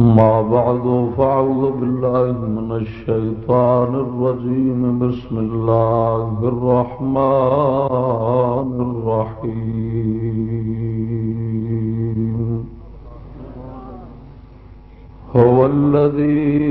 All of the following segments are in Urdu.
أما بعد فأعوذ بالله من الشيطان الرجيم. بسم الله الرحمن الرحيم. هو الذي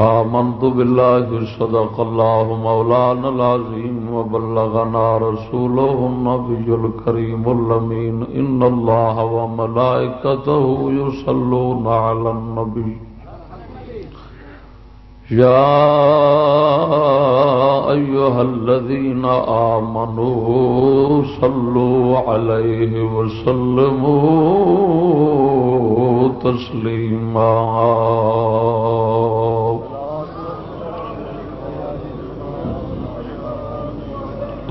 آمنت بالله صدق الله مولانا العظيم وبلغنا رسوله النبي الكريم اللمين إن الله وملائكته يصلون على النبي يا أيها الذين آمنوا صلوا عليه وسلموا تسليما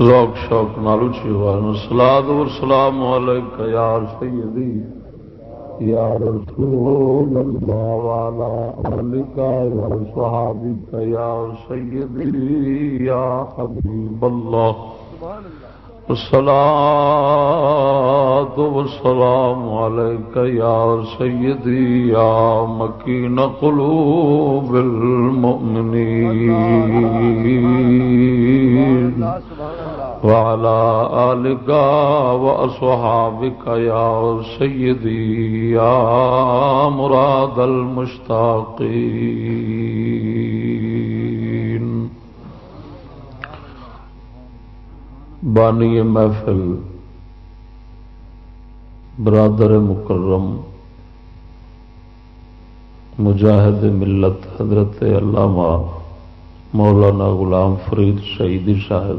ذوق شوق نالو چی ہوا سلاد اور سلام علیک یا سیدی، یا رسول اللہ والا علیکہ و صحابکہ یا سیدی، یا حبیب اللہ۔ الصلاة والسلام عليك يا سيدي، يا مكين قلوب المؤمنين. وعلى آلك وأصحابك يا سيدي، يا مراد المشتاقين. بانی محفل، برادر مکرم، مجاہد ملت حضرت علامہ مولانا غلام فرید شہیدی صاحب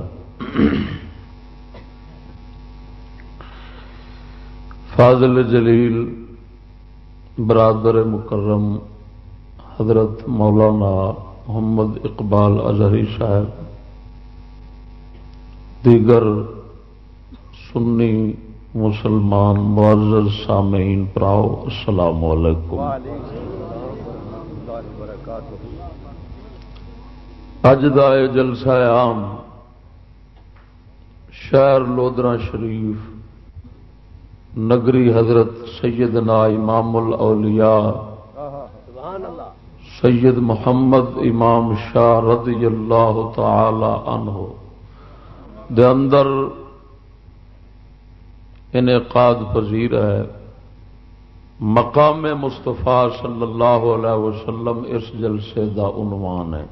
فاضل جلیل، برادر مکرم، حضرت مولانا محمد اقبال اظہری صاحب دیگر سنی مسلمان معزز سامعین پراؤ، السلام علیکم۔ اج دے جلسہ عام، شہر لودرا شریف، نگری حضرت سیدنا امام الاولیاء، سید محمد امام شاہ رضی اللہ تعالی عنہ۔ دے اندر انعقاد پذیر ہے۔ مقام مستفا صلی اللہ علیہ وسلم اس جلسے دا عنوان ہے۔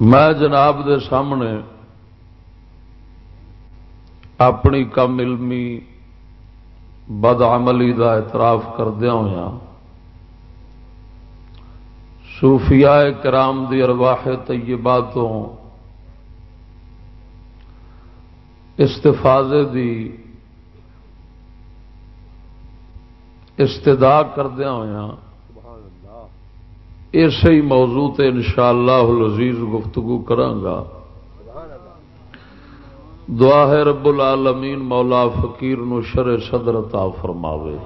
میں جناب دے سامنے اپنی کم علمی بد عملی دا اعتراف کردیا ہوا صوفیاء کرام دی ارواح طیباتوں استفاضے دی استدا کردیا ہوا اسی موضوع تے انشاءاللہ العزیز گفتگو کرانگا دعا ہے رب العالمین مولا فقیر نو شر صدر عطا فرماوے۔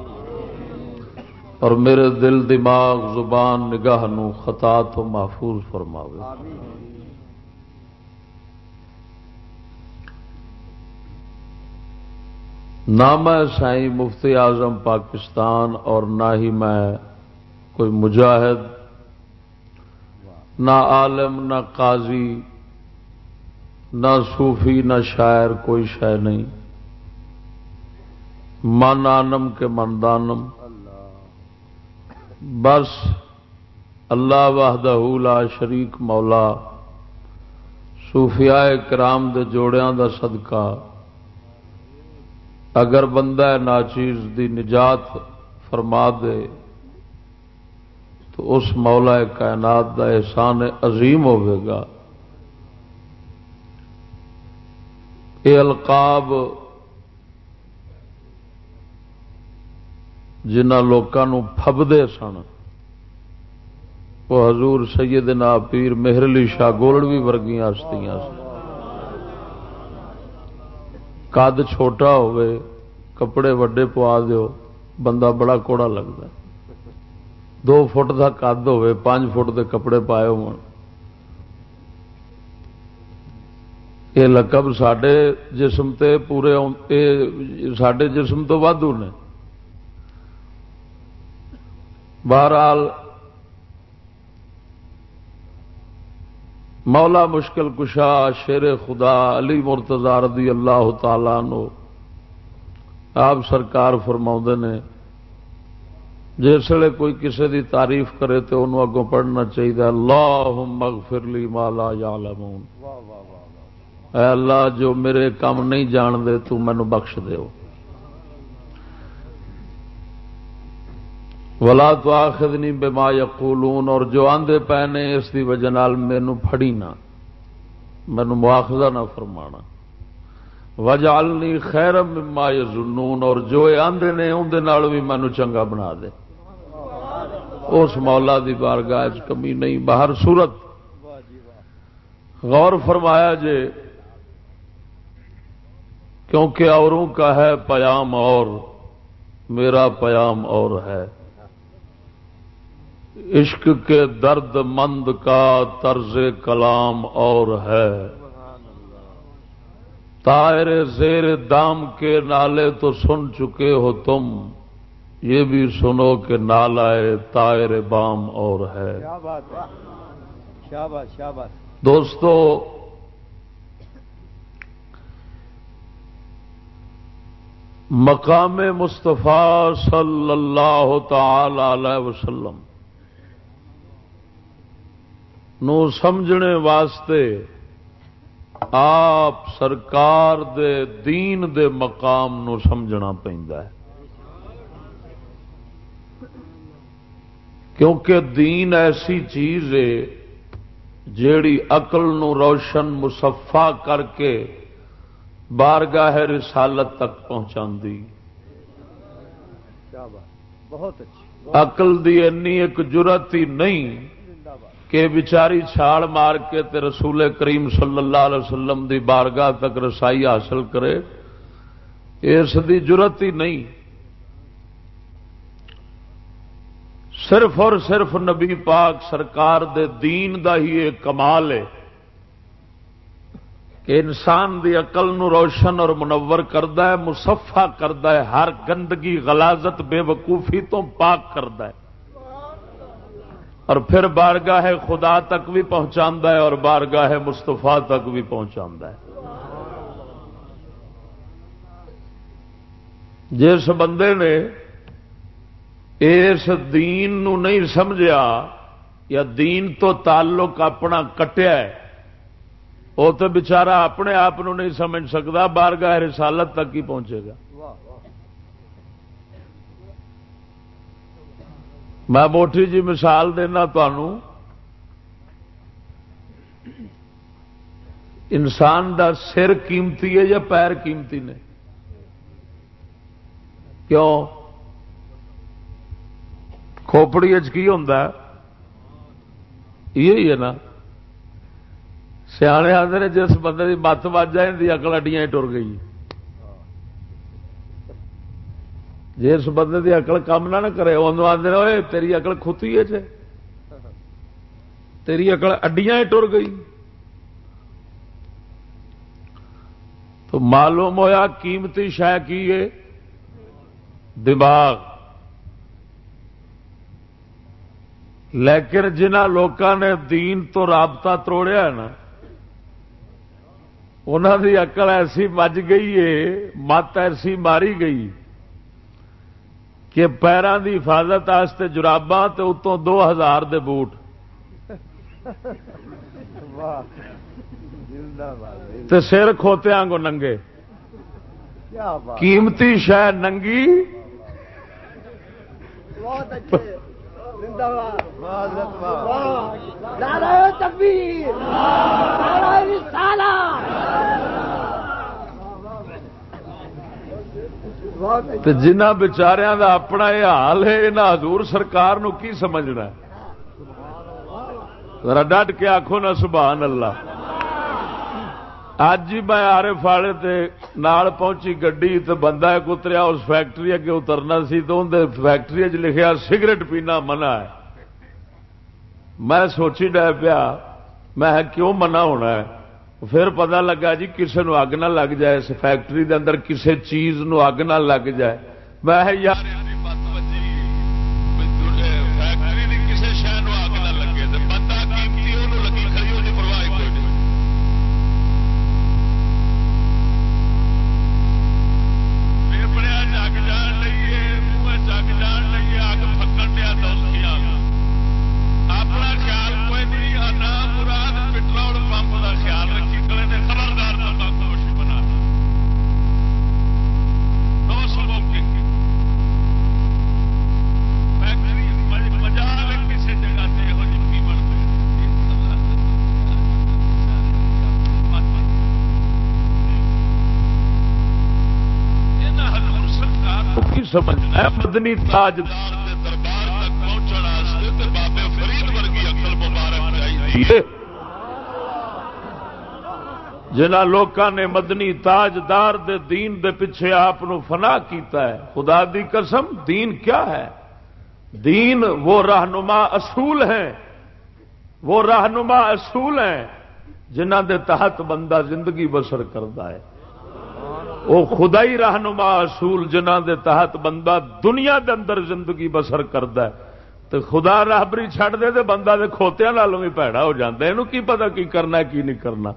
اور میرے دل دماغ زبان نگاہ نو خطا تو محفوظ فرماوے۔ نہ میں سائی مفتی اعظم پاکستان اور نہ ہی میں کوئی مجاہد، نہ عالم، نہ قاضی، نہ صوفی، نہ شاعر، کوئی شہ نہیں۔ من آنم کے مندانم بس اللہ واہدہ لا شریک مولا، صوفیاء کرام دے جوڑیاں دا صدقہ۔ اگر بندہ ناچیز دی نجات فرما دے، تو اس مولا کائنات دا احسان عظیم ہوئے گا۔ یہ القاب جنہ لوگوں فبدے سن۔ وہ حضور سیدنا پیر مہر علی شاہ گولڑوی ورگیاں ہستیاں قد چھوٹا ہوئے، کپڑے وڈے پوا دیو، بندہ بڑا کوڑا لگتا دو فٹ کا کد ہوے پانچ فٹ دے کپڑے پائے ہو یہ لقب سڈے جسم تے پورے سڈے جسم تو ودو نے۔ بہرحال مولا مشکل کشا شیر خدا علی مرتضی رضی اللہ تعالی نو آپ سرکار فرما نے جسے کوئی کسی دی تعریف کرے تو انہوں اگوں پڑھنا چاہیے اللہ مغفر لی مالا یا اے اللہ، جو میرے کام نہیں جان دے تو مینو بخش دے ولا تو آخد نہیں بے ما یقولون، اور جو آندے پے نے اس کی وجہ مینو پھڑی نہ مینو مواخذہ نہ فرمانا۔ وجالنی خیر مما یظنون، اور جو آندے نے اندر بھی مینو چنگا بنا دے۔ اس مولا دی بارگاہ کمی نہیں باہر صورت غور فرمایا جے، کیونکہ اوروں کا ہے پیام اور، میرا پیام اور ہے۔ عشق کے درد مند کا طرز کلام اور ہے۔ تائر زیر دام کے نالے تو سن چکے ہو تم یہ بھی سنو کہ نالا تائر بام اور ہے۔ دوستو مقام مصطفیٰ صلی اللہ تعالی علیہ وسلم نو سمجھنے واسطے آپ سرکار دے دین دے مقام نو سمجھنا ہے۔ کیونکہ دین ایسی چیز ہے جیڑی اقل نو روشن مسفا کر کے بارگاہ رسالت تک پہنچا بہت اقل دی اینی ایک جرت ہی نہیں کہ بچاری چھاڑ مار کے تے رسول کریم صلی اللہ علیہ وسلم دی بارگاہ تک رسائی حاصل کرے، اس دی ضرورت ہی نہیں۔ صرف اور صرف نبی پاک سرکار دے دین دا ہی ایک کمال ہے کہ انسان دی عقل نو روشن اور منور کرتا ہے مسفا کرتا ہے، ہر گندگی، غلازت، بے وقوفی تو پاک کرتا ہے۔ اور پھر بارگاہ خدا تک بھی پہنچا ہے اور بارگاہ مستفا تک بھی پہنچا ہے۔ جس بندے نے اس دین نو نہیں سمجھا یا دین تو تعلق اپنا کٹیا ہے، وہ تو بچارا اپنے آپ نہیں سمجھ سکتا، بارگاہ رسالت تک ہی پہنچے گا۔ میں موٹی جی مثال دینا تنوع انسان دا سر قیمتی ہے یا پیر قیمتی نے کیوں کھوپڑی کی ہوں یہ ہے نا سیانے آدھے جس بندے کی مت وج جائے اکل اڈیاں ٹر گئی جی اس بندے کی اقل کام نہ کرے وہ آدھے تیری اقل کھتی ہے تیری اقل اڈیاں ٹر گئی۔ تو معلوم ہوا قیمتی شہ کی ہے؟ دماغ۔ لیکن جنہ لوگوں نے دین تو رابطہ توڑیا نا انہوں کی اقل ایسی مج گئی ہے، مت ایسی ماری گئی۔ کہ پیروں کی حفاظت جراباں اتوں دو ہزار دے بوٹ تے سر کھوتیا کو ننگے قیمتی شہ ننگی جنہ بچاریا کا اپنا یہ حال ہے یہاں حضور سرکار نو کی سمجھنا ذرا ڈٹ کے آخو نا، سبحان اللہ۔ اج ہی میں آرے فاڑے تے نال پہنچی گڈی تے بندہ ایک اتریا، اس فیکٹری اگے اترنا سی تو اندر فیکٹری چ لکھیا، سگریٹ پینا منع ہے۔ میں سوچی ڈہ پیا، میں کیوں منع ہونا ہے؟ پھر پتا لگا جی کسی نو اگ نہ لگ جائے، اس فیکٹری دے اندر کسی چیز نو اگ نہ لگ جائے۔ میں یار سمجھنا مدنی تاج۔ جنہ لوکاں نے مدنی تاجدار دے دین دے پیچھے آپ فنا کیتا ہے، خدا دی قسم، دین کیا ہے؟ دین وہ رہنما اصول ہیں، وہ رہنما اصول ہیں جنہ دے تحت بندہ زندگی بسر کرتا ہے۔ وہ خدائی رہنما اصول جنہ دے تحت بندہ دنیا دے اندر زندگی بسر کرتا ہے تو خدا راہبری چڈ دے تو بندہ دے کھوتیا نالوں بھی پیڑا ہو جاتا ہے۔ یہ کی پتا کی کرنا کی نہیں کرنا۔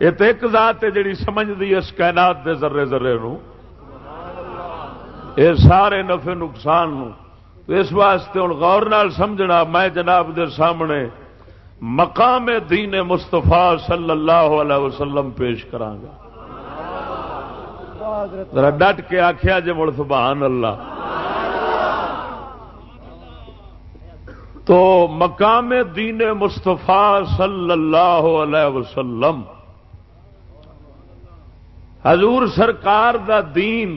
یہ تو ایک ذات ہے جی سمجھتی اس کائنات دے ذرے ذرے نو۔ یہ سارے نفے نقصان نو۔ اس واسطے ہوں غور نال سمجھنا، میں جناب دے سامنے مقام دین مستفا صلی اللہ علیہ وسلم پیش کرانگا ذرا ڈٹ کے آخیا جی مڑ سبحان اللہ۔ تو مقام دین مستفا صلی اللہ علیہ وسلم، حضور سرکار دا دین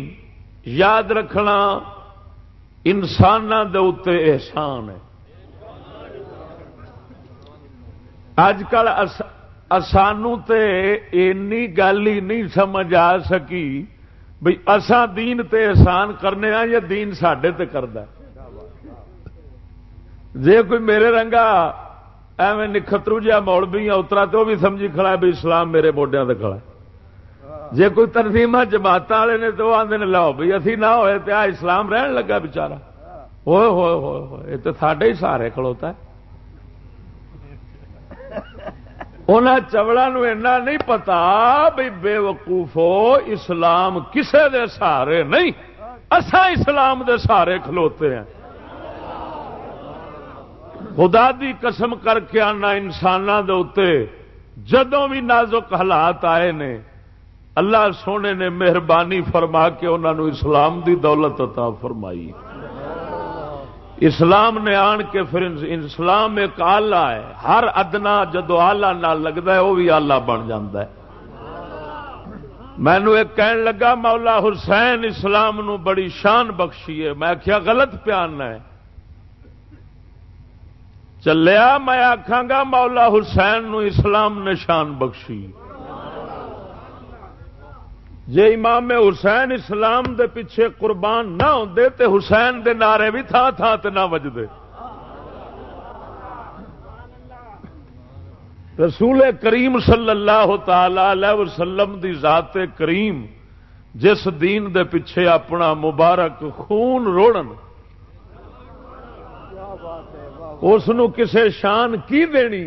یاد رکھنا انسان دے احسان ہے۔ اج کل سانو تے اینی گل ہی نہیں سمجھ آ سکی۔ بھئی اساں دین تے احسان کرنے ہاں یا دین سڈے تے کردا جے کوئی میرے رنگا ایویں نکھترو جہا مولوی اترا تو بھی سمجھی کھڑا ہے بھی اسلام میرے موڈیا تے کھڑا جے کوئی تنظیم جماعت والے نے تو آدھے نے لاؤ بھائی اسی نہ ہوئے تو آ اسلام رہن لگا بچارا۔ ہوئے ہوئے ہوئے ہوئے تو ساڈے ہی سارے کھڑوتا ہے۔ چوڑا ایسا نہیں پتا بھی بے وقوفو اسلام کسے دے سہارے نہیں۔ اسا اسلام دے سہارے کھلوتے ہیں۔ خدا دی قسم کر کے آنا انسان جدوں بھی نازک حالات آئے نے، اللہ سونے نے مہربانی فرما کے انہوں اسلام دی دولت عطا فرمائی۔ اسلام نے آن کے پھر اسلام ایک آلہ ہے۔ ہر ادنا جدو آلہ نہ لگتا ہے وہ بھی آلہ بن جاتا ہے۔ مینو ایک کہن لگا، مولا حسین اسلام نو بڑی شان بخشی ہے۔ میں کیا غلط پیان ہے۔ چلیا، میں آخا گا، مولا حسین نو اسلام نے شان بخشی۔ جے امام حسین اسلام دے پیچھے قربان نہ ہوتے تے حسین دے نعرے بھی تھا تھا تے نہ وجدے۔ رسول کریم صلی اللہ تعالی وسلم دی ذات کریم جس دین دے پیچھے اپنا مبارک خون روڑن، اس کسے شان کی دینی؟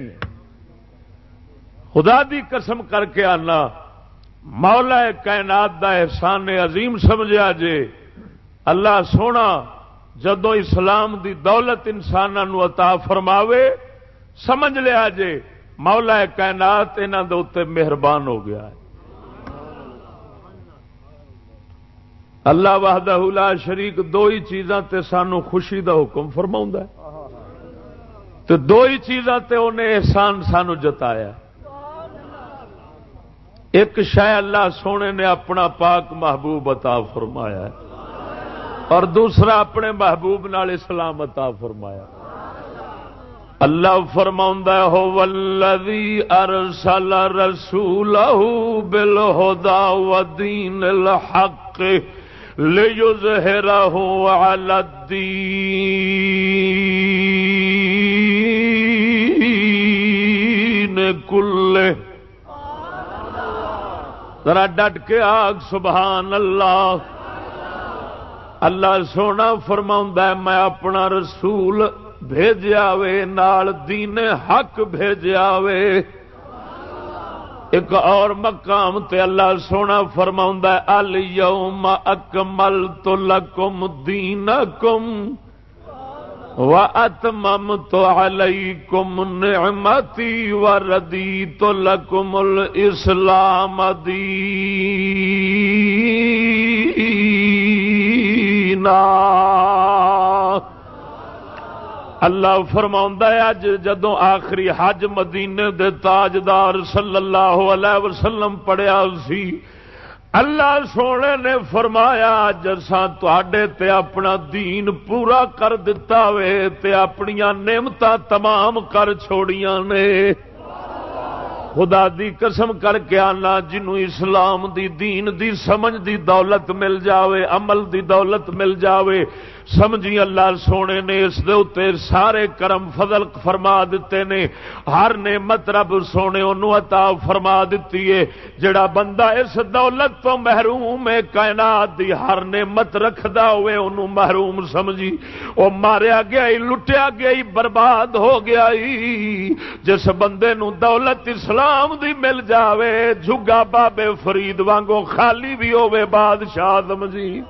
خدا دی قسم کر کے آنا۔ مولا کائنات دا احسان عظیم سمجھا جے۔ اللہ سونا جدو اسلام دی دولت انسانوں عطا فرماوے، سمجھ لیا جے، مولا کائنات اتنے مہربان ہو گیا ہے۔ اللہ وحدہ لا شریک دو ہی چیزاں تے سانو خوشی دا حکم فرما تو دو ہی چیزاں تے انہیں احسان سانو جتایا۔ ایک شہ اللہ سونے نے اپنا پاک محبوب عطا فرمایا ہے اور دوسرا اپنے محبوب نال اسلام عطا فرمایا اللہ فرما ہو ولدی ارسل رسول بالہدا ودین الحق لیظہرہ علی الدین کلے ذرا ڈٹ کے آگ، سبحان اللہ۔ اللہ سونا فرما میں اپنا رسول بھیجا وے، نال دین حق بھیجا وے۔ ایک اور مقام تے اللہ سونا فرما الم اکمل تو لکم دین کم اتمم تو علیکم نعمتی و ردی تو لکم الاسلام دینا اللہ فرما اج جدو آخری حج مدینے دے تاجدار صلی اللہ علیہ وسلم پڑیا سی اللہ سونے نے فرمایا جساں تے اپنا دین پورا کر دتا وے تے اپنی نعمت تمام کر چھوڑیاں نے۔ خدا دی قسم کر کے آنا جنوں اسلام دی دین دی سمجھ دی دولت مل جاوے، عمل دی دولت مل جاوے۔ سمجھی اللہ سونے نے اس دے اتنے سارے کرم فضل فرما دیتے نے۔ ہر نے مطلب سونے انہوں عطا فرما دیتی ہے۔ جڑا بندہ اس دولت تو محروم ہے، کائنات دی ہر نے مت رکھدا ہوئے انہوں محروم سمجھی۔ وہ ماریا گیا ہی، لٹیا گیا ہی، برباد ہو گیا ہی۔ جس بندے نو دولت اسلام دی مل جاوے، جھگا بابے فرید وانگو خالی بھی ہوے بادشاہ سمجھی۔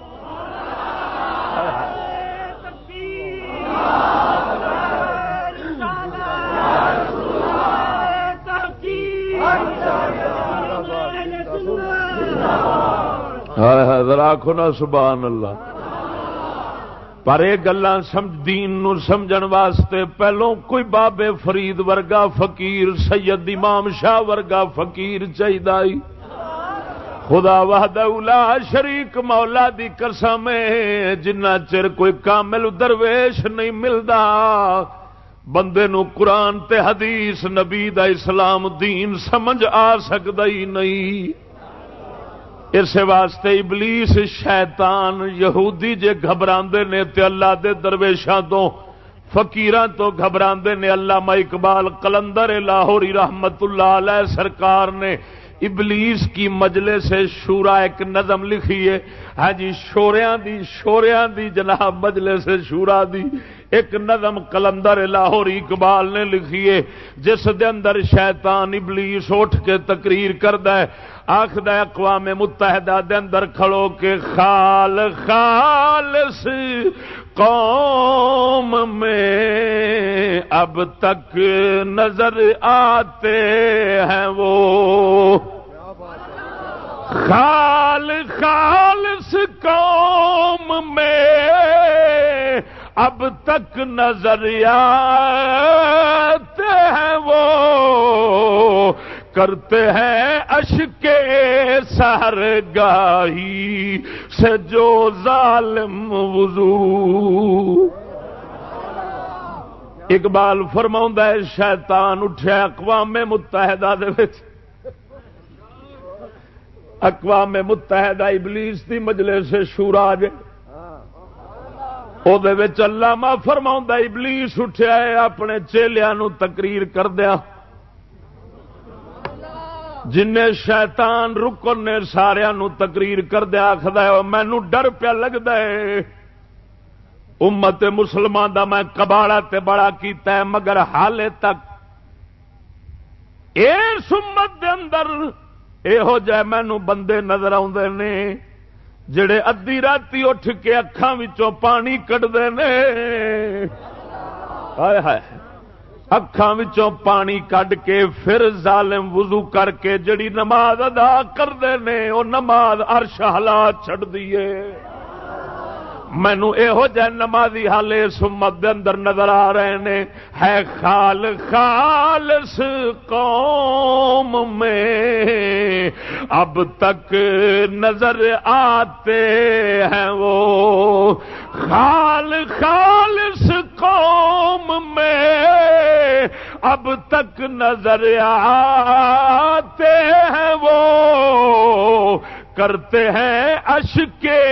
آخو نا، سبحان اللہ۔ پر یہ گلا دین سمجھن واسطے پہلو کوئی بابے فرید ورگا فقیر، سید امام شاہ ورگا فقیر چاہیے خدا وحد اولا شریک مولا دی قسم جنہ چر کوئی کامل درویش نہیں ملتا بندے نو قرآن تے حدیث نبی دا اسلام دین سمجھ آ سکتا ہی نہیں۔ اس واسطے ابلیس شیطان یہودی جے گھبرا نے تے اللہ دے درویشاں تو فقیران تو گھبرا نے اللہ اقبال کلندر لاہوری رحمت اللہ علیہ سرکار نے ابلیس کی مجلے سے شورا ایک نظم لکھی ہے۔ ہاں جی شوریاں دی شوریاں دی جناب مجلے سے شورا دی۔ ایک نظم کلندر لاہور اقبال نے لکھی ہے، جس دے اندر شیطان ابلیس اٹھ کے تقریر کرد آخد اقوام متحدہ دے اندر کھڑو کے خال، خالص قوم میں اب تک نظر آتے ہیں وہ۔ خال خالص قوم میں اب تک نظر آتے ہیں وہ۔ کرتے ہیں اشک سہر گاہی سے جو ظالم وضو۔ اقبال فرما ہے شیطان اٹھا اقوام متحدہ دے اقوام متحدہ ابلیس دی مجلے سے شورا جائے وہ فرما ابلیس اٹھیا ہے اپنے چیلیا تقریر کردیا جن شیطان رکن نے سارا تقریر کردیا آخد مینو ڈر پیا لگتا ہے۔ امت مسلمان دا میں کباڑا تے بڑا کیتا ہے، مگر حالے تک اس امت دے اندر یہو جہ مینو بندے نظر آدھے نے، جڑے ادی رات اٹھ کے اکھان پانی کٹتے ہیں اکھان پانی کڈ کے پھر ظالم وضو کر کے جڑی نماز ادا کرتے ہیں وہ نماز ارش حالات چڑ دیے مینو یہو جہ نمازی حالے سمت اندر نظر آ رہے ہیں ہے خال خالص قوم میں اب تک نظر آتے ہیں وہ خال خالص قوم میں اب تک نظر آتے ہیں وہ، کرتے ہیں اش کے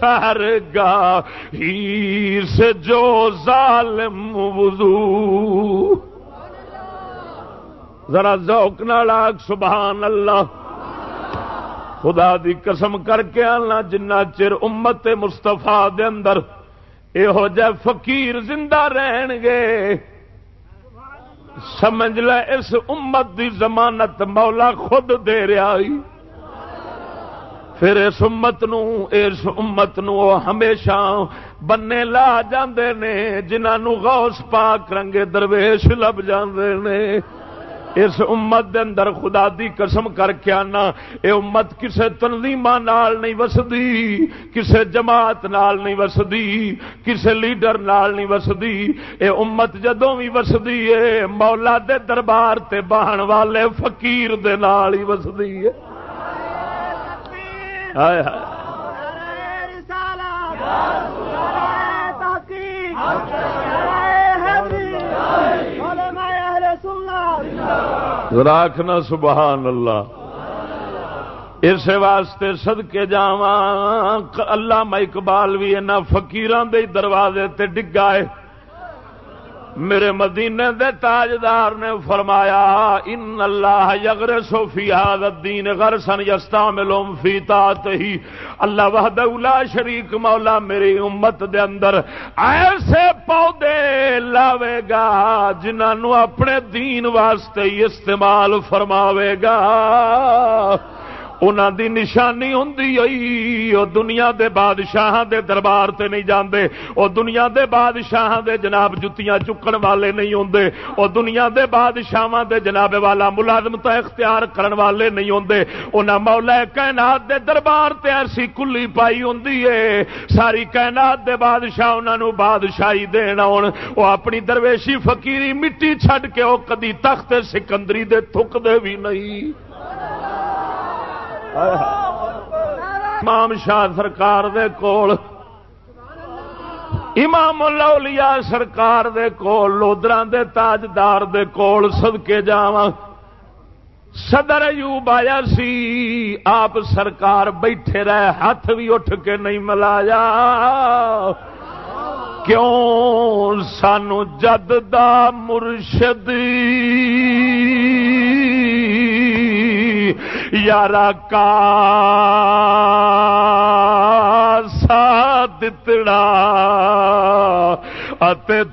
سر گا ہی سے جو ظالم وضو۔ ذرا ذوق نالاک سبحان اللہ۔ خدا دی قسم کر کے آنا جنہ چر امت مستفا دے اندر یہو جہ فقیر زندہ رہن گے۔ سمجھ لے اس امت دی ضمانت مولا خود دے رہا پھر اس امت نو، اس امت نو ہمیشہ بننے لا جاندے نے جنہوں غوث پاک رنگے درویش لب جاندے نے۔ اس امت دے اندر خدا دی قسم کر کے آنا۔ اے امت کسے تنظیم نال نہیں وسدی، کسے جماعت نال نہیں وسدی، کسے لیڈر نال نہیں وسدی۔ اے امت جدوں بھی وسدی ہے مولا دے دربار تے بہن والے فقیر دے نال ہی وسدی۔ ہے ہائے۔ ہائے رسالہ راکھنا سبحان اللہ۔ اس واسطے سد کے جا اللہ اقبال بھی یہاں فکیران دے دروازے تے ڈگا ہے۔ میرے مدینے دے تاجدار نے فرمایا، ان اللہ یگر سوفی الدین غرسن یستعملهم فی ہی اللہ وحدہ لا شریک مولا میری امت دے اندر ایسے پودے لاوے گا جنہوں اپنے دین واسطے استعمال فرماوے گا۔ انہوں دی نشانی ہوں وہ دنیا دے بادشاہ دے دربار تے نہیں جاندے۔ وہ دنیا دے بادشاہ دے جناب جتیاں چکن والے نہیں ہوں وہ دنیا دے بادشاہ دے جناب والا ملازمت اختیار کرن والے نہیں ہوں انہیں مولا کائنات دے دربار تے ایسی کلی پائی ہوں ساری کائنات دے بادشاہ انہوں بادشاہی دینا وہ اپنی درویشی فقیری مٹی چھڈ کے وہ کدی تخت سکندری دے تھک دے بھی نہیں۔ امام شاہ سرکار دے کول، امام الاولیاء سرکار دے کول لودرا دے تاجدار دے کول صدقے جاواں۔ صدر ایوب آیا سی، آپ سرکار بیٹھے رہے، ہاتھ بھی اٹھ کے نہیں ملایا۔ کیوں سانو جد دا مرشد؟ یار کا سا دتڑا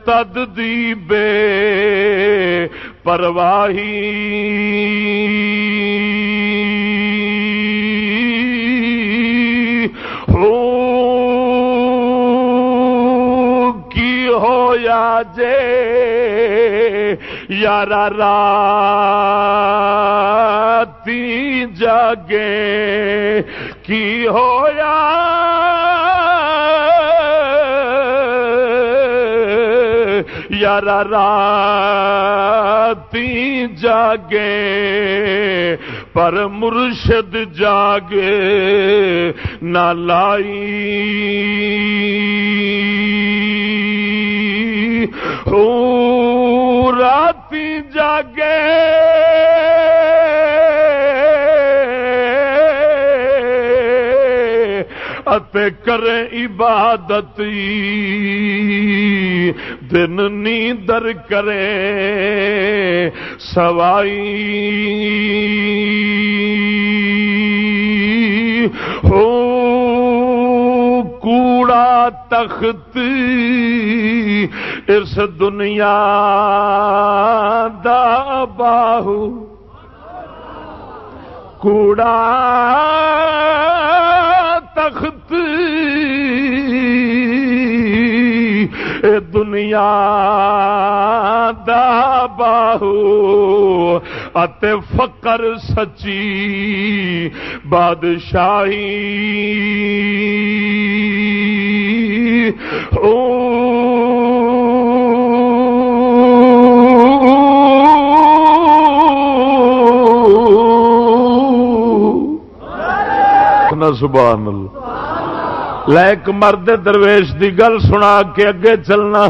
تد دی بے پرواہی۔ جے یار راتی جاگے کی ہویا؟ یار راتی جاگے پر مرشد جاگے نہ لائی۔ راتی جاگے۔ اتے کرے عبادت دن نیندر کرے سوائی۔ ہو کوڑا تخت اس دنیا دا باہو۔ کوڑا تخت۔ دنیا دا باہو۔ اتے فقر سچی بادشاہی۔ سبحان اللہ۔ لیک مرد درویش دی گل سنا کے اگے چلنا۔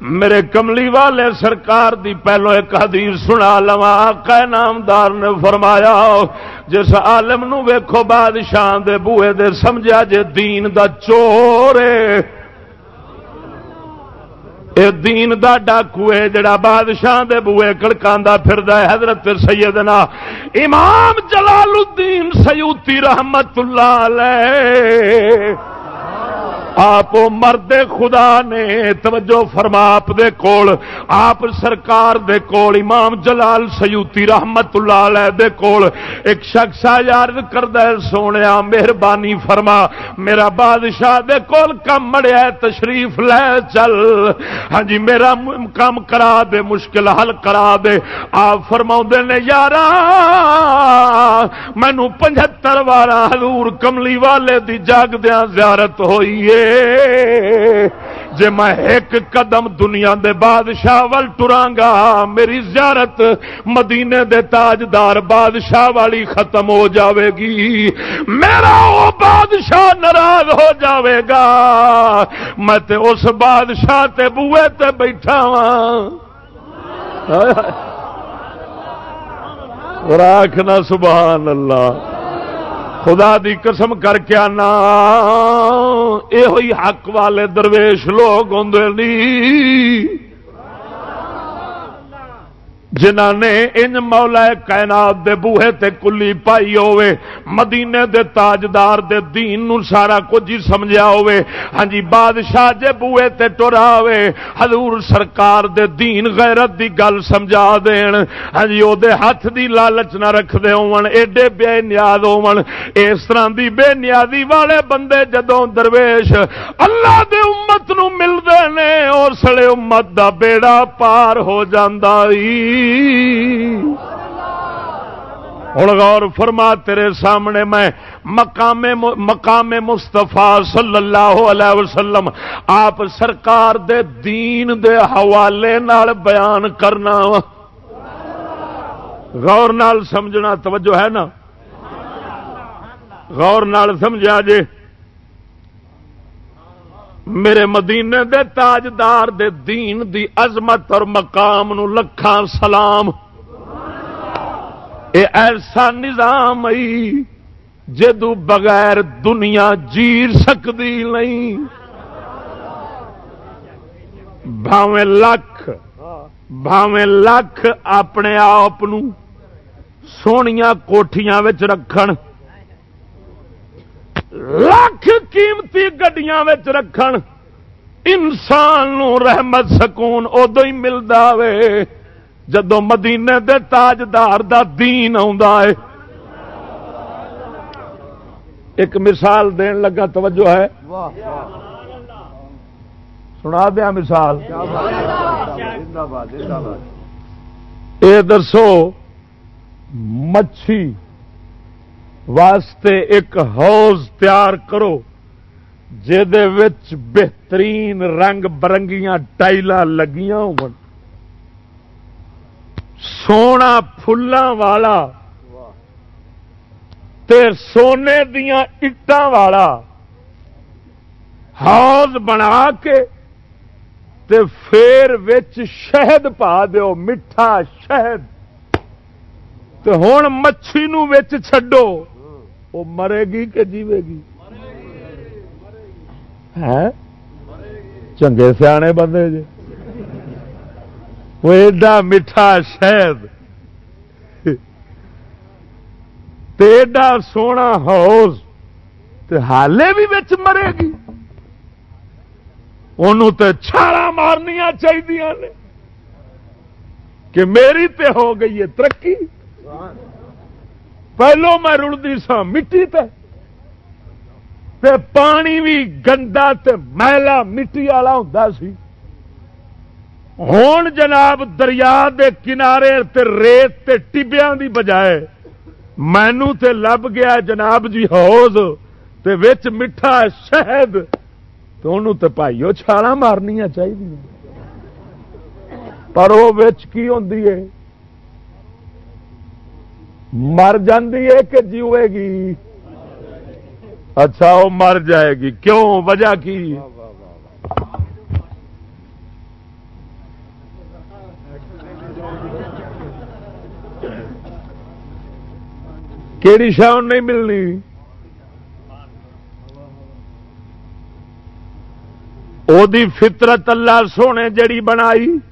میرے کملی والے سرکار دی پہلو ایک حدیث سنا لوا آقا نامدار نے فرمایا، جس عالم نو ویکھو بادشاہ دے بوئے دے سمجھا جے دین دا چور اے دین دا ڈاکو ہے جڑا بادشاہ دے بوئے کڑکاندا پھردا ہے، حضرت سیدنا امام جلال الدین سیوطی رحمت اللہ علیہ۔ آپ مرد خدا نے توجہ فرما آپ دے کول، آپ سرکار دے کول، امام جلال سیوتی رحمت اللہ علیہ دے کول۔ ایک شخص یاد کردہ سونے مہربانی فرما۔ میرا بادشاہ دے کول کم مڑیا تشریف لے چل۔ ہاں جی میرا کام کرا دے، مشکل حل کرا دے۔ آپ فرما نے یار مینو پچہتر بارہ حضور کملی والے دی جاگ دیا زیارت ہوئی ہے۔ جے میں ایک قدم دنیا دے بادشاہ ول ٹرانگا، میری زیارت مدینے دے تاجدار بادشاہ والی ختم ہو جاوے گی۔ میرا وہ بادشاہ ناراض ہو جاوے گا۔ میں تے اس بادشاہ تے بوئے تے بیٹھا ہاں۔ راکھنا سبحان اللہ۔ خدا دی قسم کر کے آنا۔ یہ حق والے درویش لوگ ہوں جنہ نے ان مولا کائنات دے بوہے تے کلی پائی ہوئے مدینے دے تاجدار دے دین نو سارا کچھ ہی سمجھا ہوئے ہاں جی بادشاہ جے بوہے تے ٹورا ہوئے حضور سرکار دے دین غیرت دی گل سمجھا دین۔ ہاں جی او دے ہاتھ دی لالچ نہ رکھ دے ہون، ایڈے بے نیاز ہون۔ اس طرح دی بے نیازی والے بندے جدوں درویش اللہ دے امت نو مل دے نے اس لیے امت دا بیڑا پار ہو جاندا ای ہوں غور فرما، تیرے سامنے میں مقام مقام مستفا صلی اللہ علیہ وسلم آپ سرکار دے دین دے حوالے نال بیان کرنا غور نال سمجھنا، توجہ ہے نا؟ غور نال سمجھا جے میرے مدینے دے تاجدار دے دین دی عظمت اور مقام نو لکھان سلام۔ اے ایسا نظام جدو بغیر دنیا جیر سکتی نہیں۔ بھاویں لکھ بھاویں لکھ اپنے آپ سونیا کوٹیاں رکھن۔ لاکھ قیمتی گڈیاں رکھن۔ انسان نو رحمت سکون ادو ہی ملتا وے۔ جدو مدینے دے تاجدار دا دین ہے۔ ایک مثال دین لگا توجہ ہے۔ سنا دیا مثال۔ اے دسو مچھی۔ واسطے ایک حوض تیار کرو بہترین رنگ برنگیاں ٹائل لگیاں ہو سونا فلاں والا تے سونے دیا اٹان والا حوض بنا کے تے پھر شہد پا دیو، میٹھا شہد۔ ہوں مچھی چھڈو۔ وہ مرے گی کہ جیوے گی؟ چنگے سیانے بندے جی وہ ایڈا میٹھا شہد۔ ایڈا سونا ہاؤس حالے بھی بچ مرے گی۔ انہوں تے چھالا مارنیا چاہیے کہ میری تے ہو گئی ہے ترقی۔ پہلو میں رڑتی سا مٹی تے۔ تے پانی بھی گندا تے میلا مٹی والا ہوں سی۔ ہوں جناب دریا دے کنارے تے ریت تے ٹبیا دی بجائے مینو تے لب گیا جناب جی ہوز تے وچ میٹھا شہد۔ تو انہوں تے پائیو چھالا مارنیا چاہیے پر وہ کی ہوندی ہے؟ مر جاندی ہے کہ جیوے گی۔ اچھا وہ مر جائے گی۔ کیوں؟ وجہ کی؟ کیڑی شہ نہیں ملنی؟ او دی فطرت اللہ سونے جڑی بنائی۔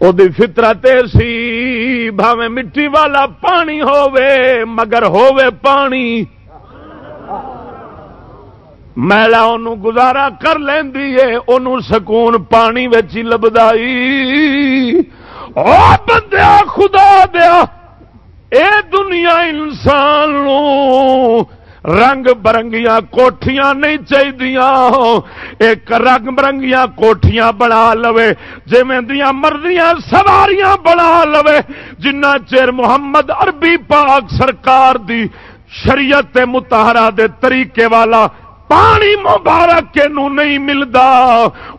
او دی فطرت سی بھاوے مٹی والا پانی ہووے مگر ہووے پانی میلا ان گزارا کر لینی ہے ان سکون پانی وچی لبدائی او بندیا خدا دیا اے دنیا انسان رنگ برنگیاں کوٹھیاں نہیں چاہیے ایک رنگ برنگیاں کوٹھیاں بنا لو جی دیا مرضیاں سواریاں بنا لو جنہ چیر محمد عربی پاک سرکار دی شریعت متحرہ دے طریقے والا پانی مبارک کے نو نہیں ملتا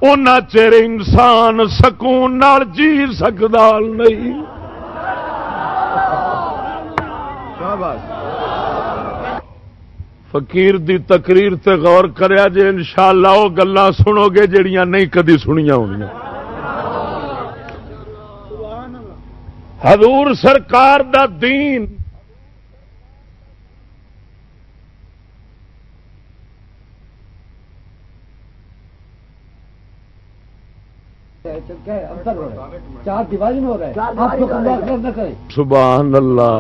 ان چر انسان سکون نال جی سکتا نہیں۔ فقیر دی تقریر تے غور کریا جے انشاءاللہ وہ گلا سنو گے جڑیاں نہیں کدی سنیا ہونی حضور سرکار دا دین۔ چار دیواری میں ہو رہا ہے سبحان اللہ۔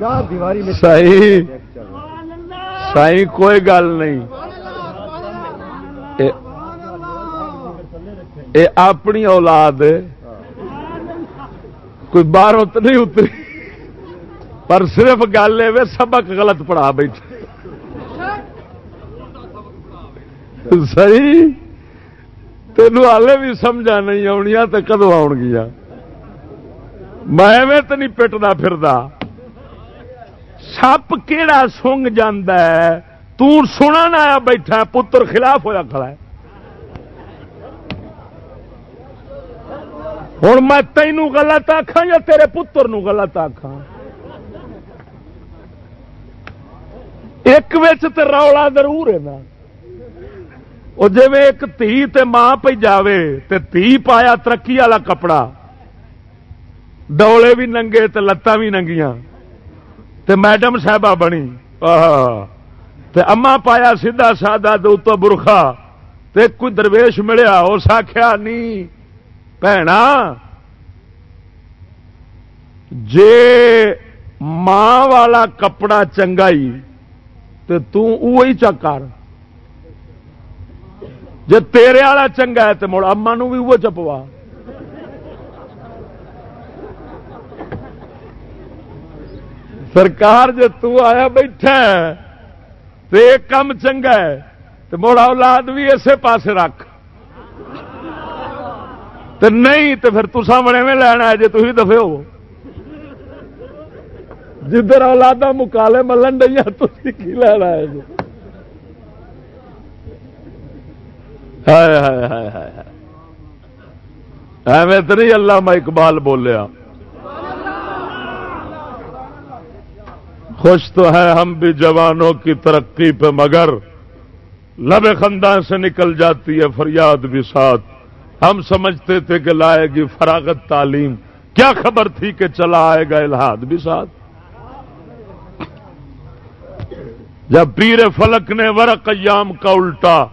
چار دیواری میں صحیح۔ صحیح کوئی گل نہیں۔ اے اپنی اولاد کوئی باہر تو نہیں اتری۔ پر صرف گل ہے سبق غلط پڑھا بیٹھے صحیح۔ تینوں ہالے بھی سمجھا نہیں آنی تو کدو آن گیا میں تو نہیں پٹنا پھر سپ کہڑا سنگ سنا آیا بیٹھا پتر خلاف ہوا کھڑا ہے۔ ہوں میں تینوں گلت آخا یا تیرے پتر نو گلت آخا ایک رولا ضرور ہے نا۔ وہ جی ایک تھی تے ماں پہ جاوے، تے تھی پایا ترقی والا کپڑا۔ ڈولے بھی ننگے تے لتاں بھی ننگیاں۔ تے میڈم صاحبہ بنی۔ تے اما پایا سیدھا سادہ تو برخا۔ تے کوئی درویش ملیا، اس آخیا نہیں بھنا جے ماں والا کپڑا چنگائی، تے تو چکر جی تیرے والا چنگا ہے تو مڑ اما بھی وہ چپوا۔ سرکار جی تیا بیٹھا تو ایک کم چنگا ہے، تو مڑ اولاد بھی اسی پاس رکھ۔ تو نہیں، تو پھر تسا بڑے میں لینا ہے جی تھی دفے ہو۔ جدھر اولادا مکالے ملن ڈی تھی کی لینا ہے جی ایویں تو نہیں اللہ میں اقبال بولیا۔ خوش تو ہے ہم بھی جوانوں کی ترقی پہ مگر۔ لب خاندان سے نکل جاتی ہے فریاد بھی ساتھ۔ ہم سمجھتے تھے کہ لائے گی فراغت تعلیم۔ کیا خبر تھی کہ چلا آئے گا الہاد بھی ساتھ؟ جب پیر فلک نے ورق ایام کا الٹا،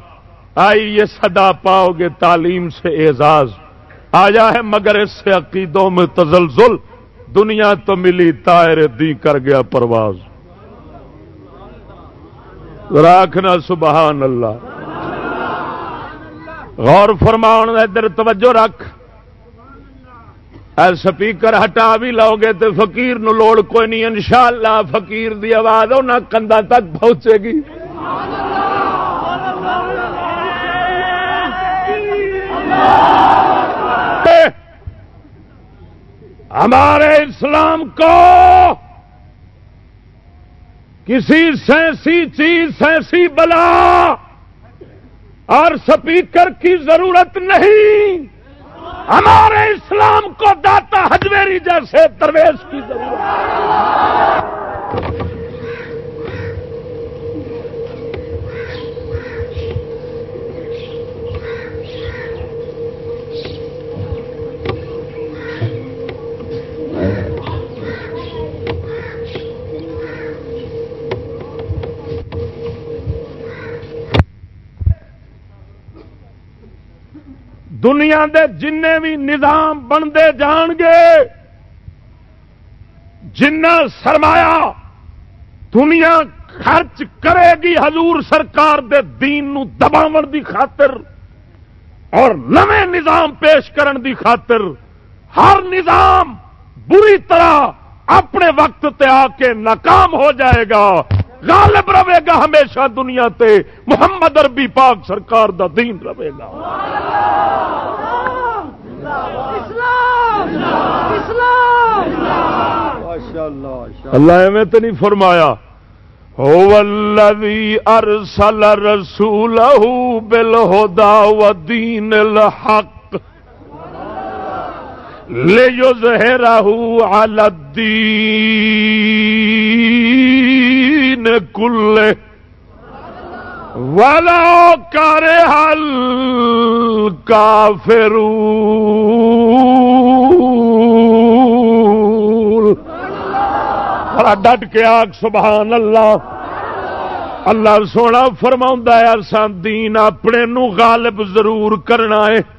آئی یہ صدا پاؤ گے تعلیم سے اعزاز۔ آیا ہے مگر اس سے عقیدوں میں تزلزل۔ دنیا تو ملی تائر دی کر گیا پرواز۔ راکھنا سبحان اللہ۔ غور فرماؤ ادھر توجہ رکھ۔ اے سپیکر، ہٹا بھی لو گے تو فقیر نو لوڑ کوئی نہیں۔ انشاءاللہ فقیر دی آواز انہیں کندا تک پہنچے گی۔ اللہ ہمارے اسلام کو کسی سینسی چیز، سینسی بلا اور سپیکر کی ضرورت نہیں۔ ہمارے اسلام کو داتا ہجویری جیسے درویش کی ضرورت۔ دنیا دے جن بھی نظام بنتے جان گے۔ جنہ سرمایا دنیا خرچ کرے گی حضور سرکار دے دین نو دباو دی خاطر اور نئے نظام پیش کرن دی خاطر ہر نظام بری طرح اپنے وقت تے آ کے ناکام ہو جائے گا۔ غالب رہے گا ہمیشہ دنیا تے، محمد اربی پاک سرکار دا دین رہے گا۔ اللہ ایویں تو نہیں فرمایا ارسل رسول بل ہودا و دین الحق لے جو زہراہو الدین کل والا کار حل کافرون بڑا ڈٹ کے آگ، سبحان اللہ۔ اللہ سونا فرما ہے دین اپنے نو غالب ضرور کرنا ہے۔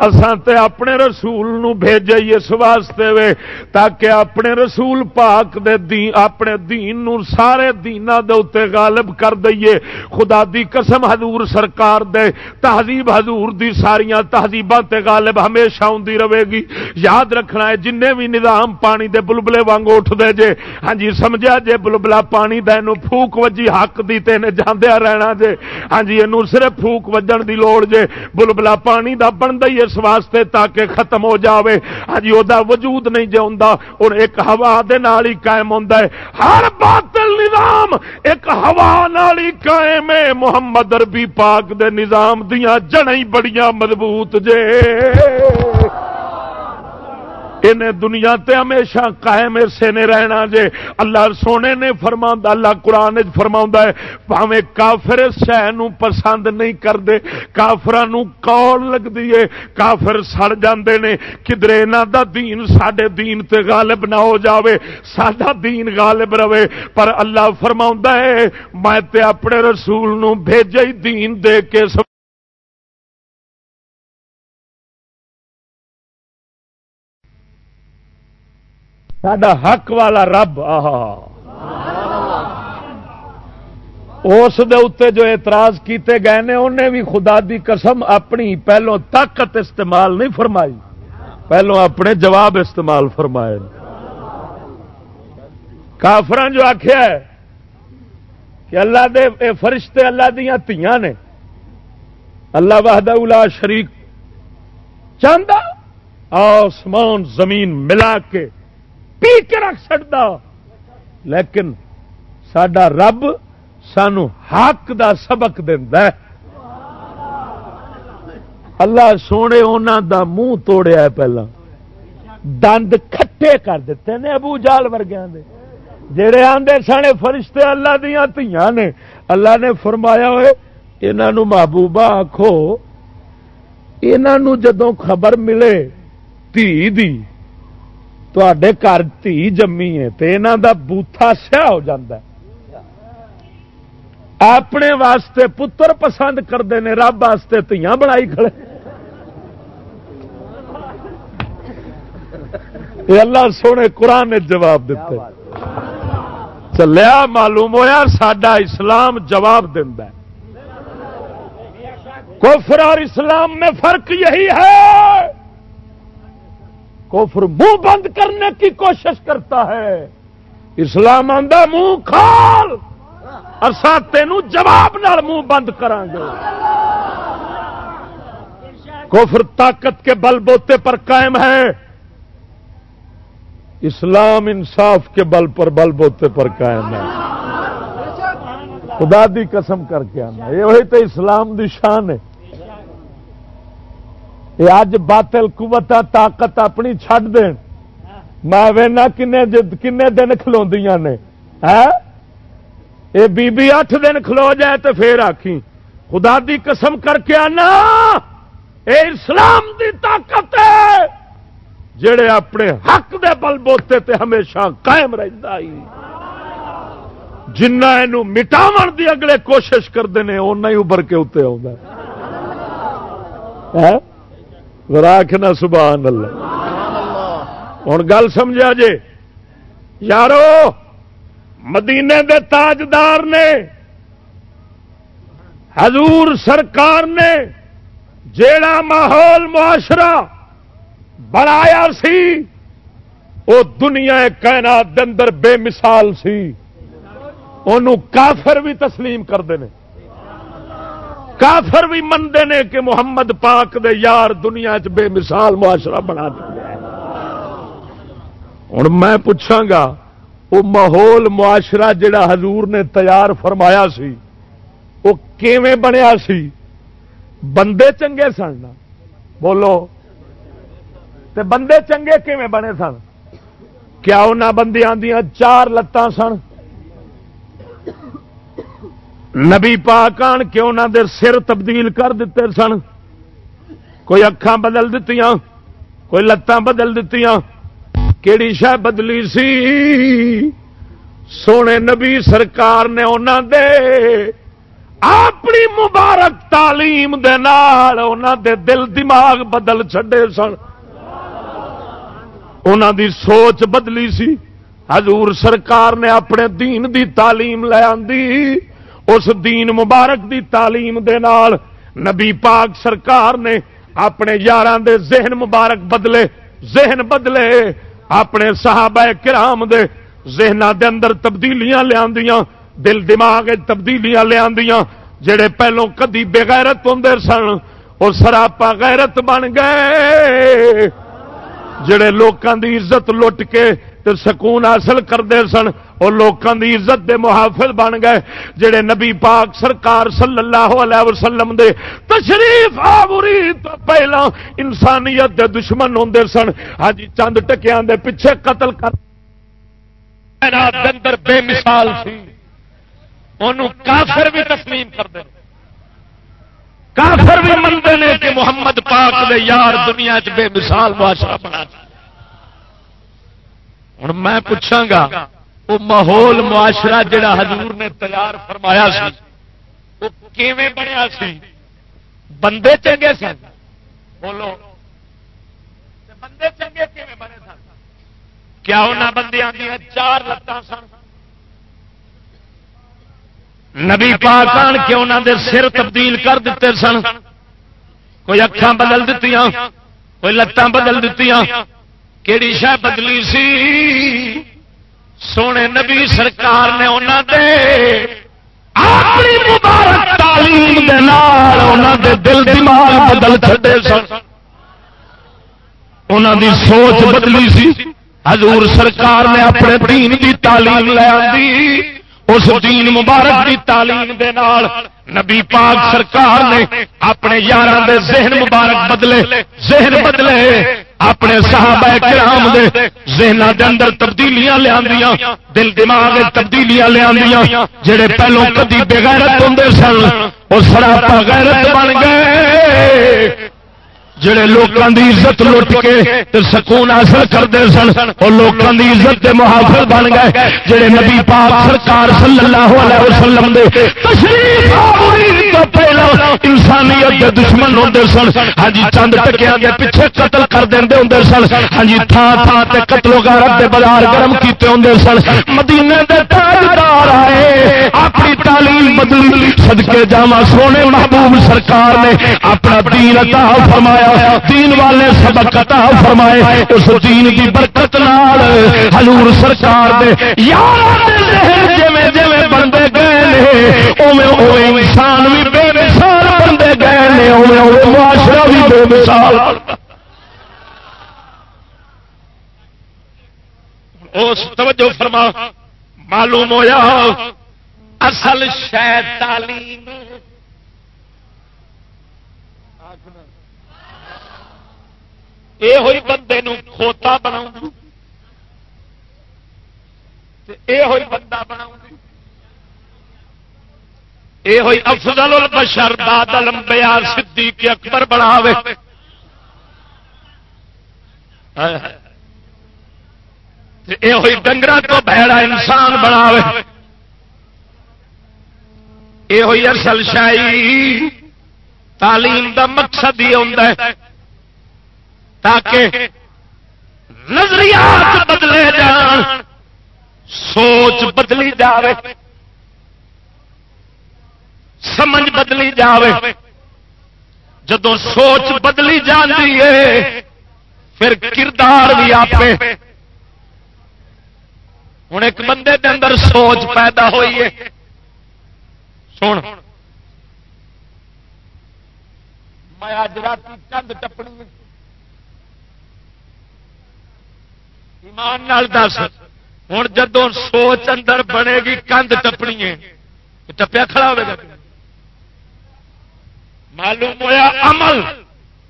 اساں تے اپنے رسول نو بھیجے اس واسطے وے، تاکہ اپنے رسول پاک دے دین، اپنے دین نو سارے دینا دے اتے غالب کر دئیے۔ خدا دی قسم حضور سرکار دے، تہذیب حضور دی ساریاں تہذیباں تے غالب ہمیشہ ہوندی رہے گی۔ یاد رکھنا ہے جن بھی نظام پانی دے بلبلے وانگ اٹھ دے جے ہاں جی سمجھا جے بلبلا پانی دے نو پھوک وجی حق دی تے نے جاندیا رہنا جے۔ ہاں جی اینو صرف پھوک وجن دی لوڑ جے بلبلا پانی دا بن دئی اس واسطے تاکہ ختم ہو جاوے۔ ہاں جی، ہی وہ وجود نہیں جاؤں اور ایک ہوا دے نال ہی قائم ہوتا ہے۔ ہر باطل نظام ایک ہوا نال ہی قائم ہے۔ محمد عربی پاک دے نظام دیا جڑیں بڑیاں مضبوط جے۔ انہیں دنیا تے ہمیشہ قائم اسے نے رہنا جے۔ اللہ سونے نے فرما اللہ قرآن فرما ہے پاوے کافر شہ پسند نہیں کرتے کافر کول لگتی ہے؟ کافر سڑ جاندے نے۔ کدھر یہاں دا دین سڈے دین تے غالب نہ ہو جاوے سڈا دین غالب رہے۔ پر اللہ فرما ہے، میں تے اپنے رسول نو بھیجے دین دے کے سڈا حق والا رب اس جو اعتراض کیتے گئے نے انہیں بھی خدا دی قسم اپنی پہلو طاقت استعمال نہیں فرمائی، پہلو اپنے جواب استعمال فرمائے۔ کافران جو آخیا ہے کہ اللہ دے، اے فرشتے اللہ دیا تیاں نے، اللہ وحدہ الا شریک چاہتا آسمان زمین ملا کے پی کے رکھ سکتا۔ لیکن سڈا رب سانو حق دا سبق ہے۔ اللہ سونے انہوں دا منہ توڑیا پہلا۔ دند کھٹے کر دیتے نے ابو جال ورگیا جڑے آدھے سنے فرشتے اللہ دیا دیا نے۔ اللہ نے فرمایا ہوئے انہوں محبوبہ آخو یہ جدو خبر ملے، تھی دی۔ گھر تھی جمی ہے تو یہاں کا بوتھا سیا ہو جاتا ہے اپنے واسطے پتر پسند کرتے ہیں رب واسطے تیاں بنائی کھڑے یہ اللہ سونے قرآن نے جواب دیتے چلیا معلوم ہوا سڈا اسلام جواب دینا کفر اور اسلام میں فرق یہی ہے کفر منہ بند کرنے کی کوشش کرتا ہے۔ اسلام آدھا منہ کھال۔ اصا تین جواب نال منہ بند کریں گے۔ کفر طاقت کے بل بوتے پر قائم ہے۔ اسلام انصاف کے بل پر بل بوتے پر قائم ہے۔ خدا دی قسم کر کے آنا۔ یہ وہی تو اسلام دی شان ہے۔ یہ اج باطل قوت طاقت اپنی چھڈ دین۔ میں وینا کن دن کھلو نے۔ یہ بی بی اٹھ دن کھلو جائے تو پھر آخی خدا دی قسم کر کے آنا۔ اے اسلام دی طاقت ہے۔ جڑے اپنے حق دے بل بوتے تے ہمیشہ قائم رہتا ہی جنہ یہ مٹاو دی اگلے کوشش کرتے ہیں اُنہ ہی ابھر کے اتنے آ راکھنا سبحان اللہ۔ ہوں گل سمجھا جے؟ یارو، مدینے دے تاجدار نے، حضور سرکار نے جیڑا ماحول معاشرہ بنایا سی وہ دنیا کائنات دے اندر بے مثال سی۔ انہوں کافر بھی تسلیم کرتے ہیں کافر بھی منتے نے کہ محمد پاک دے یار دنیا چ بے مثال معاشرہ بنا دیا ہوں میں پوچھا گا وہ ماحول معاشرہ جڑا حضور نے تیار فرمایا سی وہ کیویں بنیا سی؟ بندے چنگے سن۔ بولو، تے بندے چنگے کیویں بنے سن؟ کیا انہوں بندیاں دیا چار لتاں سن؟ نبی پاک آن کے انہوں دے سر تبدیل کر دیتے سن۔ کوئی اکھان بدل دیتی کوئی لتاں بدل دیتی کیڑی شہ بدلی سی؟ سونے نبی سرکار نے انہوں دے اپنی مبارک تعلیم دے نال انہوں دے دل دماغ بدل چھڈے سن۔ انہوں دی سوچ بدلی سی۔ حضور سرکار نے اپنے دین دی تعلیم لے آندی۔ اس دین مبارک دی تعلیم دے نال نبی پاک سرکار نے اپنے یار دے ذہن مبارک بدلے، ذہن بدلے، اپنے صحابہ کرام دے ذہن دے اندر تبدیلیاں لیا دل دماغ تبدیلیاں لیا جڑے پہلوں کدی بےغیرت ہوں سن وہ سراپا غیرت بن گئے۔ جڑے لوکاں دی عزت لٹ کے تے سکون حاصل کرتے سن وہ لوگوں دی عزت دے محافظ بن گئے۔ جڑے نبی پاک سرکار صلی اللہ علیہ وسلم دے تشریف آوری تو پہلا انسانیت دے دشمن ہوں سن۔ ہاں جی، چند ٹکیاں دے پیچھے قتل کر اندر بے مثال سی۔ انہوں کافر بھی تسلیم کر دیں کافر بھی منتے ہیں کہ محمد پاک دے یار دنیا چ بے مثال معاشرہ بنا ہوں میں پوچھا گا، وہ ماحول معاشرہ جڑا حضور نے تیار فرمایا سی، وہ کیویں بنیا سی؟ بندے چنگے سن؟ بولو۔ بندے چنگے کیویں بنے سن؟ کیا انہوں بندیاں چار لتان سن؟ نبی پاک آن کے انہوں دے سر تبدیل کر دیتے سن۔ کوئی اکھان بدل دیتی کوئی لتاں بدل دیتی کیڑی شہ بدلی سی؟ سونے نبی سرکار نے انہوں دے اپنی مبارک تعلیم دے نال انہوں دے دل دماغ بدل چھڈے سن۔ انہوں دی سوچ بدلی سی۔ حضور سرکار نے اپنے دین کی تعلیم لے آئی اس دین مبارک کی تعلیم دے نال نبی پاک سرکار نے اپنے یار دے ذہن مبارک بدلے، ذہن بدلے۔ اپنے صحابہ کرام دے ذہن دے اندر تبدیلیاں لیا دل دماغ تبدیلیاں لیا جڑے پہلو کدی بغیرت ہوں سن، وہ سراپا غیرت بن گئے۔ جڑے لوگوں کی عزت لٹ کے سکون حاصل کرتے سن، وہ لوگوں کی عزت کے محافظ بن گئے۔ جڑے نبی پاک سرکار صلی اللہ علیہ وسلم دے تشریف پہلا انسانیت کے دشمن ہوتے سن؟ ہاں جی چند ٹکیا کے پیچھے قتل کر دے ہوں سن۔ ہاں جی تھان تھان سے قتل وغیرہ کے بازار گرم کیتے ہوں سن۔ مدینے کے تاجدار آئے، اپنی تعلیم بدلی سدکے جاوا سونے محبوب سرکار نے اپنا دین عطا فرمایا۔ دین والے سبق عطا فرمائے۔ اس دین کی برکت نال حضور سرکار دے یار جویں جویں بندے گئے اوویں اوویں انسان بھی مثال بندے گئے نے معاشرہ بھی بے مثال اس توجہ فرما معلوم ہویا اصل شہ تعلیم یہ ہوئی بندے کھوتا بنا یہ ہوئی بندہ بنا یہ ہوئی افضل البشر داد لمبیا صدیق اکبر بناوے۔ یہ ہوئی ڈنگر تو بہڑا انسان بناوے۔ یہ ہوئی اصل شاہی تعلیم دا مقصد ہی ہوتا ہے تاکہ نظریات بدلے جان، سوچ بدلی جاوے۔ سمجھ بدلی جاوے۔ جدو سوچ بدلی جاتی ہے، پھر کردار بھی آپ ہوں ایک بندے کے اندر سوچ پیدا ہوئی ہے۔ سن۔ میں اج رات کند ٹپنی ایمان دس۔ ہوں جدو سوچ اندر بنے گی کند ٹپنی ہے۔ ٹپیا کھڑا ہوگا معلوم ہوا عمل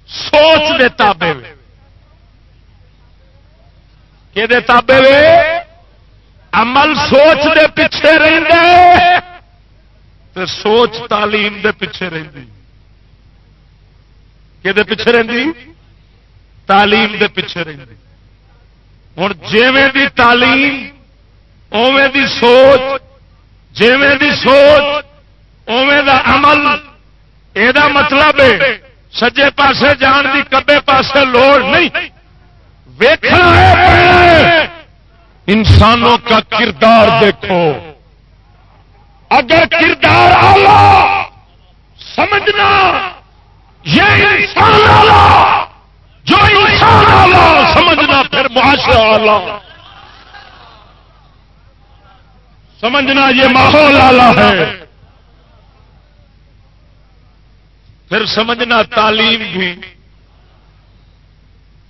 سوچ دے تابے کہ تابے عمل سوچ دے پیچھے رہتے سوچ تعلیم دے پیچھے رہتی کہ پیچھے رہتی تعلیم دے پیچھے رہتی ہوں جیویں دی تعلیم اوے دی سوچ، جیویں دی سوچ اوے دا عمل۔ یہ مطلب سجے پاسے جان دی کبے پاسے لوڑ نہیں۔ انسانوں کا کردار دیکھو۔ اگر کردار آلہ سمجھنا، یہ انسان آلہ جو انسان آلہ سمجھنا پھر معاشرہ آلہ سمجھنا یہ ماحول آلہ ہے۔ پھر سمجھنا تعلیم بھی۔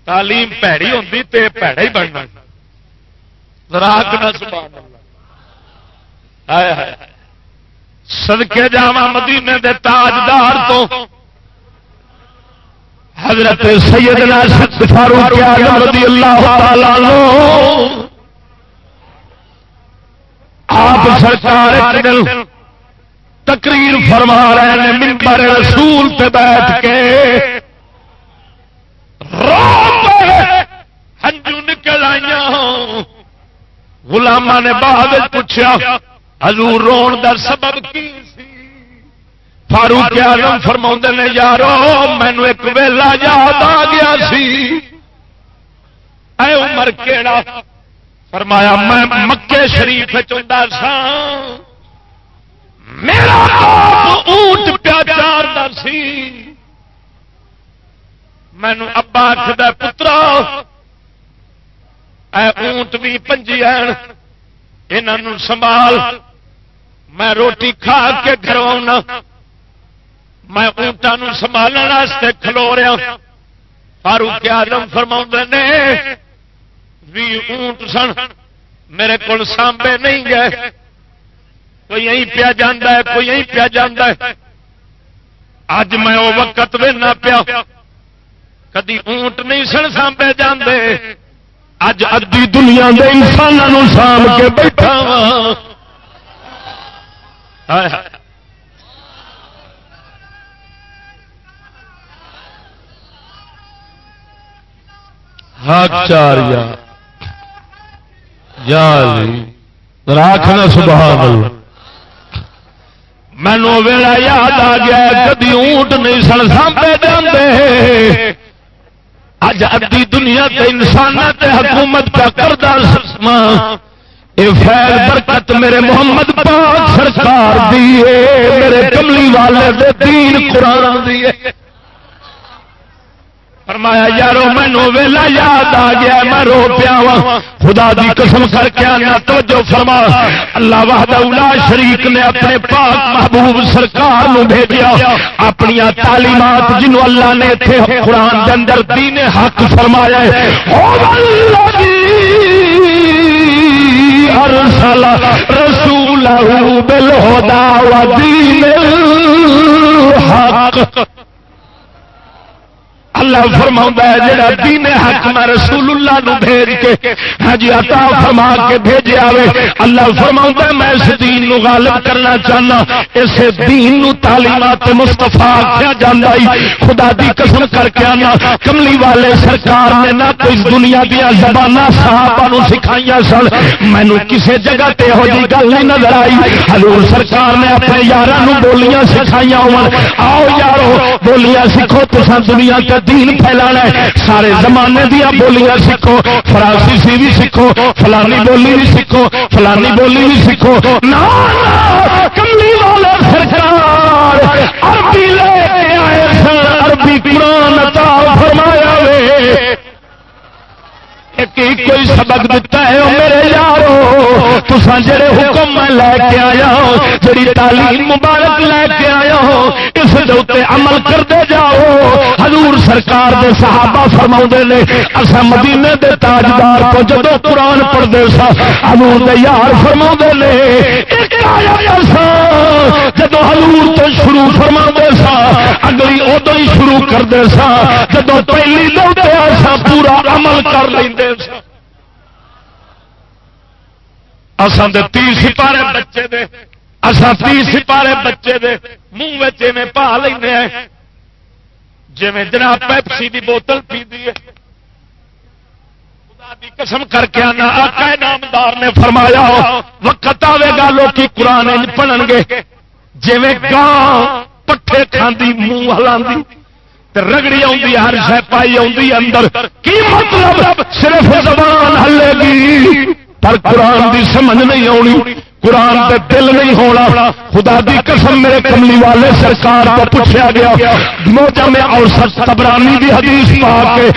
تعلیم پیڑی ہوتی تو پیڑا ہی بننا۔ راکنا سبحان اللہ۔ سدکے جا مدینے دے تاجدار تو حضرت سیدنا سید فاروق رضی اللہ تعالی آپ سرکار تقریر فرما رہے ہیں ممبر رسول پہ بیٹھ کے۔ ہنجو نکل آئی گلاما نے بعد پوچھا حضور رون دا سبب کی فاروق آلم فرما نے، یارو، مینو ایک ویلا یاد آ گیا سی۔ اے عمر کیڑا؟ فرمایا، میں مکے شریف چاہتا سا میرا اونٹ پیا چار سی۔ مینو ابا آخد پترا۔ اے اونٹ بھی پنجی ان سنبھال۔ میں روٹی کھا کے گھر آنا میں اونٹا سنبھالنے کھلو رہا۔ فاروق آدم فرما نے بھی اونٹ سن۔ میرے کو سانبے نہیں گئے۔ کوئی یہیں پیا جانا ہے، کوئی یہیں پیا جانا ہے۔ اج میں وہ وقت وہنا پیا۔ کدی اونٹ نہیں سن سانبے جاندے۔ اج ادی دنیا کے انسانوں سام کے بیٹھا ہاں۔ چار یا راکھنا سبحان اللہ۔ مینو ویلا یاد آ گیا کدی اونٹ نہیں سن سانبے جاندے اج ادی دنیا تے انسان تے حکومت کا کردہ سسما اے فیل برکت میرے محمد پاک سرکار دیے میرے کملی والے دے دین قرآن دیے فرمایا، یارو، مینو ویلا یاد آ گیا، میں رو پیا وا خدا دی قسم کر کے آنا، توجہ فرما۔ اللہ وحدہ اولا شریک نے اپنے پاک محبوب سرکار نو بھیجیا۔ اپنی تعلیمات جنوں اللہ نے تھے قرآن دے اندر دین حق فرمایا ہے۔ ارسل رسولہ بالہدا و دین الحق۔ اللہ فرما ہے، جڑا دین حق میں رسول اللہ نو بھیج کے ہاں جی عطا فرما کے بھیجے آوے۔ اللہ فرما ہے، میں اس دین نو غالب کرنا چاہنا اس دین نو تعلیمات مصطفیٰ کیا جانا خدا دی قسم کر کے آنا، کملی والے سرکار نے نہ کوئی دنیا دیا زبان صحابہ نو سکھائیاں سن۔ مینو کسی جگہ تے ہو جی گل نہیں نظر آئی۔ حضور سرکار نے اپنے یار بولیاں سکھائیاں آؤ یارو، بولیاں سیکھو تو دنیا کا دین پھیلانا ہے۔ سارے زمانے دیا بولیاں سیکھو فرانسیسی بھی سیکھو، فلانی بولی بھی سیکھو، فلانی بولی بھی سیکھو۔ نا کملی والے سرکار، عربی لے آئے عربی قرآن عطا فرمایا وے۔ کوئی سبق دتا ہے؟ میرے یارو تسا جڑے حکم میں لے کے آیا ہو، جڑی تعلیم مبارک لے کے آیا ہو، اس دے عمل کرتے جاؤ۔ حضور سرکار دے صحابہ فرما نے اصا مدینے دے تاجدار کو جدو قرآن پڑھتے سا حضور دے یار فرما نے جدو حضور تو شروع فرما سا اگلی ادو ہی شروع کرتے سا جدو پہلی لوگ سا پورا عمل کر لیں اسان تی سپارے بچے دے۔ اسان تی سپارے بچے دے۔ منہ میں پا لینا جی جناب پیپسی دی بوتل پی دی ہے قسم کر کے آنا، آقا نامدار نے فرمایا، وقت آئے گا لوگ قرآن پڑھن گے۔ جی گاں پٹھے کھاندی، منہ ہلا رگڑی آئی ہر شہ پائی آئی اندر۔ کی مطلب؟ صرف زبان ہلے گی۔ پر قرآن دی سمجھ نہیں آنی قرآن دے دل نہیں ہونا۔ خدا دی قسم میرے کملی والے سرکار کو پوچھا گیا۔ موجہ میں اور سچ تبرانی دی حدیث پا کے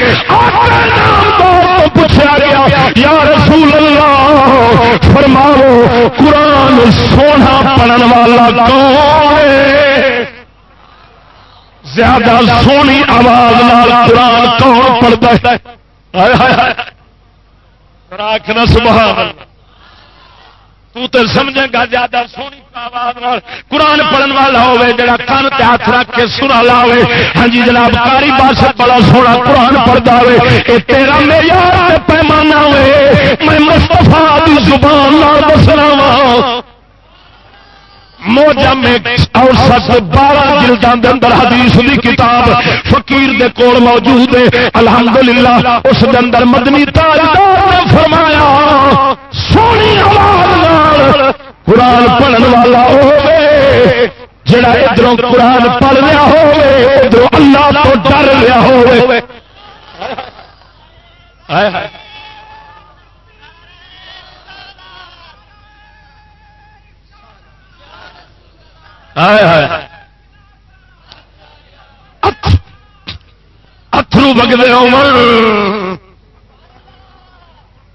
پوچھا گیا۔ یا رسول اللہ، فرماؤ، قرآن سونا پڑھن والا کون ہے؟ زیادہ سونی آواز نال قرآن کون پڑھتا ہے؟ راکھنا سبحان تو تے سمجھے گا زیادہ سونی آواز قرآن پڑھن والا ہوے جڑا کان تے ہاتھ رکھ کے سنا لاوے۔ ہاں جی جناب کاری باشد بڑا سونا قرآن پڑھدا ہوے اے تیرا معیار پیمانہ ہوے میں مصطفی دی زبان نال دسنا وا۔ موجم اور سات بارہ جلدان دے اندر حدیث دی کتاب فقیر دے کول موجود ہے۔ الحمدللہ، اس دے اندر مدنی تاجدار نے فرمایا، سونی آواز نال قرآن پڑھن والا ہوے جڑا ادھروں قرآن پڑھ رہا ہوے ادھروں اللہ تو ڈر رہا ہوے ہائے ہائے۔ اترو وگتے ہو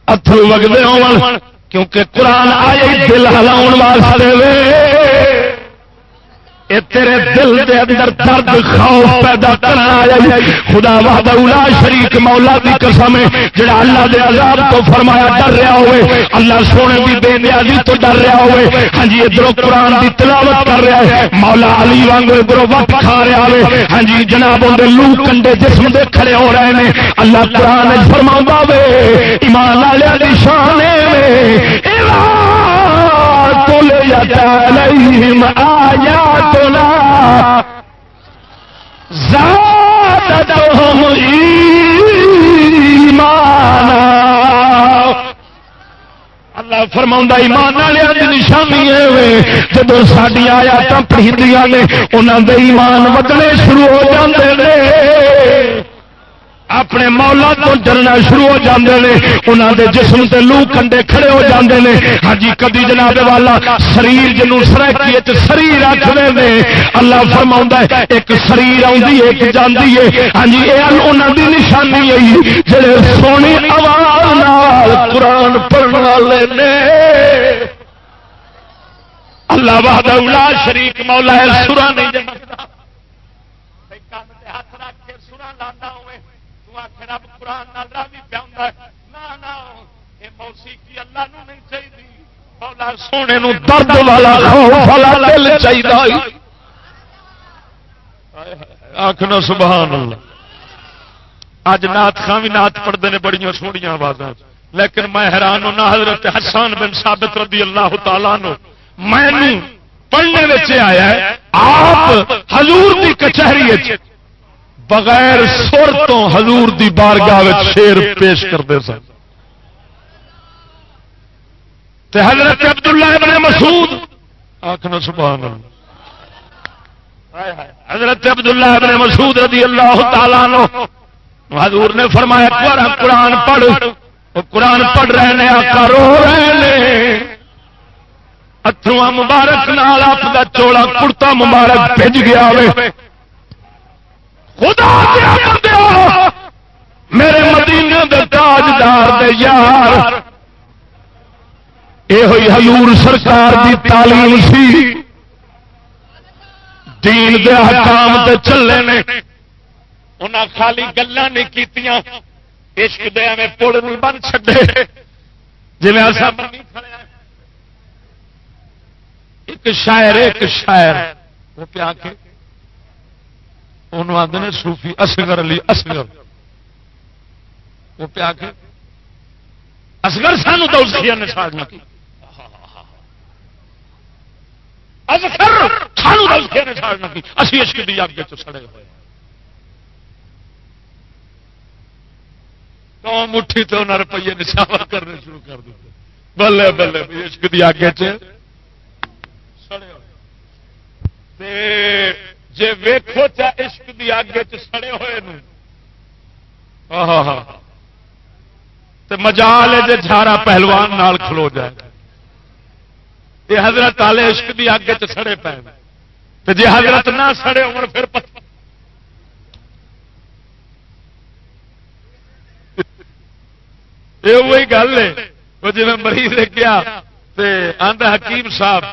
اترو وگتے ہو کیونکہ قرآن آئے دل ہلاؤ واسطے تیرے دل دے اندر درد خوف پیدا کرنا خدا وحدہ اولا شریک مولا دی قسم ہے، جڑا اللہ دے عذاب تو فرمایا ڈر رہا ہوئے۔ اللہ سونے دی بے نیازی تو ڈر رہا ہوئے۔ ہاں جی ادھر قرآن دی تلاوت کر رہا ہے۔ مولا علی وانگو ادھر وقت کھا رہا ہوئے۔ ہاں جی جناب اندر لو کنڈے جسم دے کھڑے ہو رہے ہیں۔ اللہ قرآن فرما وے، ایمان والے دی شان عليهم آياتنا زادتهم إيمانا اللہ فرما ایمان والے نشانی ہے جب ساری آیات پڑھی نے انہوں دے ایمان ودنے شروع ہو جاتے ہیں اپنے مولا تو ڈرنا شروع ہو جاتے ہیں انہوں دے جسم سے لو کنڈے کھڑے ہو جاتے ہیں ہاں جی کدی جناب والا شریر جنوب سرکی شریر رکھتے ہیں اللہ فرما ایک شریر آئی ایک جاتی ہے۔ ہاں جی یہ انہوں کی نشانی ہے جڑے سونی آواز قرآن پڑھنے والے نے۔ اللہ بہاد شریف مولا ہے سورا نہیں جاندا ہاتھ رکھ کے سورا لانا ہوئے۔ رب قرآن راضی پیا موسیقی اللہ نو نہیں چاہیے مولا سونے نو درد والا خوف والا دل چاہیے آخنا سبحان اللہ اج نات خان بھی نات پڑھتے ہیں بڑی سوہنیا آواز لیکن میں حیران ہونا حضرت حسان بن ثابت رضی اللہ تعالیٰ نو میں پڑھنے آیا آپ حضور کی کچہری بغیر سر تو حضور دی بارگاہ شیر پیش کرتے سن۔ حضرت عبداللہ ابن مسعود آخنا سبحان اللہ۔ حضرت عبداللہ ابن مسعود رضی اللہ تعالیٰ نو حضور نے فرمایا قرآن پڑھ۔ قرآن پڑھ رہے ہیں رو رہے ہیں اتروا مبارک نال آپ کا چوڑا کڑتا مبارک بھج گیا خدا میرے مدینے دے تاجدار دے یار۔ یہ ہوئی حضور سرکار دی تعلیم سی۔ دین دے حکام تے چلے نے۔ انہاں خالی گلا نہیں کیتیاں۔ عشق دے میں پڑ نہیں بن چھڈے۔ جی میں ایسا ایک شاعر ایک شاعر۔ وہ پیا کے انہوں آدھے نے صوفی اصغر علی اصغر وہ پیا کے اصغر سانو تو اس نے ساڑنا سانو تو نے ساڑنا کی اسی عشق دی اگ سڑے ہوئے مٹھی تو روپیے نشاور کرنے شروع کر دیتے بلے بلے عشق دی اگ سڑے ہوئے جی ویکو چا عشق دی اگ سڑے ہوئے مجال جی جھارا پہلوان نال کھلو جائے۔ یہ حضرت آلے عشق دی اگ سڑے پے۔ جی حضرت نہ سڑے عمر پھر پتہ۔ یہ وہی گل ہے۔ وہ جی میں مریض گیا آدھا حکیم صاحب،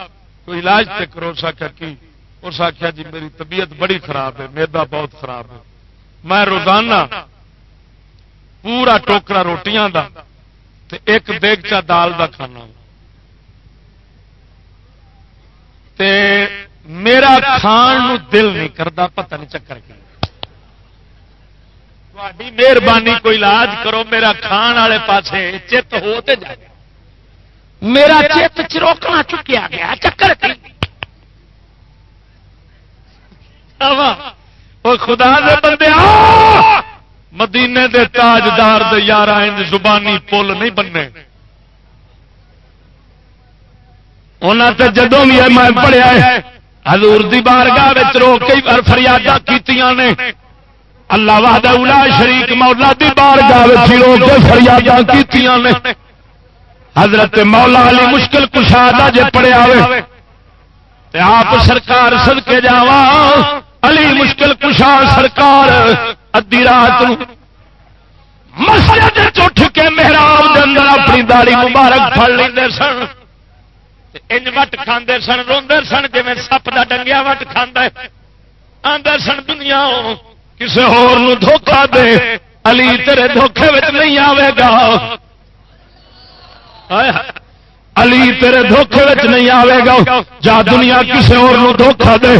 کوئی علاج تے کرو سکا کی؟ اس آخیا جی میری طبیعت بڑی خراب ہے، میدا بہت خراب ہے۔ میں روزانہ پورا ٹوکرا روٹیاں دا تے ایک دیگچا دال دا کھانا تے میرا کھان نو دل نہیں کرتا پتہ نہیں چکر کی مہربانی کوئی علاج کرو، میرا کھان والے پاسے چت ہو جائے۔ میرا چت چروکنا چکیا گیا، چکر او خدا دے بندے مدینے دے تاجدار دے یار آئند زبانی پل نہیں بننے۔ انہوں تے جدوں بھی میں پڑھیا ہے، حضور دی بارگاہ رو کئی بار فریادہ کیتیاں نے۔ اللہ وحدہ اولا شریک مولا دی بارگاہ رو کے فریادہ کیتیاں نے۔ حضرت مولا علی مشکل کشادہ جے پڑھیا ہوئے، تے آپ سرکار سد کے جاوا علی مشکل کشا سرکار ادی رات مسجد اٹھ کے محراب کے اندر اپنی داڑی مبارک پڑ لیں سن۔ انج وٹ کھانے سن، روندے سن جی سپ کا ڈنگیا وٹ کھانا آدھے سن دنیا کسی ہو دھوکھا دے۔ علی تیرے دھوکھے نہیں آئے گا۔ علی تیرے دھوکھے وچ نہیں آئے گا۔ جا دنیا کسی اور نو دھوکھا دے۔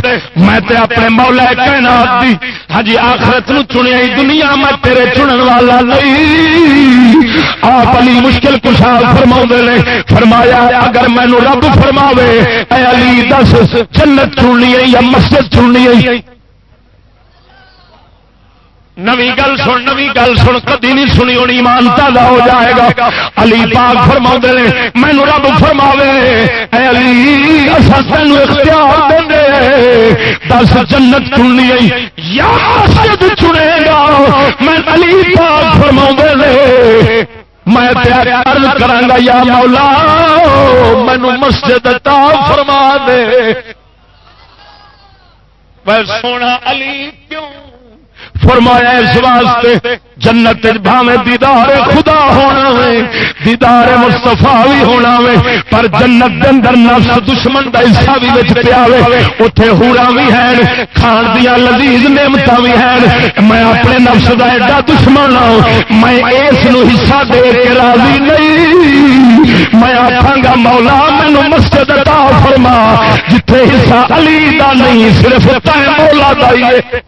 میں تے اپنے مولا کہنا دی ہاں جی آخرت نو چنیا دنیا میں تیرے چنن والا نہیں۔ آپ علی مشکل کشا فرما نے، فرمایا، اگر مینو رب فرماوے، اے علی، دس، جنت چننی ہے یا مسجد چننی ہے؟ نوی گل سن، نوی گل سن، کدی نہیں سنی ہونی ایمان تازہ ہو جائے گا۔ علی پاک فرما نے مینو رب فرماوے، اے علی اصا تین اختیار دے دس جنت چننی یا مسجد چنے گا۔ میں علی پاک فرما نے، میں عرض کرا یا مولا مینو مسجد تا فرما دے۔ سونا علی فرمایا اس واسطے جنت بھاوے دیدار خدا ہونا وے، دیدار مستفا بھی ہونا وے، پر جنت دے اندر نفس دشمن کا حصہ بھی بچ پیا اتے ہورا بھی ہے کھان دیا لذیذ نعمت بھی ہے میں اپنے نفس کا ایڈا دشمن ہوں میں اس حصہ دے کے راضی نہیں۔ میں آخا گا، مولا مینو مسجد عطا فرما، جتھے حصہ علی دا نہیں، صرف مولا دا ہی ہے۔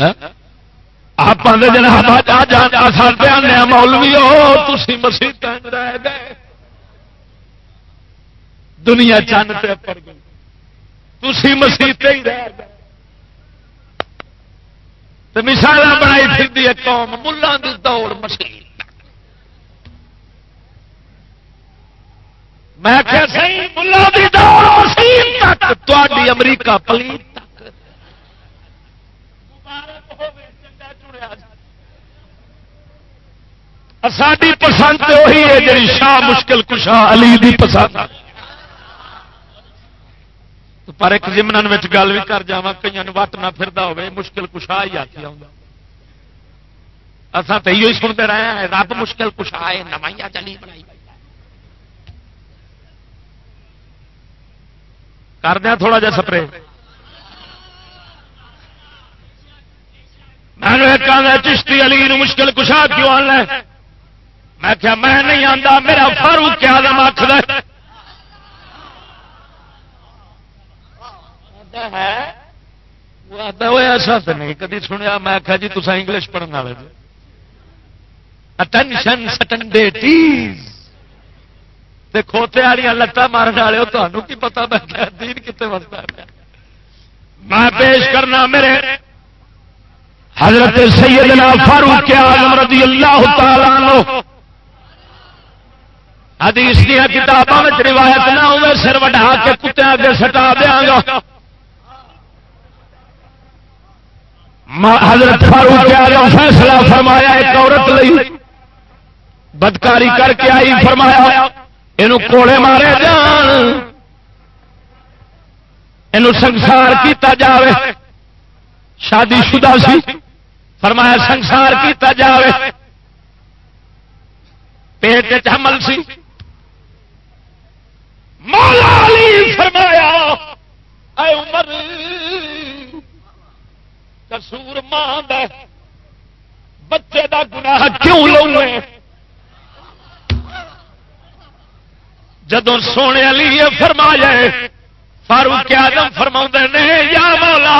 آپ جناب مولوی ہو تھی مسیح رہ گئے دنیا چند پہ پر گئی تھی مسیح ہی رہ گئے مثال بنائی پھر قوم ملان کی دوڑ مسیح میں امریکہ پلیت جی۔ ساری پسند وہی ہے جی شاہ مشکل کشا علی دی پسند۔ پر ایک جمن گل بھی کر جا کئی وٹ نہ پھر ہوے مشکل کشا ہی آتی اصا تو یہ سنتے رہے ہیں، رب مشکل کشا ہے نمائیا چلی بنائی۔ کر دیا تھوڑا جا سپرے۔ میں چشتی علی مشکل کشا کیوں آنا میں کیا میں نہیں آتا میرا فاروق کیا آخر ایسا تو نہیں کدی سنیا میں آخیا جی تصا انگلش پڑھنے والے اٹینشن سٹنڈیٹیز کھوتے والی لتان مارن والے تمہیں کی پتا میں دین کتنے وستا میں پیش کرنا میرے حضرت سیدنا فاروق اعظم رضی اللہ تعالی عنہ حدیث دیا کتابوں میں روایت نہ ہوئے، سر وڈا کے کتے آگے سٹا دیا گا۔ حضرت فاروق اعظم فیصلہ فرمایا، ایک عورت لئی بدکاری کر کے آئی، فرمایا یہ کوڑے مارے جان۔ یہ سنسار کیتا جاوے۔ شادی شدہ سی۔ فرمایا سنسار کیتا جاوے۔ پیٹ حمل سی۔ مولا علی فرمایا اے عمر کسور ماں بچے دا گناہ کیوں لو جدو سونے علی فرمایا فاروق آدم فرما نے یا مولا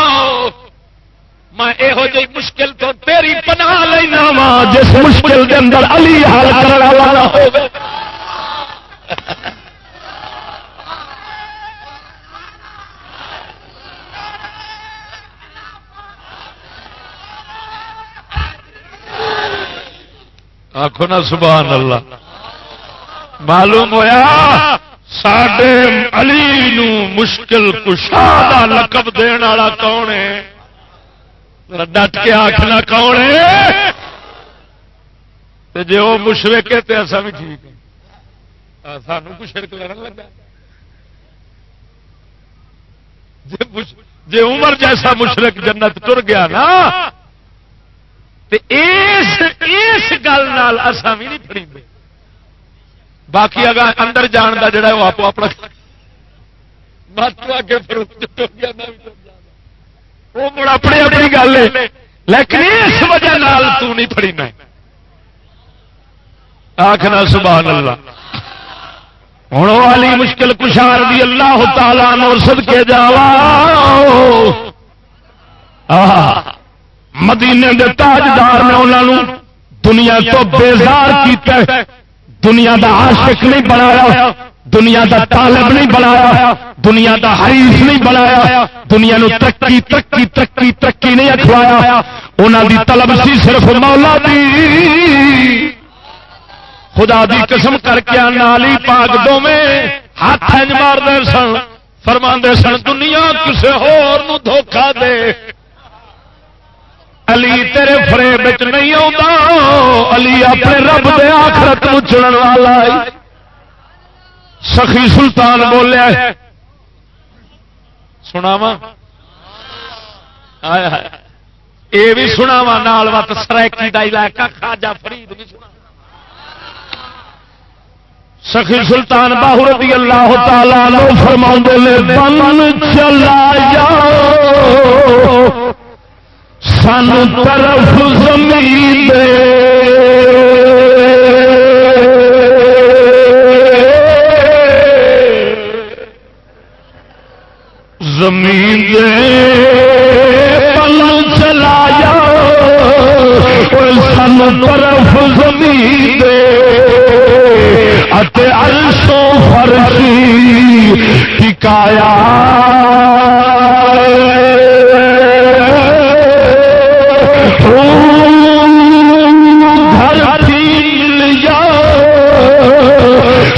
میں یہو جی مشکل تو تیری پنا لینا وا. جس مشکل کے اندر علی حل کرنے والا ہو آخو نا سبحان اللہ. معلوم ہوا سڈے علی نو مشکل کشا لقب دن والا کون ہے؟ ڈٹ کے آخنا کون ہے؟ جی وہ مشرق ہے تو ایسا بھی ٹھیک ہے سانو مشرق لڑن لگا۔ جی عمر جیسا مشرق جنت تر گیا نا اس گل اصا بھی نہیں پڑی باقی اگر اندر جان کا جڑا وہ آپ اپنا وہ مڑ اپنی اپنی گل ہے، لیکن اس وجہ نال تو نہیں پڑی میں۔ آخنا سبحان اللہ۔ ہوں والی مشکل کشار بھی اللہ تعالی نو سد کے جا مدینے دے تاجدار نے انہوں دنیا تو بیزار کیتا ہے۔ دنیا دا عاشق نہیں بنایا۔ دنیا دا طالب نہیں بنایا، دنیا دا حریف نہیں بنایا، دنیا نو ترقی ترقی ترقی ترقی نہیں اخوایا انہوں دی طلب سی صرف مولا دی۔ خدا دی قسم کر کے نالی پاک دو میں ہاتھ مار دے سن فرما سن، دنیا کسی ہو دھوکھا دے۔ علی تیرے فریب وچ نہیں آتا علی اپنے رب دے آخرت نو چنن والا ہے۔ سخی سلطان بولیا سناوا یہ بھی سناوا نال وت سرائکی کا علاقہ خاجا فرید بھی سنا سخی سلطان باہو رضی اللہ تعالی فرما بن چلا جاؤ، سن طرف زمین دے۔ زمین دے پل چلایا سن طرف زمین دے۔ اتے عرشوں فرشی ٹکایا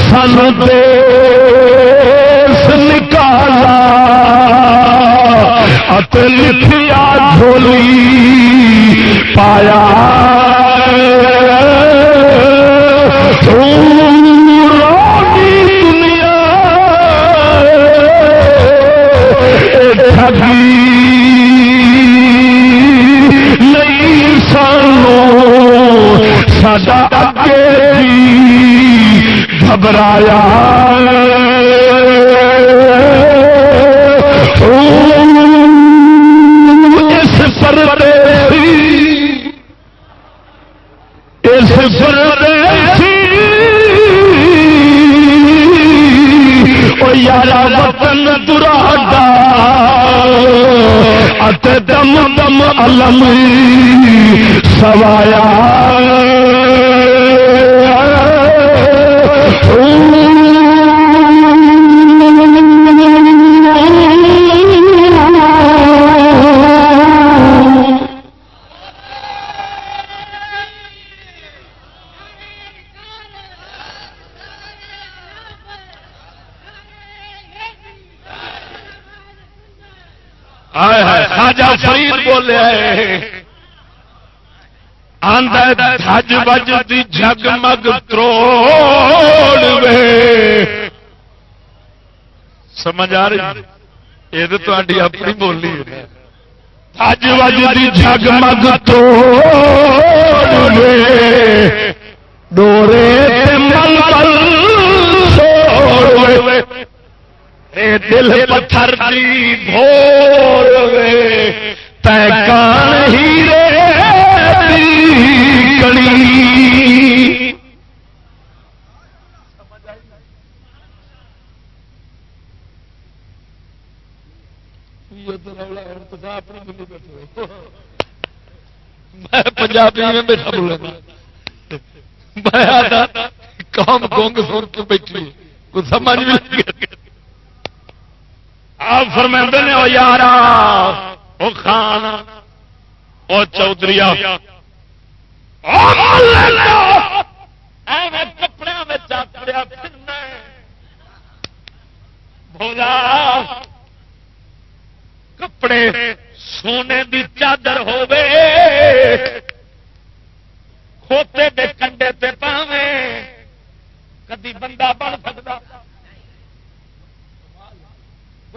سان دے خط لکھیا جھولی پایا۔ دنیا نہیں سانو سدا اگے گھبرایا۔ یارا وطن دراڈا دم دم علم سوایا۔ آج بج دی جگ تروڑ وے سمجھ آ رہی یہ تو تاری اپنی بولی اج بج دی جگ مگ وے ڈورے مل مل اے دل پتھر دی بھور تے کان ہیرے کڑی میں پنجابی میں بیٹھا میں کام گونگ سن کے بیٹھی کچھ سمجھ آپ فرمندے نے وہ یار وہ خان وہ چودھری کپڑے بولا کپڑے سونے دی چادر ہوے کھوتے دے کنڈے تے پاوے کدی بندہ بن سکتا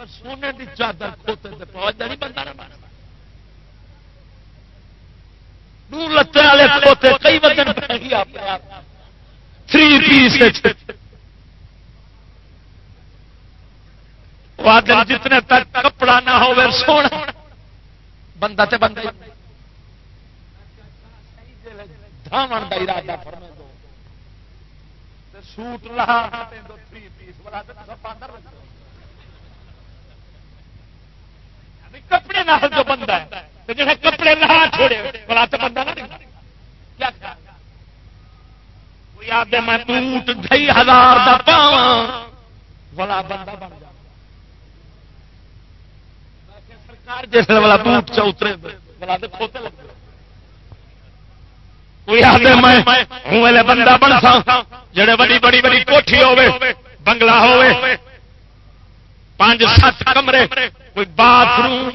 سونے کی چادر کھوتے پہنچ نہیں بندہ دور لتر والے کھوتے کئی وزن تھری پیس جتنے تک کپڑا نہ ہو سونا بندہ تے بندہ دھاون ارادہ دو. سوٹ لا تھری پیس. والا کپڑے نہ جو بندہ ہے جڑا کپڑے نہ چھوڑے، بلا تو بندہ نہ کیا یاد ہے میں بوٹ ڈھائی ہزار کا پاوا بلا بندہ بن جا سرکار جس والا بوٹ چ اترے، بلا تو کھوتے لگ میں بندہ بن سا، جڑے بڑی بڑی بڑی کوٹھی ہوے بنگلہ ہوے پانچ سات کمرے کوئی باتھ روم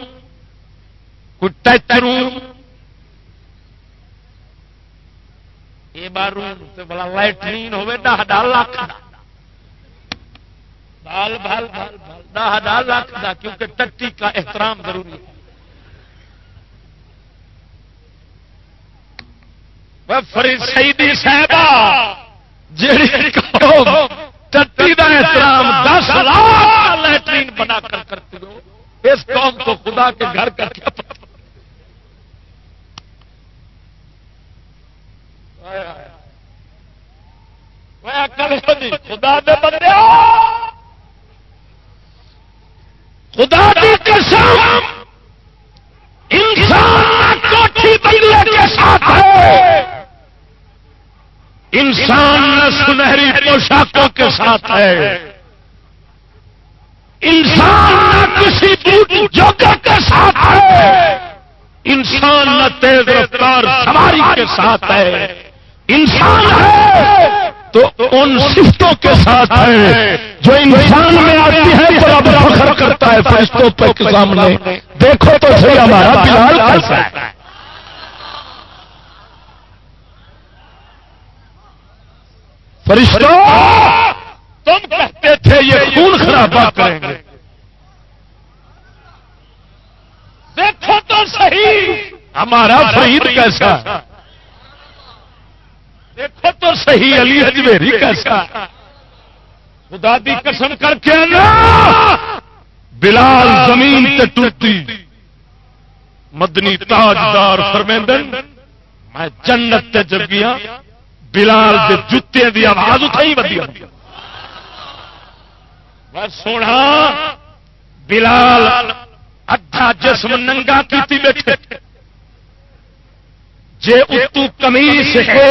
کوئی ٹچ روم یہ بار روم بڑا لائٹرین ہوے دہ ڈال لاکھ بال بال بال بال دہ ڈال لاکھ دا، کیونکہ ٹٹی کا احترام ضروری ہے۔ فرید سیدی صاحبہ، جیڑی ٹٹی کا احترام دس لاکھ لیٹرین بنا کر کرتی ہو اس قوم کو خدا کے گھر کا کیا پتا جی، خدا دے بندے خدا دی قسم، انسان کوٹھی بنگلے کے ساتھ ہے۔ انسان سنہری پوشاکوں کے ساتھ ہے۔ انسان نہ کسی جوکر کے ساتھ ہے انسان نہ تیز رفتار سواری کے ساتھ ہے انسان ہے تو ان صفتوں کے ساتھ ہے جو انسان میں آتی ہے تو فخر کرتا ہے، فرشتوں کے سامنے دیکھو تو صحیح، ہمارا بلال کیسا ہے۔ فرشتوں، تم کہتے تھے یہ خون خرابہ کریں گے۔ دیکھو تو صحیح! ہمارا فرید کیسا؟ دیکھو تو صحیح علی اجمیری کیسا؟ خدا دی قسم کر کے نا بلال زمین تے ٹوٹتی مدنی تاجدار فرمیندن میں جنت تے جب گیا۔ بلال دے جتے دی آواز اٹھائی ودیا میں سونا بلال ادھا جسم ننگا کیتی بیٹھے۔ جے اتو کمیس ہے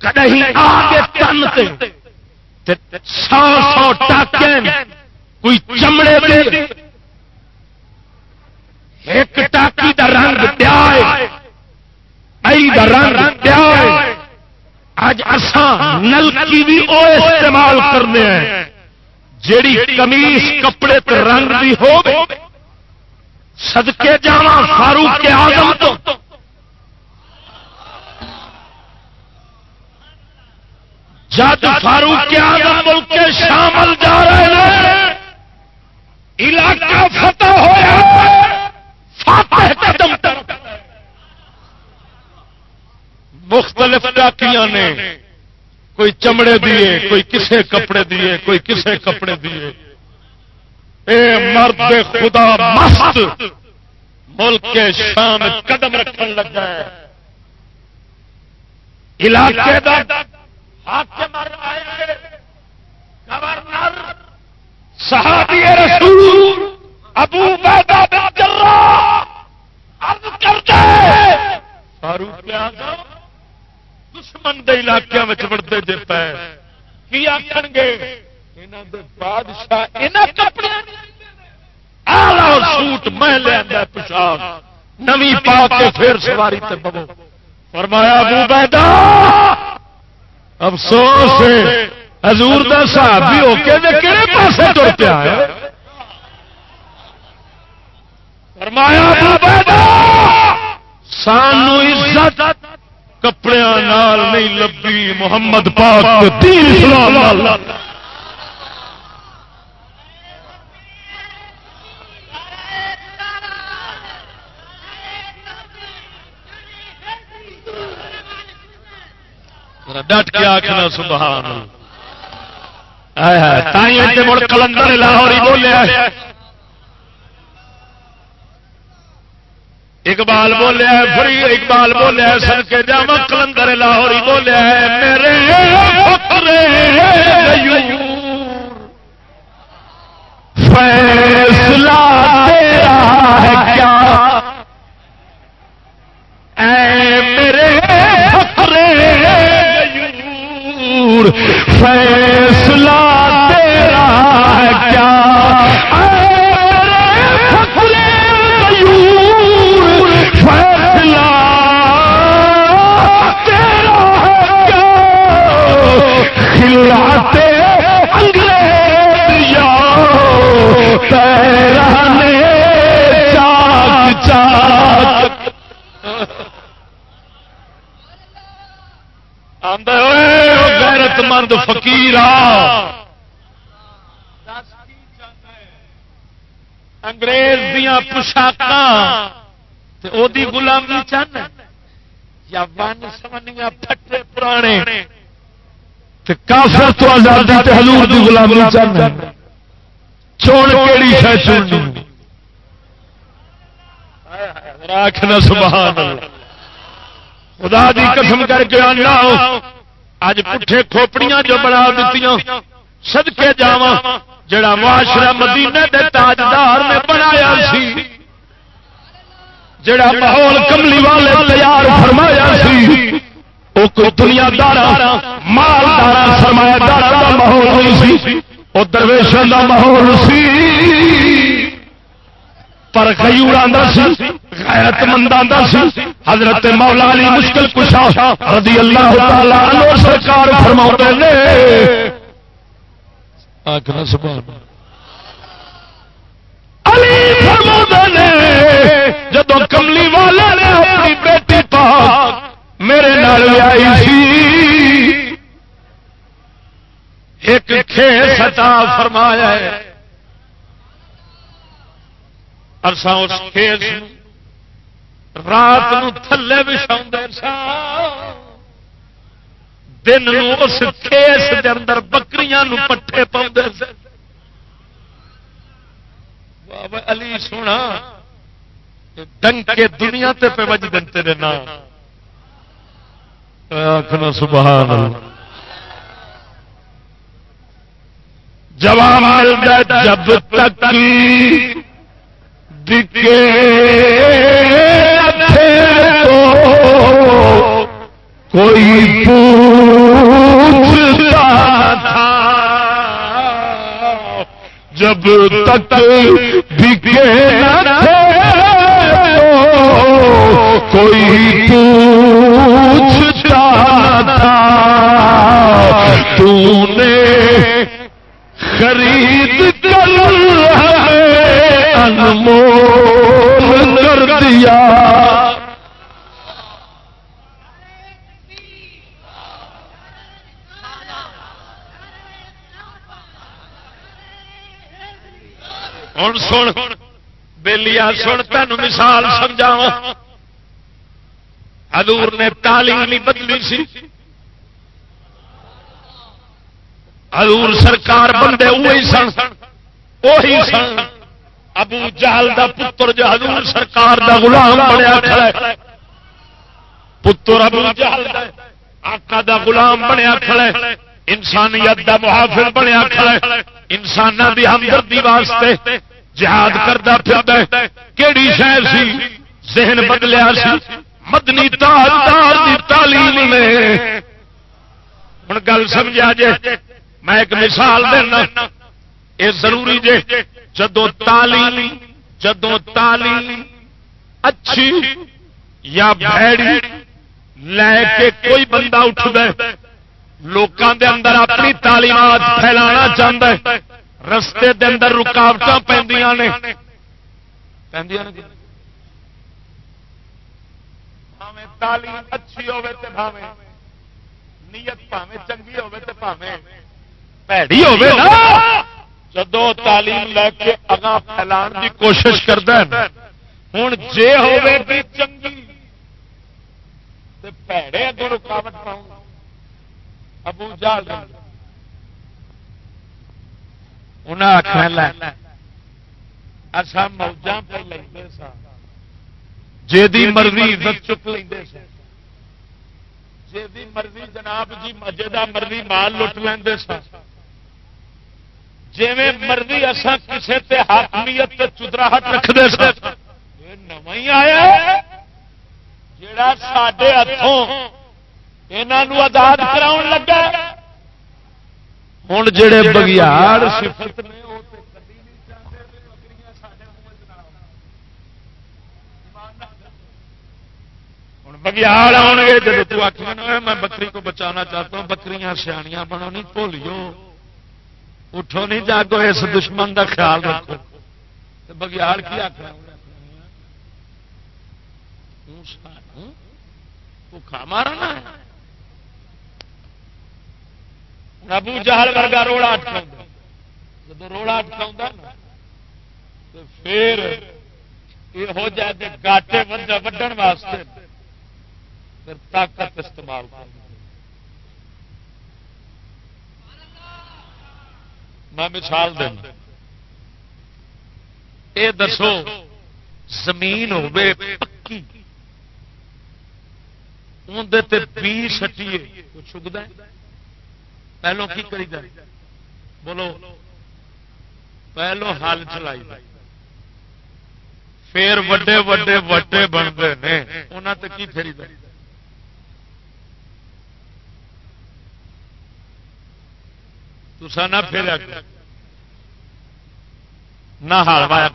کدی آگے تن تے سو سو ٹاکے کوئی چمڑے دے ایک ٹاکی دا رنگ پیائے پیا دا رنگ پیا اج اسان نلکی بھی او استعمال کرنے ہیں، جیڑی کمیس کپڑے تے رنگ بھی ہو سدکے جا فاروق کے آدم تو۔ جد فاروق آدم ملک کے شامل جا رہے ہیں۔ علاقہ فتح ہوا فاتح قدم تک۔ مختلف ڈاکیاں نے۔ کوئی چمڑے دیے، کوئی کسے کپڑے دیے، کوئی کسے کپڑے دیے۔ اے مرد خدا مست، ملک کے شام قدم رکھن لگا ہے۔ علاقے کا گورنر، صحابی رسول، ابو بیدا بن عرض کرتے فاروق دشمن دے علاقے میں بڑھتے جے پے۔ کی آخر گے؟ سوٹ میں لیا پوشاک نوی پا کے پھر سواری تے ببو فرمایا، ابو بیدا افسوس حضور دا صحابی ہو کے دے کہڑے پاسے تر پیا ہے؟ فرمایا سانو عزت کپڑے نال نہیں لبی محمد پاک دین اسلام ڈٹ کے آخنا سبحان مڑ کلندر لاہور ہی بولیا اقبال بولیا فری اقبال بولیا سن کے جا کلندر لاہور ہی بولیا میرے فیصلہ تیرا ہے کیا؟ اے فیصلہ تیرا ہے کیا؟ فیصلہ تیرا ہے کیا کھلاتے انگریز تیرا غیرت مند فکیر انگریز دیا پوشاک غلامی چاہن یا ون سمنیا پٹے پرانے کافر تو آزادی تے حضور دی غلامی چاہن چون کیڑی شے چونی راکھنا سبحان اللہ۔ خدا دی قسم کر کے آنا۔ اج پٹھے کھوپڑیاں جو بنا دیتی سدکے جا جڑا معاشرہ مدینے دے تاجدار نے بنایا سی، جڑا ماحول کملی والے تیار فرمایا سی وہ کوئی دنیا دارا مال دارا سرمایہ دارا کا ماحول نہیں سی وہ درویشن کا ماحول سی۔ پر غیور آندا سی غیرت مند آندا سی۔ حضرت مولا علی مشکل کشا رضی اللہ تعالی عنہ سرکار فرماتے نے۔ آکھنا سبحان علی فرماتے نے جدو کملی والا نے اپنی بیٹی پاک میرے نال آئی سی۔ ایک کھیس عطا فرمایا ہے۔ ارسا اس کھیس رات نو تھلے بچھا سا دن اس کھیس دے اندر بکریاں نو پٹھے پاؤں بابا علی سونا ڈنگ دنیا تے پہ وج دن تیرے نام آخنا سبحان اللہ جواب جب تک کوئی پوچھتا تھا جب تک دکھے کوئی پوچھتا تھا تو نے خرید کر انمول کر دیا۔ ہوں سن بےلیا سن تین مثال سمجھاوا حضور نے تعلیم نہیں بدلی سی۔ حضور سرکار بندے وہی سن۔ وہی سن۔ ابو جہل دا پتر جو حضور سرکار دا غلام بنیا کھڑا ہے۔ پتر ابو جہل دا آقا دا غلام بنیا کھڑا ہے۔ انسانیت دا محافظ بنیا کھڑا ہے۔ انسان دی ہمدردی واسطے جہاد کرتا پھر کہڑی شہر سی؟ ذہن بدلیا سی۔ مدنی تاج تعلیم نے۔ ہوں گل سمجھا جے۔ میں ایک مثال دینا۔ یہ ضروری جے۔ جدو تعلیم جدو تعلیم اچھی یا بھڑی لے کے کوئی بندہ اٹھ دے لوگوں دے اندر اپنی تعلیمات پھیلانا چاہتا ہے، رستے دے اندر رکاوٹ پہ تعلیم اچھی ہوے تے بھاوے نیت پاوے چنگی ہوے تے پاوے پیڑی ہوے نا۔ جدو تعلیم لے کے اگاں پھیلان دی کوشش ہن جے ہوے بھی چنگی پیڑے اگوں رکاوٹ پاؤں ابو جال انہیں آخر اصا موجہ پہ لے سا جی مرضی عزت چک لیں جی مرضی جناب جی مجھے دا مرضی مال لٹ لیں سا جی مرضی اصا کسی تے حاکمیت چدراہٹ رکھتے سا نو آیا جڑا سڈے ہاتھوں یہاں آزاد کرا لگا ہوں جڑے بگیاڑ صفت نے بگیاڑ آن گے جب تو آخ میں بکری کو بچانا چاہتا ہوں، بکریاں سیاح بنو نہیں بھولیو اٹھو نہیں جاگو، اس دشمن کا خیال رکھو۔ بگیاڑ کی آخر بھوکھا مارنا؟ ابو جہل ورگا روڑا اٹکا جب روڑا اٹکا پھر یہ ہو جائے گاٹے وڈن واسطے پھر طاقت استعمال کر۔ میں مثال دینا یہ دسو، زمین ہوے پکی۔ اندر بی سٹیے۔ چکتا پہلو کی کری بولو۔ پہلو ہل چلائی پھر وڈے وڈے وڈے بنتے ہیں۔ انہوں تے کی پھیری تسا نہ پھر نہ ہال وایا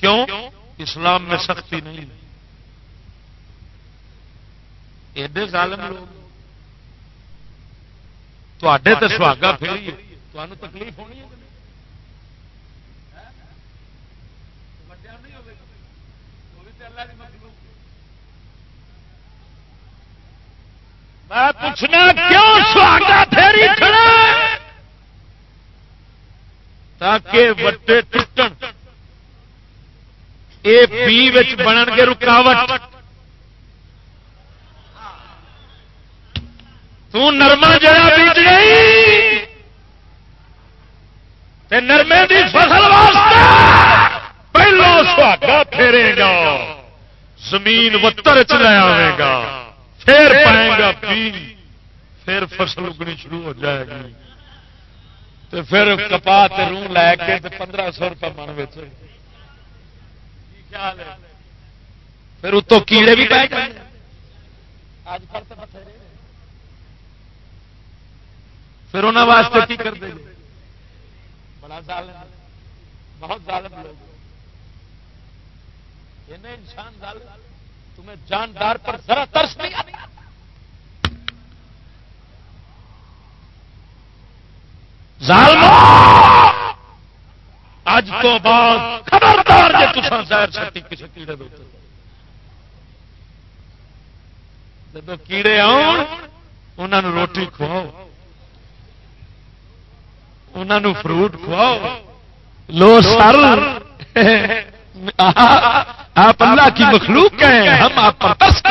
کیوں؟ اسلام میں سختی نہیں۔ ایڈے ظالم لوگ۔ تے تو سہاگا پھیری تکلیف ہونی ہے میں پوچھنا کیوں سہاگا پھیری کھڑا؟ تاکہ وٹے ٹوٹن۔ یہ پی بنن گے رکاوٹ۔ ترما جڑا بیج گئی جی۔ نرمے کی فصل پہلو سہاگا پھیرے گا۔ زمین وتر چ لے گا۔ پھر پائے گا پی پھر فصل اگنی شروع ہو جائے گی۔ تو پھر کپا رو لے کے پندرہ سو روپئے من بچ پھر اتو کیڑے بھی پائے پھر انہوں واسطے کی کرتے بڑا ظالم بہت ظالم لوگ۔ انسان ظالم۔ تمہیں جاندار پر ذرا ترس نہیں آتا۔ اج تو بعد خبردار جی تصا زہر سٹی کسی کیڑے دو جب کیڑے آن انہوں روٹی کھواؤ۔ انہوں فروٹ کھواؤ۔ لو سر۔ آپ اللہ کی مخلوق ہیں، ہم آپ پر ترس۔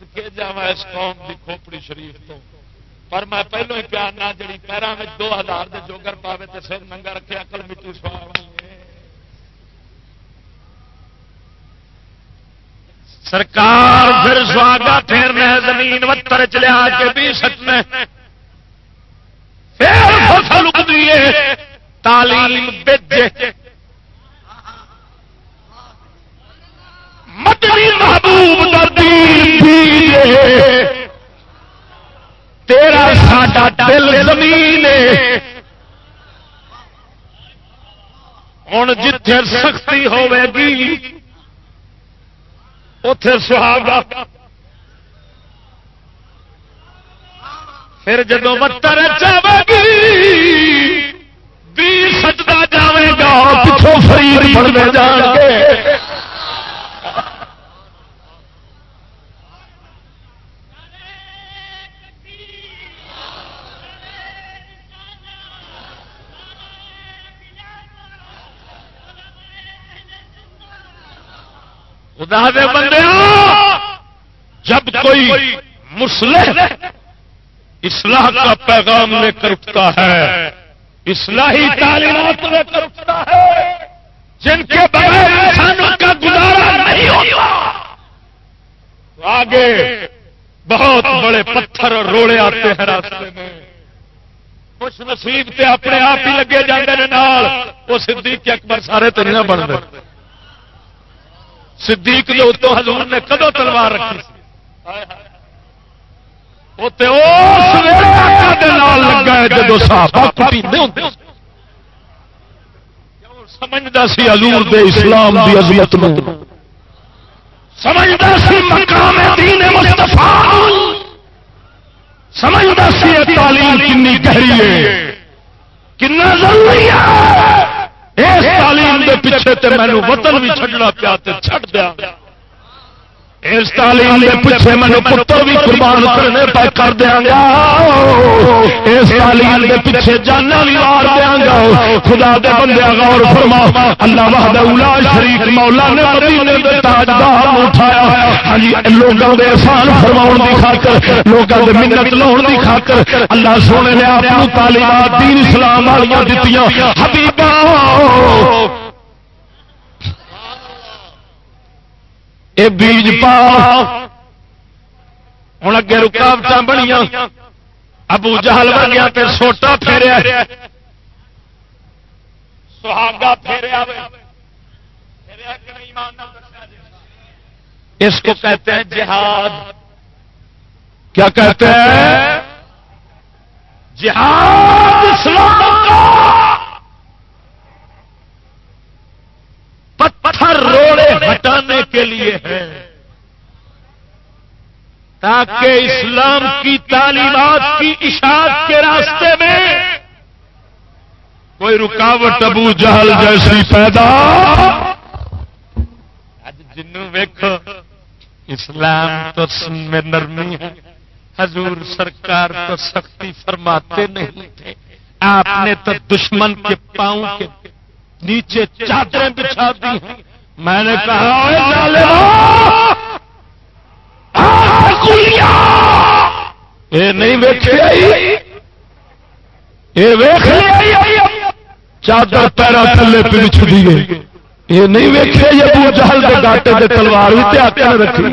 سدکے جا اس قوم کی کھوپڑی شریف تو۔ پر میں پہلو ہی پیار نہ جڑی پیروں میں دو ہزار کے جوگر پاوے تو سر ننگا رکھے اکل مٹی سوا سرکار پھر سواگا پھیرنا زمین وتر چلیا کے بھی سکنے پھر فصل اگتی ہے، تعلیم مدنی محبوب تیرا ساڈا دل زمین ہوں جتھے سختی ہوے گی اتے سہاگا پھر جب متر چاہے گی سجدا جائے گا، پچھوں فرید پڑھنے جان گے۔ خدا دے بندے جب کوئی مسلح اصلاح کا پیغام لے کر اٹھتا ہے اصلاحی تعلیمات لے کر اٹھتا ہے جن کے بغیر انسانوں کا گزارا نہیں ہوتا۔ آگے بہت بڑے پتھر اور روڑے آتے ہیں راستے میں۔ خوش نصیب تے اپنے آپ ہی لگے جانے وہ صدیق اکبر سارے تو نہیں بن گئے صدیق کے اتوں حضور نے کدو تلوار رکھی سمجھتا سی۔ حضور دے اسلام دی عظمت سمجھتا سی مقام دین مصطفیٰ۔ سمجھتا سی تعلیم کنی گہری ہے۔ کنا ضروری ہے۔ اس تعلیم دے پیچھے تے مینو وطن بھی چڈنا پیا تے چھڈ دیا۔ اس تعلیم کے پیچھے مینو پتر بھی قربان کرنے پہ کر دیا گا۔ اس تعلیم کے پیچھے جانا بھی مار دیا گا۔ خدا دے بندے غور فرما۔ اللہ وحد اولا شریف مولا نے مدینے دے تاجدار اٹھایا۔ ہاں جی لوگوں دے احسان فرماؤن دی خاطر، لوگوں دے منت لاؤن دی خاطر۔ اللہ سونے نے اپنی تعلیمات دین اسلام والیاں دتیاں۔ حبیبا! بیج پا۔ ہوں اگے رکاوٹ بنیا ابو جہل بنیا تے سوٹا پھیریا۔ سہاگا پھیریا اس کو کہتے ہیں جہاد۔ کیا کہتے ہیں؟ جہاد اسلام کا۔ پتھر روڑے کے لیے ہے تاکہ اسلام کی تعلیمات کی اشاعت کے راستے میں کوئی رکاوٹ ابو جہل جیسی پیدا جنوں ویک اسلام تو میں نرمی ہے۔ حضور سرکار تو سختی فرماتے نہیں تھے۔ آپ نے تو دشمن کے پاؤں کے نیچے چادریں بچھا دی ہیں۔ میں نے کہا یہ نہیں چادر پیرا تھلے پہ بچھ دی گئی۔ یہ نہیں ویکے ابو جہل کے ڈاٹے کے تلوار بھی ہاتھ رکھی۔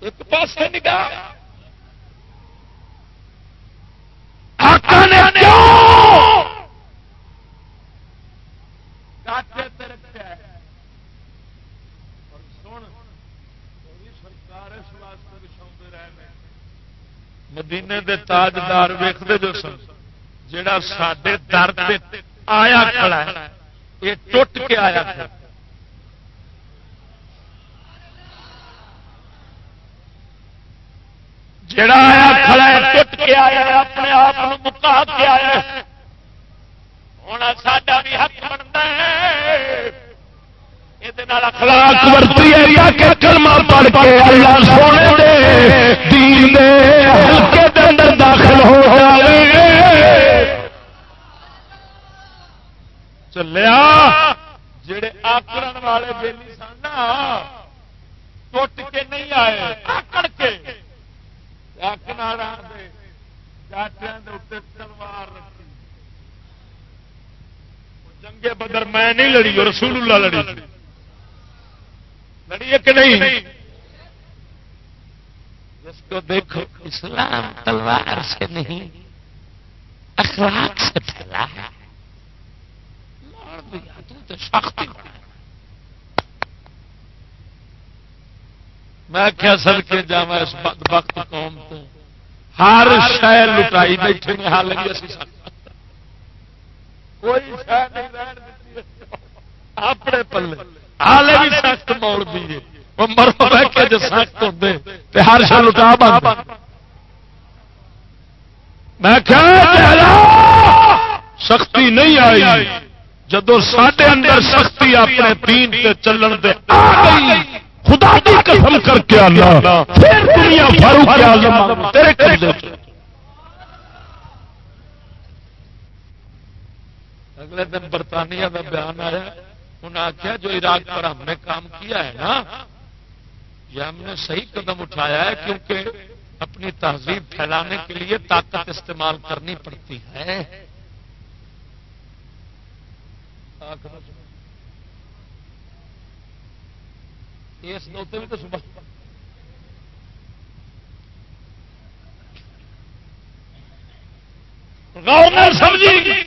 ایک پاس نگاہ۔ مدینے دے تاجدار ویختے جو سن جڑا سڈے درد آیا کھڑا ہے، یہ ٹوٹ کے آیا تھا جڑا آیا کھڑا ہے، ٹوٹ کے آیا اپنے آپ مکا کے آیا ہوں ساڈا بھی حق بنتا ہے۔ اخلاق ورتی ہے، یا کلمہ پڑھ کے اللہ سونے دے۔ دین دے ہلکے اندر داخل ہو جائے چلیا، جڑے آکڑ والے بےلی سن ٹوٹ کے نہیں آئے، آکڑ کے۔ تلوار رکھی۔ جنگے بدر میں نہیں لڑی رسول اللہ لڑی۔ لڑی کہ نہیں؟ جس کو دیکھو، اسلام تلوار سے نہیں، اخلاق سے پھیلا ہے۔ میں کیا سر کے جا اس وقت قوم تو ہر شہر لٹائی بیٹھے نے، حال کوئی اپنے پلے، حال بھی سخت موڑ دیے وہ مرو کے جو سخت ہوتے ہر شہر لٹا بند۔ میں سختی نہیں آئی۔ جدو سڈے اندر سختی اپنے دین سے چلن دے آ گئی، خدا کی قسم کر کے آنا۔ پھر دنیا فاروق تیرے اگلے دن برطانیہ کا بیان آیا انہیں آخیا جو عراق پر ہم نے کام کیا ہے نا یہ ہم نے صحیح قدم اٹھایا ہے کیونکہ اپنی تہذیب پھیلانے کے لیے طاقت استعمال کرنی پڑتی ہے۔ اس بھی تو صبح سمجھی۔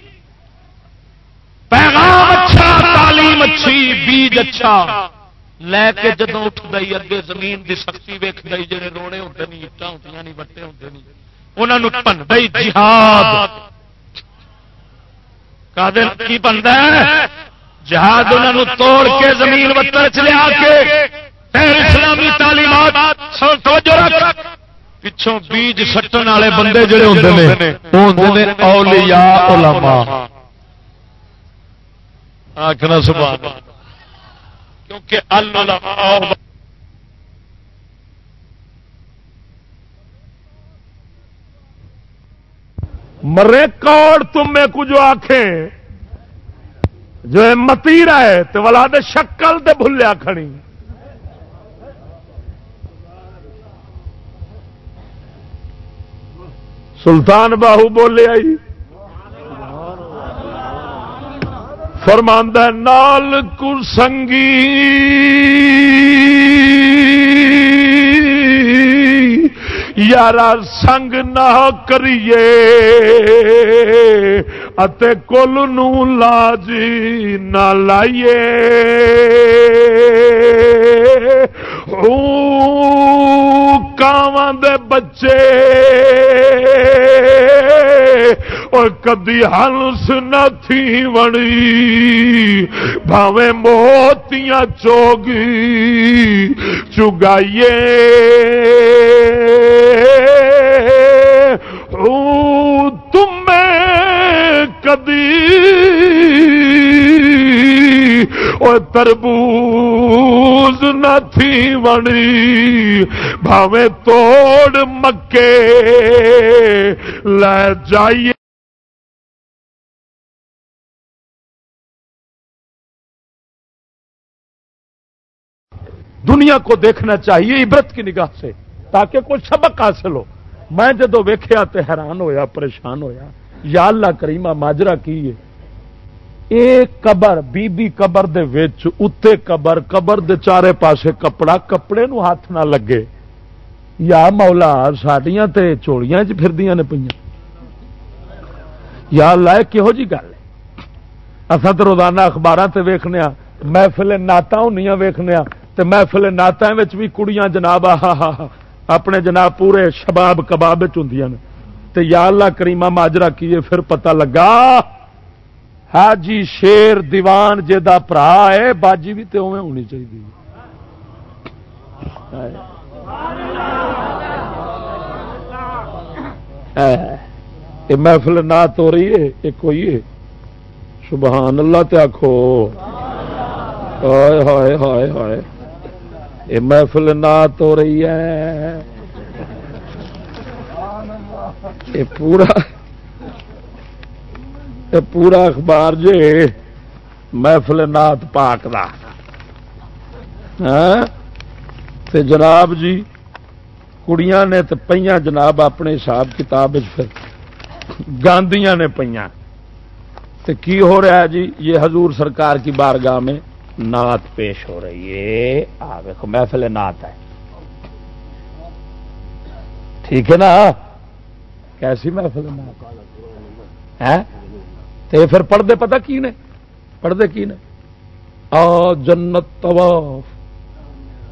پیغام اچھا تعلیم اچھی بیج اچھا۔ لے کے جدو اٹھ گئی اگے زمین دی سختی ویک گئی جڑے رونے ہوتے نہیں اٹا ہوتی نہیں وٹے ہوتے نہیں انہوں پن گئی جہاد۔ کی بنتا ہے؟ جہاد انہوں توڑ کے زمین وطن چ لیا کے اسلامی تعلیمات پچھوں بیج سٹن والے بندے جڑے ہوتے ہیں اولیاء علماء۔ آخنا سبحان اللہ۔ کیونکہ اللہ مرے کوڑ تم میں کچھ آخیں جو متی رہے تو والا دے شکل تے بھولیا کھڑی۔ سلطان باہو بولے آئی۔ فرماندہ نال سنگی۔ یارا سنگ نہ کریے اتے کل نو لاجی نہ لائیے۔ گاواں دے بچے اور کدی ہنس نہ تھی وڑی بھاوے موتیاں چوگی، چگائیے۔ تم کدی، اور تربوز نہ تھی بنی بھاوے توڑ مکے۔ لے جائیے۔ دنیا کو دیکھنا چاہیے عبرت کی نگاہ سے، تاکہ کوئی سبق حاصل ہو۔ میں جدو ویخیا تو حیران ہویا، پریشان ہویا، یا اللہ کریمہ ماجرا کی ہے ایک قبر بی بی قبر دے وچ، اتے قبر قبر دے چارے پاسے کپڑا، کپڑے نو ہاتھ نہ لگے۔ یا مولا، ساڈیاں تے چوڑیاں چ پھردیاں نے پئیاں۔ یا اللہ کہو جی گل اصا تو روزانہ اخبار سے ویخنے ہاں، محفل نعت ہونی ویخنے ہاں، تو محفل نعت بھی کڑیاں جناب، آ اپنے جناب پورے شباب کباب ہوں تے یا اللہ کریمہ ماجرا کیے، پھر پتہ لگا، حاجی شیر دیوان جا برا ہے، باجی بھی تو اوے ہونی چاہیے یہ محفل نات ہو رہی ہے یہ کوئی ہے؟ سبحان اللہ تے آخو ہائے ہائے ہائے ہائے۔ یہ محفل نات ہو رہی ہے۔ یہ پورا یہ پورا اخبار جے محفل نات پاک دا۔ ہاں؟ تے جناب جی کڑیاں نے تو پہ جناب اپنے حساب کتاب پھر گاندیاں نے پہ کی ہو رہا ہے جی؟ یہ حضور سرکار کی بارگاہ میں نعت پیش ہو رہی ہے۔ آ، دیکھو، محفل نعت ہے۔ ٹھیک ہے نا؟ کیسی محفل نعت؟ تے پھر پڑھتے پتا کی نے؟ پڑھتے کی نے؟ آ، جنت طواف۔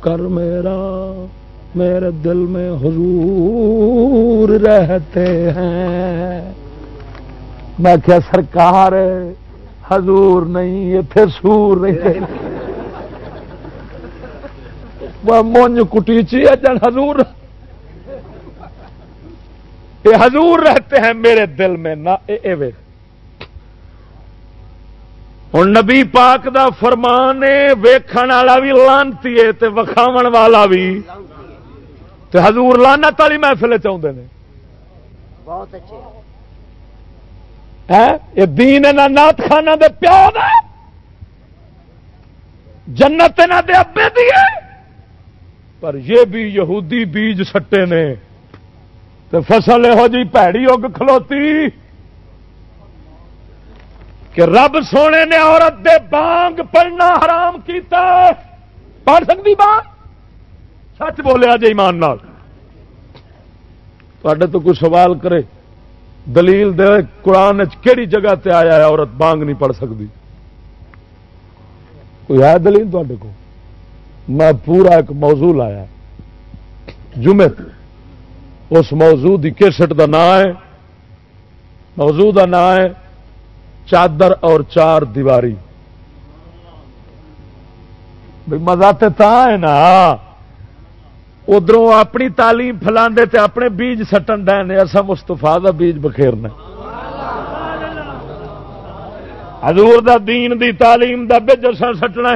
کر میرا، میرے دل میں حضور رہتے ہیں۔ میں کیا سرکار حضور نہیں، یہ پھر سور نہیں۔ وہ مونج کٹیچی ہے جن حضور۔ یہ حضور رہتے ہیں میرے دل میں، نہ اے وے ہوں نبی پاک دا فرمان ویکھن والا بھی لانتی ہے وکھاو والا بھی تے حضور لانت والی محفل چاہتے ہیں بہت اچھے۔ یہ دین نات خانہ دے پیو دے۔ جنت نہ دے ابے دیے پر یہ بھی یہودی بیج سٹے نے۔ تو فصل یہو جی پیڑی اگ کھلوتی۔ کہ رب سونے نے عورت دے بانگ پڑھنا حرام کیتا۔ پڑھ سکتی بانگ سچ بولیا جی ایمان نال۔ تو کوئی سوال کرے۔ دلیل دے قرآن کہڑی جگہ تے آیا ہے عورت بانگ نہیں پڑھ سکتی؟ کوئی ہے دلیل تے کو میں پورا ایک موضوع لایا جمع اس موضوع کی کیسٹ کا نام ہے۔ موضوع کا نام ہے چادر اور چار دیواری۔ مزہ تو ہے نا۔ ادھر اپنی تعلیم فلا اپنے بیج سٹن ڈے ایسا مستفا کا بیج بخیرنا حضور دا دین دی تعلیم دا بج اصا سٹنا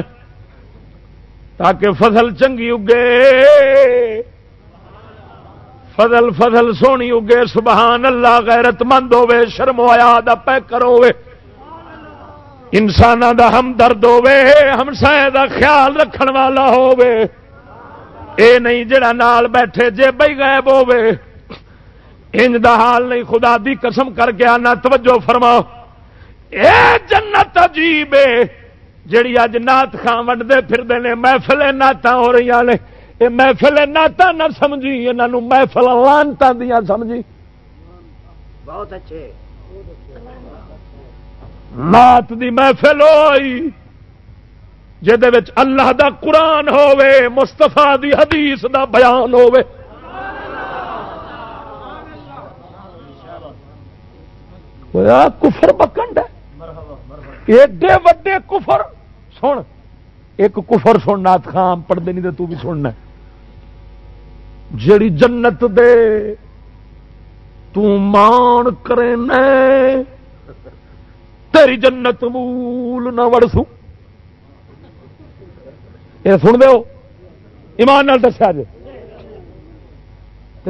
تاکہ فصل چنگی اگے۔ فضل فضل سونی اگے۔ سبحان اللہ غیرت مند ہوے شرم آیا دا پیکر ہوے انسان دا ہمدرد ہوے ہمسائے دا خیال رکھن والا ہوے اے نہیں جڑا نال بیٹھے جے بئی غائب ہوے انج دا حال نہیں خدا دی قسم کر کے آنا توجہ فرماؤ اے جنت عجیب ہے جڑی اج نات خان ونڈتے پھرتے ہیں محفل نعت ہو رہی نے۔ یہ محفل نعت نہ سمجھی یہاں محفل لانتا دیا سمجھی۔ بہت اچھے۔ نات دی محفل ہوئی۔ جہد اللہ دا قرآن ہوے مستفا دی حدیث دا بیان ہوے کفر بکنڈ ہے ایڈے وڈے کفر، سن، ایک کفر سننا خام پڑھتے نہیں تو بھی سننا۔ جیڑی جنت دے تو مان کرے تیری جنت مول نہ وڑسوں۔ یہ سن دو ایمان نال دسیا جی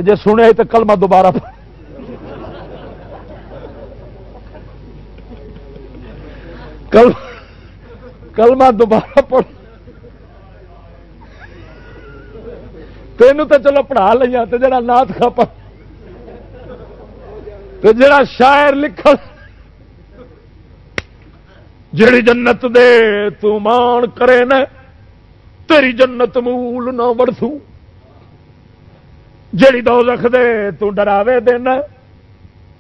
جی سنیا تو کلمہ دوبارہ کل کلمہ دوبارہ پڑھ۔ تین تو چلو پڑھا لیا تو جڑا نات کھا تو جڑا شاعر لکھ جڑی جنت دے تو مان کرے نا۔ تیری جنت مول نہ وڑسو جڑی دو رکھ دے تو ڈراوے دینا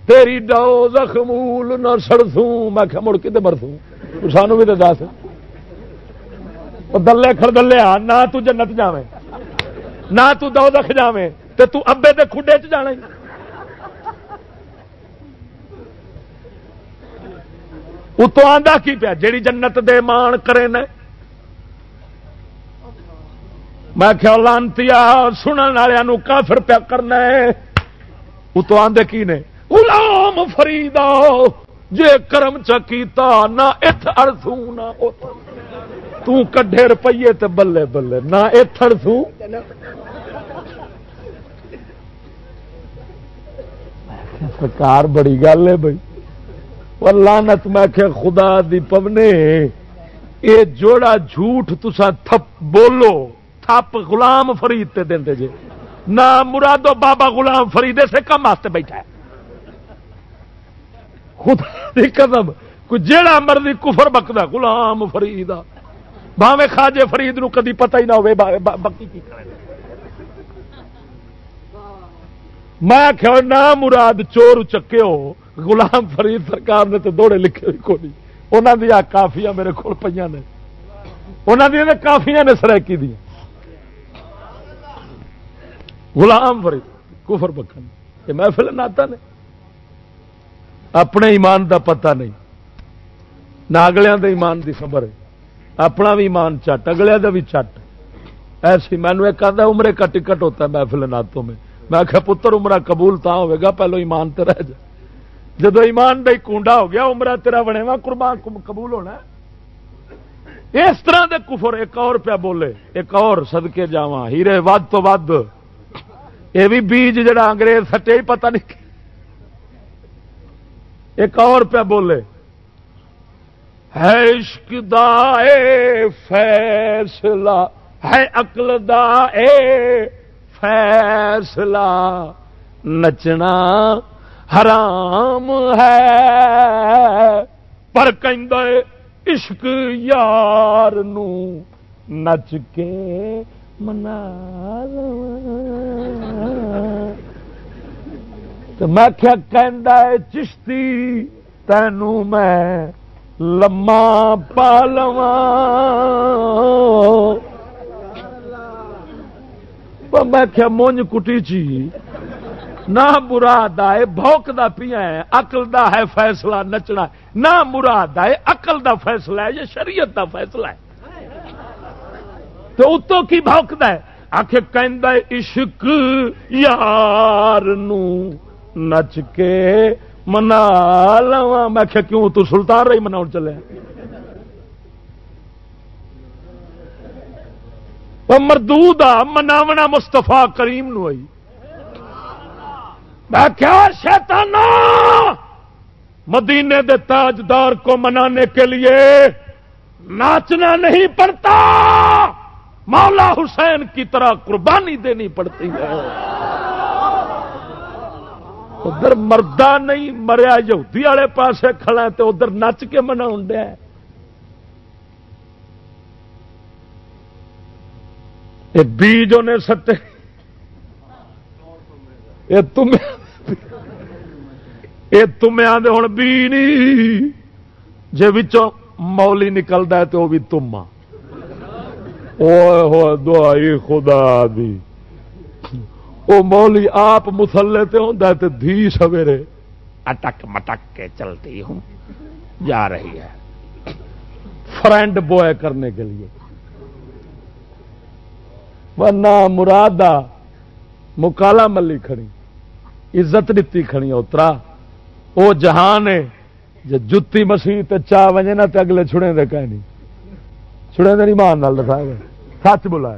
تیری ڈو زخمول نہ سڑسوں۔ میں کہ مڑ کے برسوں سانو بھی تو دس۔ دلے کھڑ دلے آ، نہ تو جنت جاویں۔ نہ تو دو دکھ جاویں۔ تے تو ابے دے کھڈے چ جانا اتو آندا کی پیا؟ جیڑی جنت دے مان کرے نے میں کیا لانتی سنن والوں کافر پیا کرنا اتو آدھے کی نے؟ غلام فریدا جے کرم چکیتا نہ ات ارسو نہ تڈے روپیے تے بلے بلے، نہ ات ارسو سرکار، بڑی گل ہے بھائی۔ لانت میں کہ خدا دی پونے یہ جوڑا جھوٹ تسا تھپ بولو۔ تھپ غلام فرید تے دیں جے۔ نہ مرادو بابا غلام فرید سے کم واسطے بیٹھا ہے۔ خدا قدم کوئی جیڑا مرضی کفر بکدا، غلام فرید باوے خاجے فرید نو کدی پتہ ہی نہ ہوئے بکی کی کرے۔ میں کہ نہ مراد چور چکے ہو، غلام فرید سرکار نے تو دوڑے لکھے ہوئی کوئی انہوں دیا کافیاں میرے کو پہ نے۔ انہوں دیا کافیاں نے سرکی دیا۔ غلام فرید، کفر بکن یہ محفل ناتا نے۔ اپنے ایمان دا پتہ نہیں۔ نہ اگلیاں ایمان دی خبر ہے۔ اپنا بھی ایمان چٹ اگلے دا بھی چٹ۔ ایسی مینو ایک آدھا عمرے کا ٹکٹ ہوتا ہے محفل ناتوں میں۔ میں آخیا پتر، عمرہ قبول تا ہوئے گا، پہلو ایمان تے رہ جائے جدو ایمان دے کنڈا ہو گیا، عمرہ تیرا بنے وا قربان قبول ہونا اس طرح دے کفر، ایک اور پیا بولے، ایک اور سدکے جاوا ہیرے، ود تو ود۔ یہ بھی بیج جڑا انگریز سٹے ہی پتہ نہیں۔ ایک اور پہ بولے۔ ہے عشق دا اے فیصلہ، ہے عقل دا اے فیصلہ۔ نچنا حرام ہے۔ پر کہ عشق یار نو نچ کے منا تو میں کیا کہ چشتی تینوں میں لما پالو میں کیا مونج کٹی چی نہ مراد آئے بوک دا پیا ہے اقل دا ہے فیصلہ نچنا نہ مراد آئے اقل دا فیصلہ ہے، یہ شریعت دا فیصلہ ہے. تو اتوں کی بوکد ہے؟ آخ عشق یار نو نچ کے منا لوا میں کیوں تو سلطان رہی منا چلے مردو آ مناونا مستفا کریم نو آئی۔ میں کیا شیطانہ! مدینے دے تاجدار کو منانے کے لیے ناچنا نہیں پڑتا۔ مولا حسین کی طرح قربانی دینی پڑتی ہے۔ ادھر مردہ نہیں، مریا یہودی والے پاسے کھڑا تو ادھر نچ کے منا دیا بیج انہیں سٹے۔ یہ تم یہ تم ہوں بی نہیں۔ جی مولی نکلتا ہے تو وہ بھی تما دعائی خدا دی۔ او مولی آپ مسلے تے ہوندا تے دھی سویرے۔ اٹک مٹک کے چلتی ہوں۔ جا رہی ہے۔ فرینڈ بوائے کرنے کے لیے۔ ورنہ مرادہ مکالا ملی کھڑی۔ عزت دیتی کھڑی اترا۔ وہ جہان ہے۔ جتی مسیح چاہ وجے نہ تے اگلے چھڑے دے کہ نہیں چھڑے مان نال دکھا گئے سچ بلا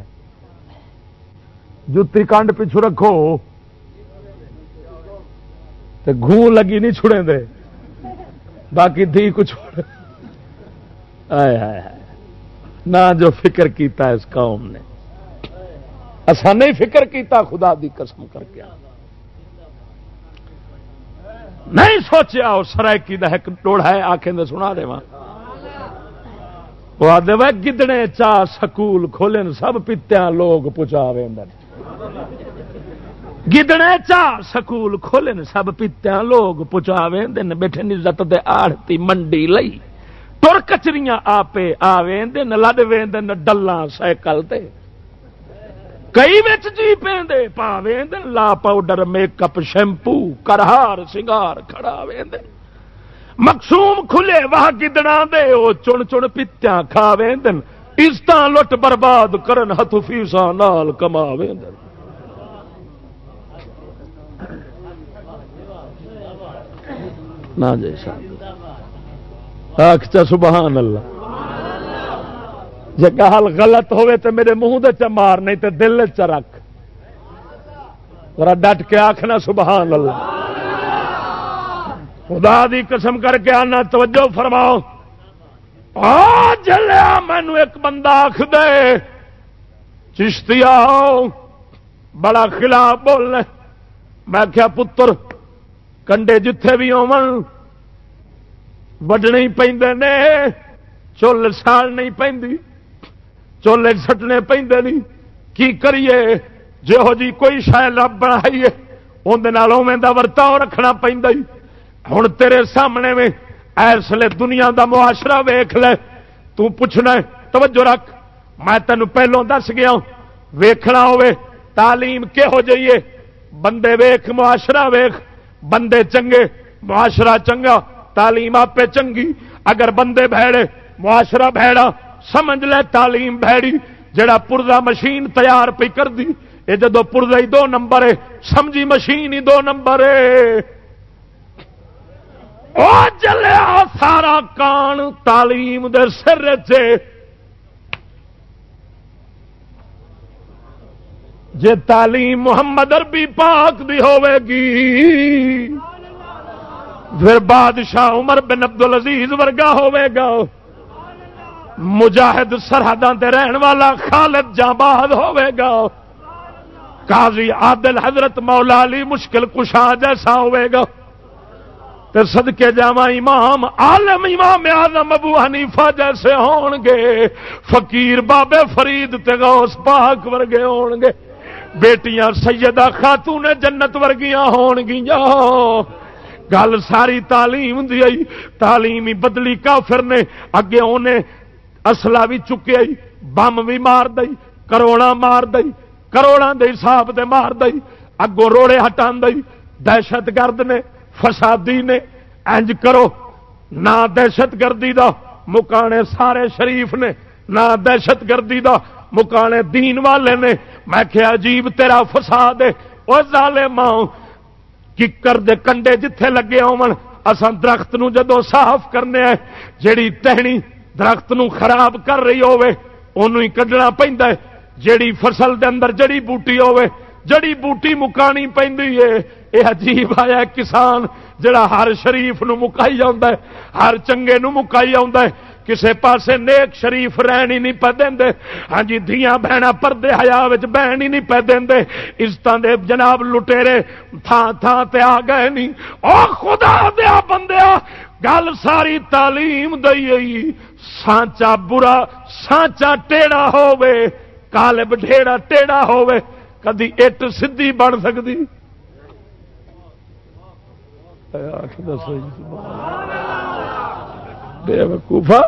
جتی کنڈ پچھو رکھو۔ تے گھون لگی نہیں چھڑے دے۔ باقی دھی کچھ نہ جو فکر کیتا اس قوم نے۔ اصا نہیں فکر کیتا، خدا دی قسم کر کے۔ نہیں سوچیا وہ سرائکی کا ایک ٹوڑا ہے آخر سنا دے وہ آدھے وہ گدڑے چاہ سکول کھولے سب پیتیا لوگ پچا گدڑے چاہ سکول کھولے سب پیتیا لوگ پچا دن بیٹھے نزت دے آڑتی منڈی لئی۔ تر کچریاں آپ آ دن لڈ وین ڈلہ سائیکل تے۔ کئی بچ جی پہ پا وین لا پاؤڈر، میک اپ، شیمپو، کرہار، سنگار کھڑا وین مقصوم کھلے واہ گدڑا دے وہ چن چن پیتیاں کھا وین عزت لٹ برباد کرن ہتھ فیسا نال کما وین نہ جیسا آخ سبحان اللہ۔ جی گال غلط ہوے تو میرے منہ دے چ مار، نہیں تو دل چ رکھ۔ ڈٹ کے آخنا سبحان اللہ۔ خدا دی قسم کر کے آنا، توجہ فرماؤ۔ آ جلیا مینو ایک بندہ آخ دے۔ چشتی بڑا خلاف بولنے میں کیا پتر، کنڈے جتھے بھی ہو وڈنے پہ چل سال نہیں پہ چولہے سٹنے پہ نہیں کی کریے؟ جہو جی کوئی شاید رب بنائیے اندر ورتاؤ رکھنا پہ ہوں تیرے سامنے میں ایسے دنیا دا معاشرہ ویخ لے۔ تو پوچھنا توجہ رکھ۔ میں تینوں پہلوں دس گیا ویخنا ہوے تعلیم کہہو جائیے بندے ویخ معاشرہ ویخ بندے چنگے، معاشرہ چنگا، تعلیم آپ چنگی۔ اگر بندے بھڑے معاشرہ بھڑا سمجھ لے تعلیم بھڑی جڑا پرزا مشین تیار پہ کر دی یہ جدو پرزا ہی دو نمبر ہے، سمجھی مشین ہی دو نمبر ہے۔ چلیا سارا کان تعلیم دے سر جے تعلیم محمد اربی پاک دی ہوے گی، پھر بادشاہ عمر بن عبد العزیز ورگا ہوے گا۔ مجاہد سرحدوں سے رہن والا خالد جاباد ہوے گا۔ قاضی عادل حضرت مولا علی مشکل کشا جیسا ہوے گا۔ تے صدقے جاوا امام، عالم امام آزم ابو حنیفہ جیسے ہون گے فقیر بابے فرید تے غوث پاک ورگے ہون گے بیٹیاں سیدہ خاتون جنت ورگیاں ہون گیاں گل ساری تعلیم دی تعلیم ہی بدلی کافر نے اگے انہیں اصلا بھی چکے بم بھی مار دئی کروڑا مار دئی کروڑا دے حساب سے مار دئی، اگوں روڑے ہٹا دئی۔ دہشت گرد نے فسادی نے انج کرو۔ نہ دہشت گردی دا مکانے سارے شریف نے۔ نہ دہشت گردی دا مکانے دین والے نے۔ میں کیا عجیب تیرا فساد ہے۔ وہ زالے ماں ککر دے کنڈے جتھے لگے اساں درخت نو جدو صاف کرنے ہیں جیڑی ٹہنی درخت نو خراب کر رہی ہوے ہی کڈنا پہ جیڑی فصل دے اندر جڑی بوٹی ہوے جڑی بوٹی مکانی پہ یہ عجیب آیا کسان جڑا ہر شریف نو مکائی ہے، ہر چنگے نو مکائی ہے۔ کسے پاسے نیک شریف رہن ہی نہیں پہ دے ہاں جی دیا بہن پردے ہیا بہن ہی نہیں پہ دے عزت دے جناب لٹےرے تھان تھان تے آ گئے نہیں او خدا دیا بندیا، گل ساری تعلیم دئی سانچا برا، سانچا ٹیڑا ہوے کالب ڈھیڑا ٹیڑا ہوے کدی اٹ سی بن سکتی بے وقوفا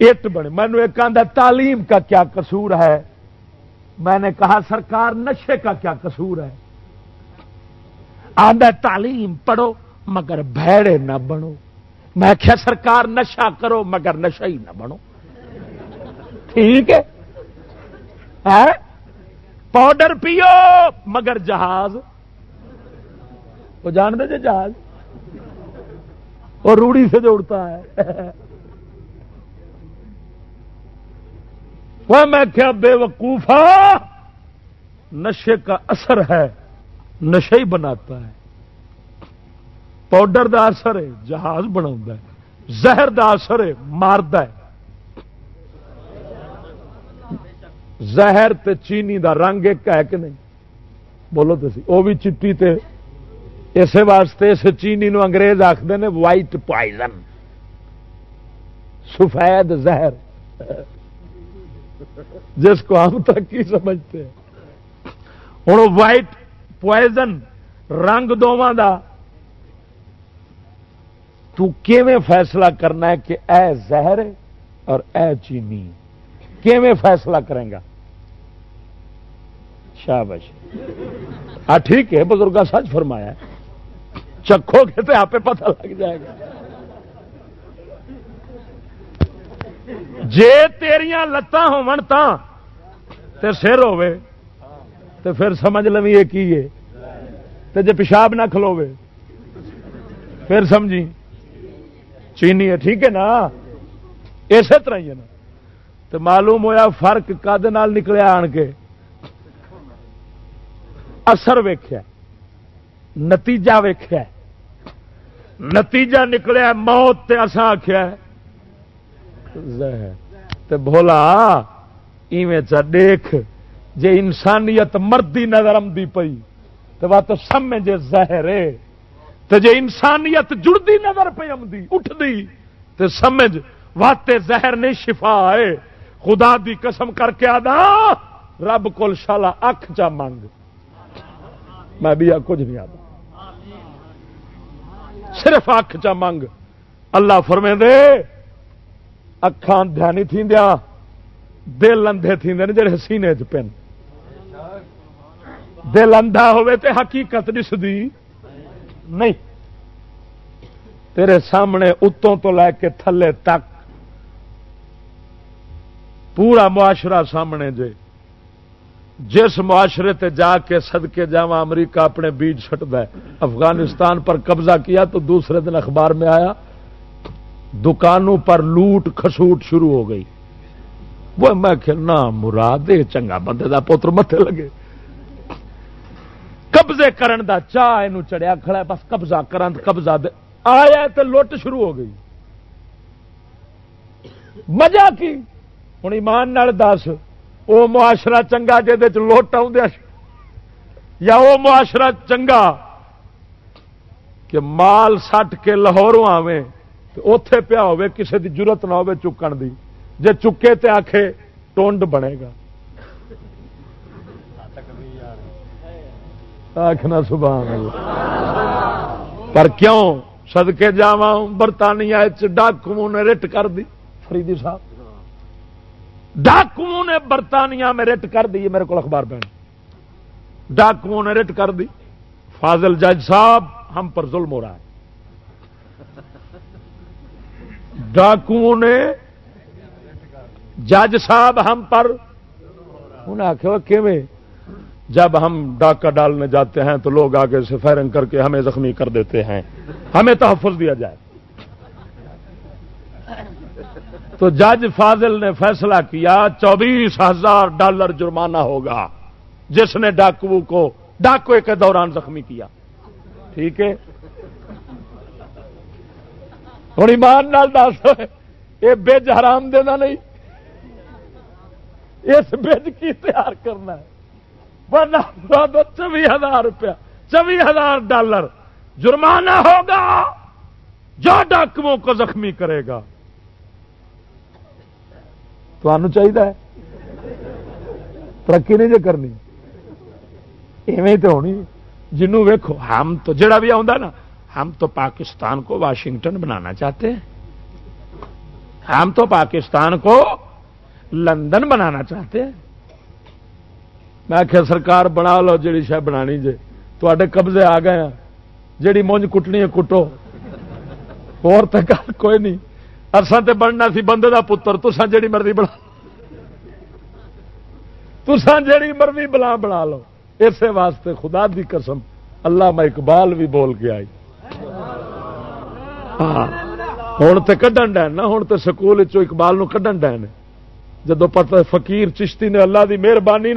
اٹ بنے۔ مینو ایک آدھا تعلیم کا کیا قصور ہے؟ میں نے کہا، سرکار نشے کا کیا قصور ہے؟ آدھا تعلیم پڑھو مگر بھڑے نہ بنو۔ میں کیا سرکار نشا کرو مگر نشا ہی نہ بنو۔ ٹھیک ہے؟ پاؤڈر پیو، مگر جہاز۔ وہ جان دے جی جہاز؟ اور روڑی سے جوڑتا ہے۔ وہ میں کیا بے وقوفا ہاں؟ نشے کا اثر ہے، نشے ہی بناتا ہے۔ پاؤڈر دا اثر ہے، جہاز بنا زہر دا اثر ہے مارد زہر تے چینی دا رنگ ایک ہے کہ نہیں؟ بولو تو سی وہ بھی چٹی تے اسی واسطے اس چینی نو انگریز آخر نے وائٹ پوائزن سفید زہر۔ جس کو ہم تک کی سمجھتے ہیں۔ ہوں وائٹ پوائزن رنگ دونوں کا تو کیویں فیصلہ کرنا ہے کہ اے زہر اور اے چینی؟ کیویں فیصلہ کریں گا؟ شابش ہاں ٹھیک ہے بزرگ سچ فرمایا چکھو گے تو آپ پتہ لگ جائے گا۔ جے تیریاں لتاں ہون تے سر ہوے تے پھر سمجھ لو یہ کی ہے۔ تے جے پیشاب نہ کھلوے پھر سمجھی۔ چینی ہے، ٹھیک ہے نا؟ اسی طرح ہی ہے نا۔ تو معلوم ہویا فرق کد نال نکلیا آن کے؟ اثر ویخیا نتیجہ ویخیا نتیجہ نکلیا موت تے اسا آخیا بولا ایویں چا دیکھ، جے انسانیت مردی نظر آمتی پئی تو وہ تو سمجھے زہر تو جے انسانیت جڑتی نظر پہ آمدی اٹھتی تو سمجھ واتے زہر نہیں شفا ہے۔ خدا دی قسم کر کے آدھا، رب کول شالا اکھ چا منگ۔ میں بھی کچھ نہیں آتا۔ صرف اکھ چا منگ۔ اللہ فرمے دے اکھان دھیانی تھی دیا دل اندھے تھی دے جڑے سینے چ پن۔ دل اندھا ہوئے تے حقیقت دس دی نہیں۔ تیرے سامنے اتوں تو لے کے تھلے تک پورا معاشرہ سامنے جے۔ جس معاشرے تے جا کے سدکے جا امریکہ اپنے بیج سٹ ہے، افغانستان پر قبضہ کیا تو دوسرے دن اخبار میں آیا، دکانوں پر لوٹ کھسوٹ شروع ہو گئی۔ وہ میں نہ مراد چنگا بندے دا پوتر متے لگے۔ قبضے کرن دا چاہ یہ چڑیا کھڑا بس قبضہ کرن، قبضہ دے۔ آیا تو لوٹ شروع ہو گئی۔ مزہ کی؟ ہوں ایمان دس وہ معاشرہ چنگا جہد لوٹ یا وہ معاشرہ چنگا کہ مال سٹ کے لاہوروں آویں اتے پیا ہوے کسی کی ضرورت نہ ہو چکن دی جے چکے تے آخے ٹونڈ بنے گا آخنا سبحان اللہ پر کیوں سدکے جا برطانیہ ڈاکو نے رٹ کر دی فریدی صاحب ڈاکو نے برطانیہ میں رٹ کر دی میرے کو اخبار پہن ڈاکو نے رٹ کر دی۔ فاضل جج صاحب ہم پر ظلم ہو رہا ہے۔ ڈاکو نے جج صاحب ہم پر انہیں آخیا جب ہم ڈاکہ ڈالنے جاتے ہیں تو لوگ آگے سے فائرنگ کر کے ہمیں زخمی کر دیتے ہیں۔ ہمیں تحفظ دیا جائے۔ تو جج فاضل نے فیصلہ کیا، چوبیس ہزار ڈالر جرمانہ ہوگا۔ جس نے ڈاکو کو ڈاکوے کے دوران زخمی کیا۔ ٹھیک ہے؟ ہوں ایمان نال دس، یہ بج حرام دینا نہیں۔ اس بج کی تیار کرنا ہے۔ چوبی ہزار روپیہ چوبی ہزار ڈالر۔ جرمانہ ہوگا، جو ڈاکوؤں کو زخمی کرے گا۔ تو چاہیے ترقی نہیں جی کرنی۔ ایویں تو ہونی۔ جنوں ویکو ہم تو جڑا بھی آ ہم تو پاکستان کو واشنگٹن بنانا چاہتے ہیں۔ ہم تو پاکستان کو لندن بنانا چاہتے ہیں۔ میں آخیا سرکار بنا لو جی شہ بنا جی تے قبضے آ گئے ہیں۔ جیڑی مونج کٹنی ہے، کٹو۔ اور تو گل کوئی نہیں۔ ارساں تے بننا سی، بندے دا پتر تسان جیڑی مرضی بنا تسان جیڑی مرضی بلا بنا لو۔ اسی واسطے خدا دی قسم اللہ میں اقبال بھی بول کے آئی۔ ہاں ہوں تو کھن ڈین نا ہوں تو سکول اقبال کھڈن ڈین۔ جدو پتہ فقیر چشتی نے اللہ دی مہربانی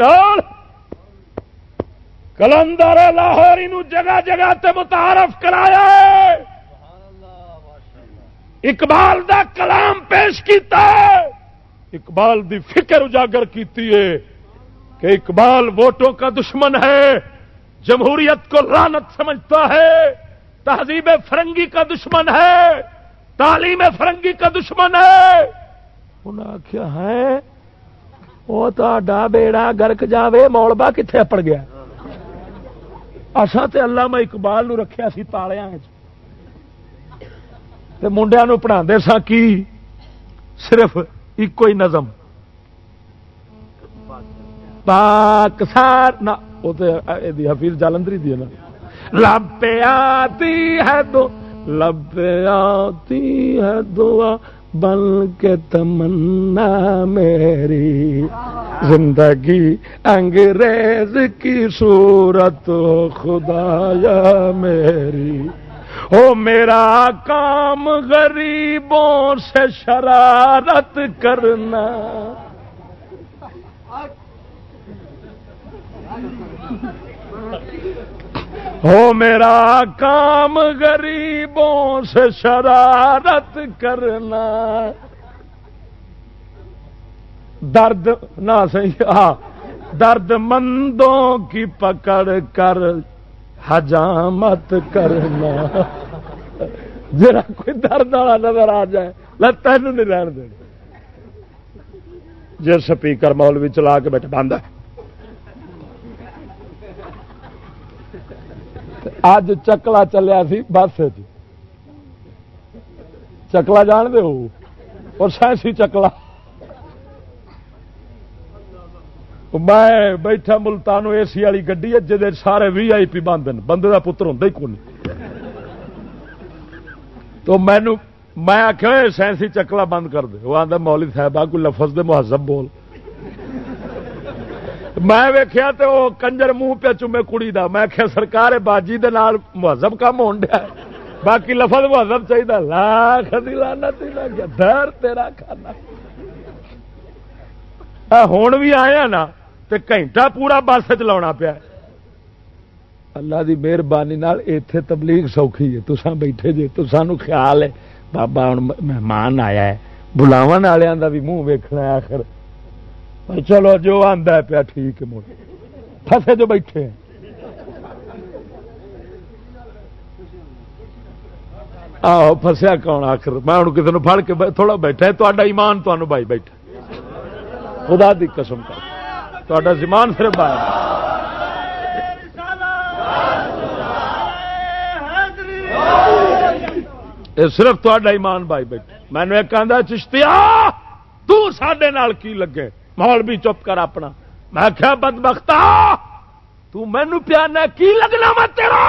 کلندر لاہوری جگہ جگہ تے متعارف کرایا اقبال دا کلام پیش کیتا ہے۔ اقبال دی فکر اجاگر کیتی ہے کہ اقبال ووٹوں کا دشمن ہے۔ جمہوریت کو لانت سمجھتا ہے۔ تہذیب فرنگی کا دشمن ہے۔ تعلیم فرنگی کا دشمن ہے۔ انہیں آخیا ہے وہ تو بیڑا گرک جاوے، مولبا کتنے اپڑ گیا اصا تے اللہ میں اقبال نو رکھیا سی تالیا منڈیا پڑھا سا کی؟ صرف ایک ہی نظم۔ پاک سار نہ، وہ تو حفیظ جالندری دی نا۔ لب آتی ہے تو لب آتی ہے دعا بن کے تمنا میری۔ زندگی انگریز کی صورت، خدایا میری۔ او میرا کام غریبوں سے شرارت کرنا۔ ہو میرا کام غریبوں سے شرارت کرنا۔ درد نہ صحیح ہاں درد مندوں کی پکڑ کر حجامت کرنا۔ جرا کوئی درد والا نظر آ جائے تین نہیں رہن دے جی سپیکر مولوی چلا کے بیٹھے، بند ہے۔ اج چکلا چلیا سی بس جی۔ چکلا جان دے اور سائنسی چکلا۔ میں بیٹھا ملتان اے سی والی گڈی جی سارے وی آئی پی بند بندے کا پتر ہوں ہی کون تو مینو میں آخیا سائنسی چکلا بند کر دے۔ وہ آدھا مولی صاحب، آ کوئی لفظ دے مہذب بول۔ میں ویخیا تو وہ کنجر منہ پہ چومے کڑی دا۔ میں آخیا سرکار باجی دے نال مہذب کام ہون باقی لفظ مہذب چاہیے لاکھ لانا در تیرا کھانا۔ ہوں بھی آیا نا۔ تو گھنٹہ پورا بس چلا پیا اللہ دی مہربانی اتے تبلیغ سوکھی ہے۔ تسان بیٹھے جی تو سانو خیال ہے، بابا ہوں مہمان آیا ہے۔ بلاو والوں کا بھی منہ ویکنا آخر۔ چلو، جو آدھا پیا، ٹھیک ہے فسے جو بیٹھے ہیں۔ آہو فسیا کون آخر؟ میں ہوں کسی نے فڑ کے تھوڑا بیٹھا تا ایمان تمہیں بھائی بیٹھا خدا دی قسم کر۔ تا زمان صرف آیا صرف تا ایمان بھائی بیٹھے۔ میں نے ایک آدھا چشتیا تے کی لگے؟ مول بھی چپ کر اپنا۔ میں کیا بد بختا تینو پیانا کی لگنا میں تیرا؟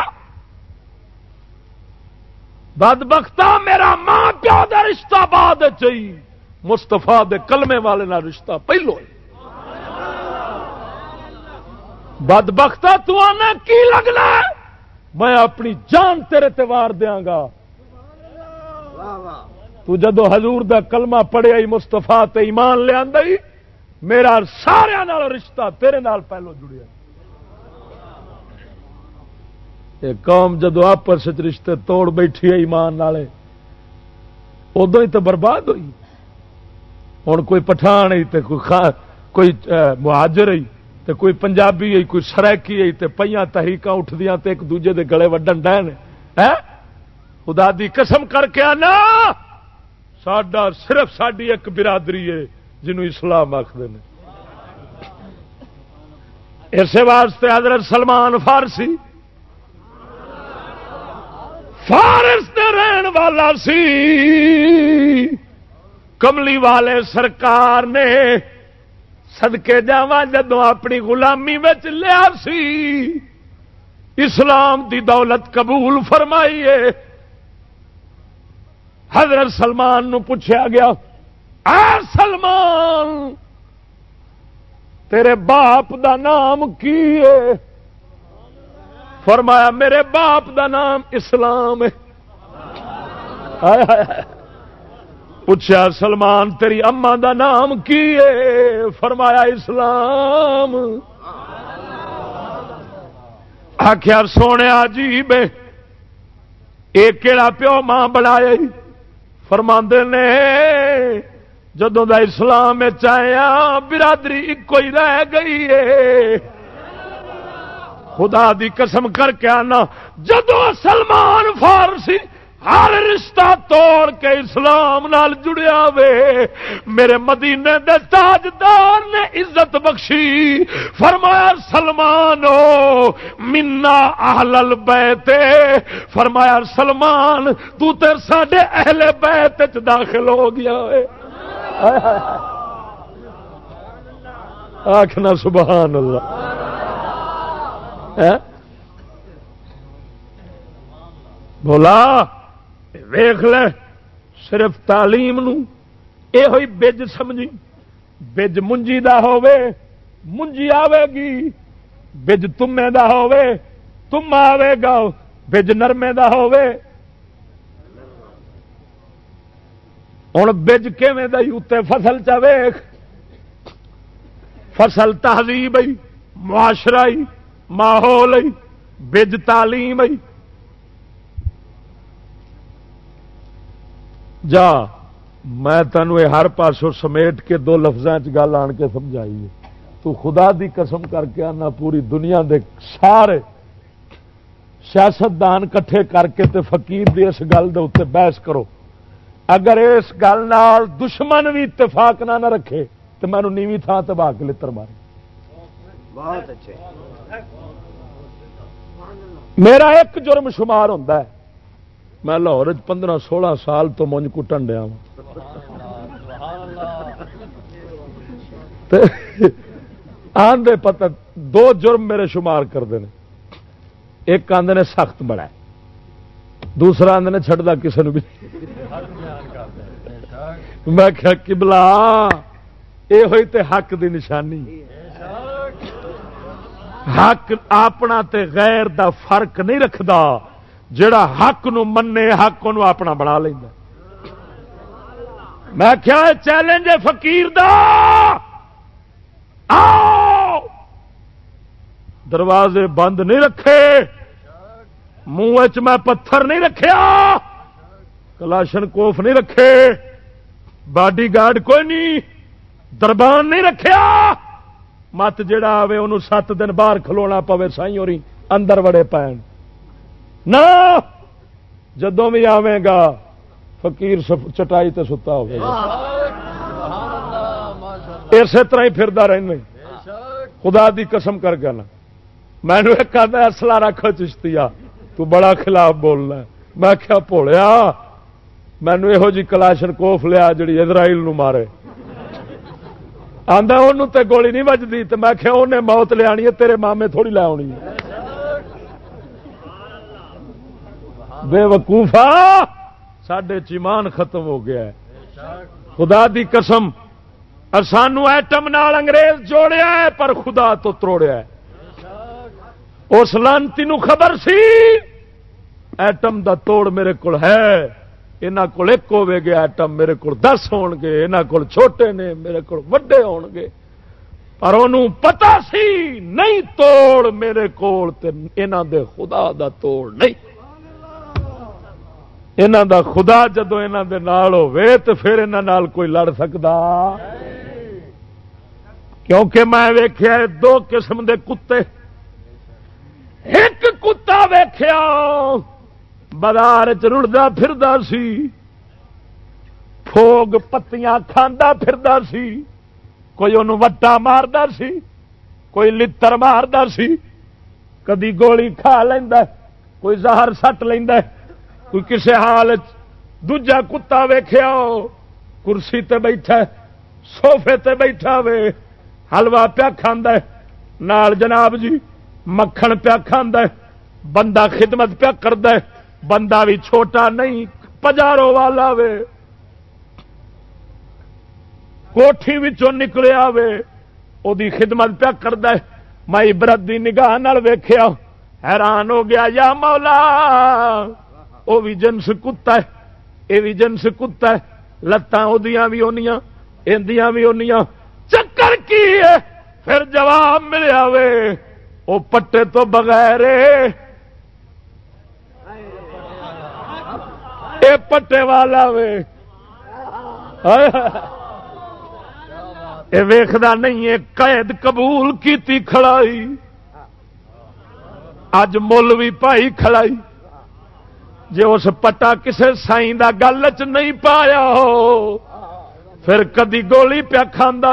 بد بختا میرا ماں پیو کا رشتہ بعد چاہیے مستفا دے کلمے والے نہ رشتہ پہلو بد بختا تنا کی لگنا میں اپنی جان تیرے تیوار دیا گا۔ تو جدو حضور دا کلمہ پڑھیا مستفا ایمان لیا میرا سارا رشتہ تیرے نال پہلو جڑیا۔ قوم جدو آپس رشتے توڑ بیٹھی ہے ایمان والے ادو ہی تو برباد ہوئی۔ ہوں کوئی پٹھان تے کوئی خا، کوئی مہاجر ہی۔ تے کوئی پنجابی ہے، کوئی سرائکی ہے، تے پہیاں تحریک اٹھدیا تے ایک دوجے دے گلے وڈن ڈین خدا دی قسم کر کے آنا! ساڈا صرف ساری ایک برادری ہے، جنہوں اسلام آخر اسی واسطے حضرت سلمان فارسی۔ فارس رہن والا سی۔ کملی والے سرکار نے سدکے جا جدو اپنی غلامی لیا سی۔ اسلام دی دولت قبول فرمائیے۔ حضرت سلمان نو پوچھا گیا، اے سلمان، تیرے باپ دا نام کی ہے؟ فرمایا، میرے باپ دا نام اسلام ہے۔ پوچھا، سلمان، تیری اما دا نام کی ہے؟ فرمایا، اسلام۔ آخیا سونے جی، عجیب یہ کہڑا پیو ماں بنایا فرما نے، جدوں دا اسلام چایا برادری ایک ہی رہ گئی ہے۔ خدا دی قسم کر کے آنا۔ جدو سلمان فارسی ہر رشتہ توڑ کے اسلام نال جڑیا وے۔ میرے مدینے دے تاجدار نے عزت بخشی۔ فرمایا، سلمان منا اہل بیت فرمایا، سلمان، تو تے ساڈے اہل بیت چ داخل ہو گیا ہے آخنا سبحان اللہ۔ ہاں؟ بولا۔ ویخ لے، صرف تعلیم نو اے ہوئی بج سمجھی۔ بج منجی دا ہووے، منجی آوے گی۔ بج تمے دا ہووے، تم آوے گا۔ بج نرمے دا ہووے۔ ہوں بج کیویں اتنے فصل چ ویخ؟ فصل تہذیب معاشرہ ماحول بج تعلیم جا، میں تینوں یہ ہر پاسوں سمیٹ کے دو لفظوں گل آن کے سمجھائی تو خدا دی قسم کر کے آنا پوری دنیا دے سارے سیاستدان کٹھے کر کے تے فقیر دی اس گل دے اتنے بحث کرو۔ اگر اس گل نال دشمن بھی اتفاق نہ نہ رکھے تو مینو نیوی تھان تباہ کے لڑ مارے۔ بہت اچھے میرا ایک جرم شمار ہوتا ہے۔ میں لاہور پندرہ سولہ سال تو مونج کٹن دیا آدھے پتہ دو جرم میرے شمار کرتے ہیں ایک آدھے نے سخت بڑا دوسرا آدھے نے چڑھتا کسی نے بھی میں کبلا یہ ہوئی تے حق دی نشانی۔ حق اپنا تے غیر دا فرق نہیں رکھتا جڑا حق نو منے حق نو اپنا بنا لینا میں کیا چیلنج ہے فقیر دا۔ آؤ۔ دروازے بند نہیں رکھے۔ منہ میں پتھر نہیں رکھیا۔ کلاشن کوف نہیں رکھے۔ باڈی گارڈ کوئی نہیں۔ دربان نہیں رکھیا۔ مت جڑا آئے ان سات دن باہر کھلونا پوے سائی اور اندر وڑے پین۔ نہ جدوں بھی آئے گا فقیر چٹائی تے ستا ہوگا اسی طرح ہی پھردا رہنا خدا دی قسم کر گیا میں نے کہا اصلا رکھو چشتی تو بڑا خلاف بولنا میں کیا بولیا مینو یہو جی کلاشن کوف لیا جڑی اسرائیل نو مارے۔ آدھا ان گولی نہیں بجتی تو میں کیا انہیں موت لیا تیرے مامے تھوڑی لے آنی بے وقوفا سڈے چیمان ختم ہو گیا ہے۔ خدا دی قسم سانو ایٹم نال انگریز جوڑیا ہے، پر خدا تو توڑیا ہے۔ اس لانتی نو خبر سی، ایٹم دا توڑ میرے کو ہے۔ یہاں کو ایک ہوے گیا ایٹم میرے کو دس ہو گے۔ یہاں کو چھوٹے نے، میرے کو وڈے ہو گے۔ پر انہوں پتا سی، نہیں توڑ میرے کو دے خدا دا توڑ نہیں۔ یہاں دا خدا جدو یہاں دے نال ہوے تو پھر یہاں کوئی لڑ سکتا کیونکہ میں ویخیا دو قسم دے کتے ایک کتا ویخیا بازار چڑتا پھر سی فوگ پتیاں کھانا پھر سی کوئی انہوں وٹا ماردا سی کوئی لڑ ماردا سی کدی گولی کھا لینا کوئی زہر سٹ لینا کوئی کسی حال دجا کتا ویخیا کرسی تے بیٹھا سوفے تے بیٹھا وے حلوا پیا کھانا نال جناب جی مکھن پیا کھانا بندہ خدمت پیا کر بندہ بھی چھوٹا نہیں پجارو والا وے۔ کوٹھی نکلیا وے وہ خدمت پیا کر میں عبرت دی نگاہ ویخیا حیران ہو گیا، یا مولا! وہ بھی جنس کتا ہے، یہ بھی جنس کتا ہے۔ لتان بھی اونیاں اندیاں بھی اونیاں۔ چکر کی ہے؟ پھر جواب ملیا وے وہ پٹے تو بغیر۔ اے پٹے والا وے۔ ویختا نہیں ہے، قید قبول کی کھڑائی۔ اج مل بھی پائی کھڑائی۔ جی اس پٹا کسے سائی دا گل چ نہیں پایا ہو، پھر کدی گولی پیا کھانا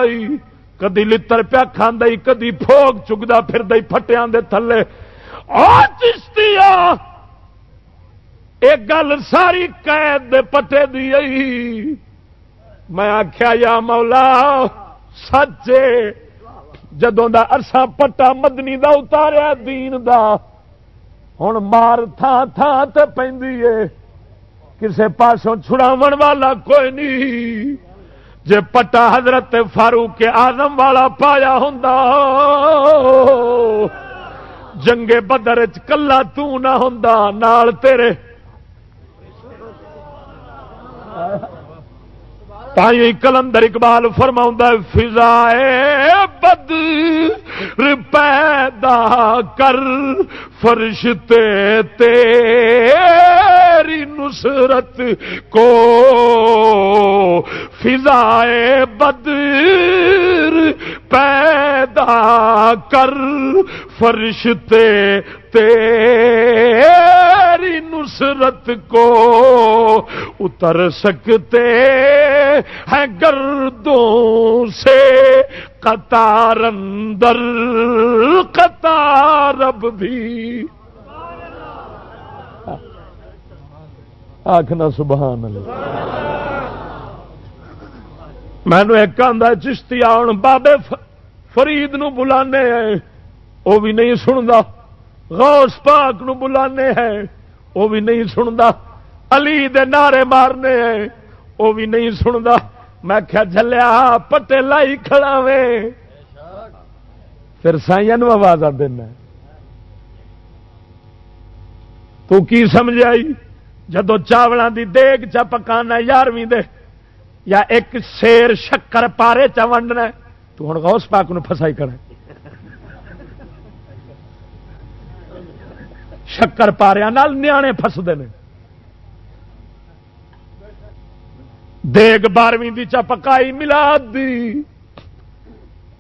کدی لڑ پیا کھانا کدی فوگ چگتا پھر پٹیا دے تھلے۔ چشتی ایک گل ساری قید دے پٹے دی میں آخیا یا مولا سچ جدوں دا ارسا پٹا مدنی دا اتاریا دین دا ہوں مار تھان تھان تے پہ کسے پاسوں چھڑاو والا کوئی نہیں۔ جے پٹا حضرت فاروق آزم والا پایا ہوں جنگے بدر چ کلا نہ ہوں نال تیرے۔ تھی کلندر اقبال فرما فضا بد پیدا کر فرشتے تیری نصرت کو فضا بد پیدا کر فرشتے تیری نصرت کو اتر سکتے ہیں گردوں سے قطار اندر، قطار اب بھی۔ آخنا سبحان اللہ۔ مینو ایک آدھا چشتی آن بابے فرید نو بلانے ہیں۔ وہ بھی نہیں سنتا غوث پاک نو بلانے ہیں۔ وہ بھی نہیں سنتا علی دے نعرے مارنے ہیں۔ وہ بھی نہیں سنتا میں کیا جلیا پٹے لائی کھڑا وے۔ پھر سائیا آواز آ دینا تو کی سمجھ آئی جدو چاولوں دی دیگ چا پکانا یارویں دے، یا ایک شیر شکر پارے چا ونڈنا تو ہوں غوث پاک نو فسائی کرنا شکر پاریا نیا فستے ہیں دیگ بارہویں دی چا پکائی ملا دی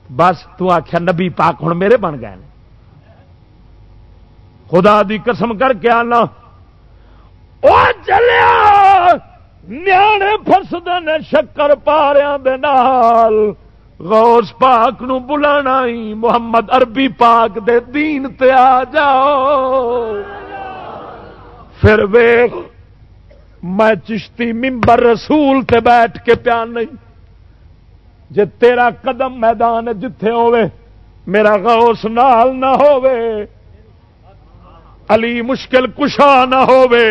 بس تو آخیا نبی پاک ہوں میرے بن گئے خدا دی قسم کر کے آنا وہ چلیا نیا فستے نے شکر پاریا غوث پاک نو بلانا ہی محمد عربی پاک دے دین تے آ جاؤ پھر ویخ میں چشتی ممبر رسول تے بیٹھ کے پیان نہیں۔ جے تیرا قدم میدان جتھے ہوئے میرا غوث نال نہ ہوئے علی مشکل کشا نہ ہوئے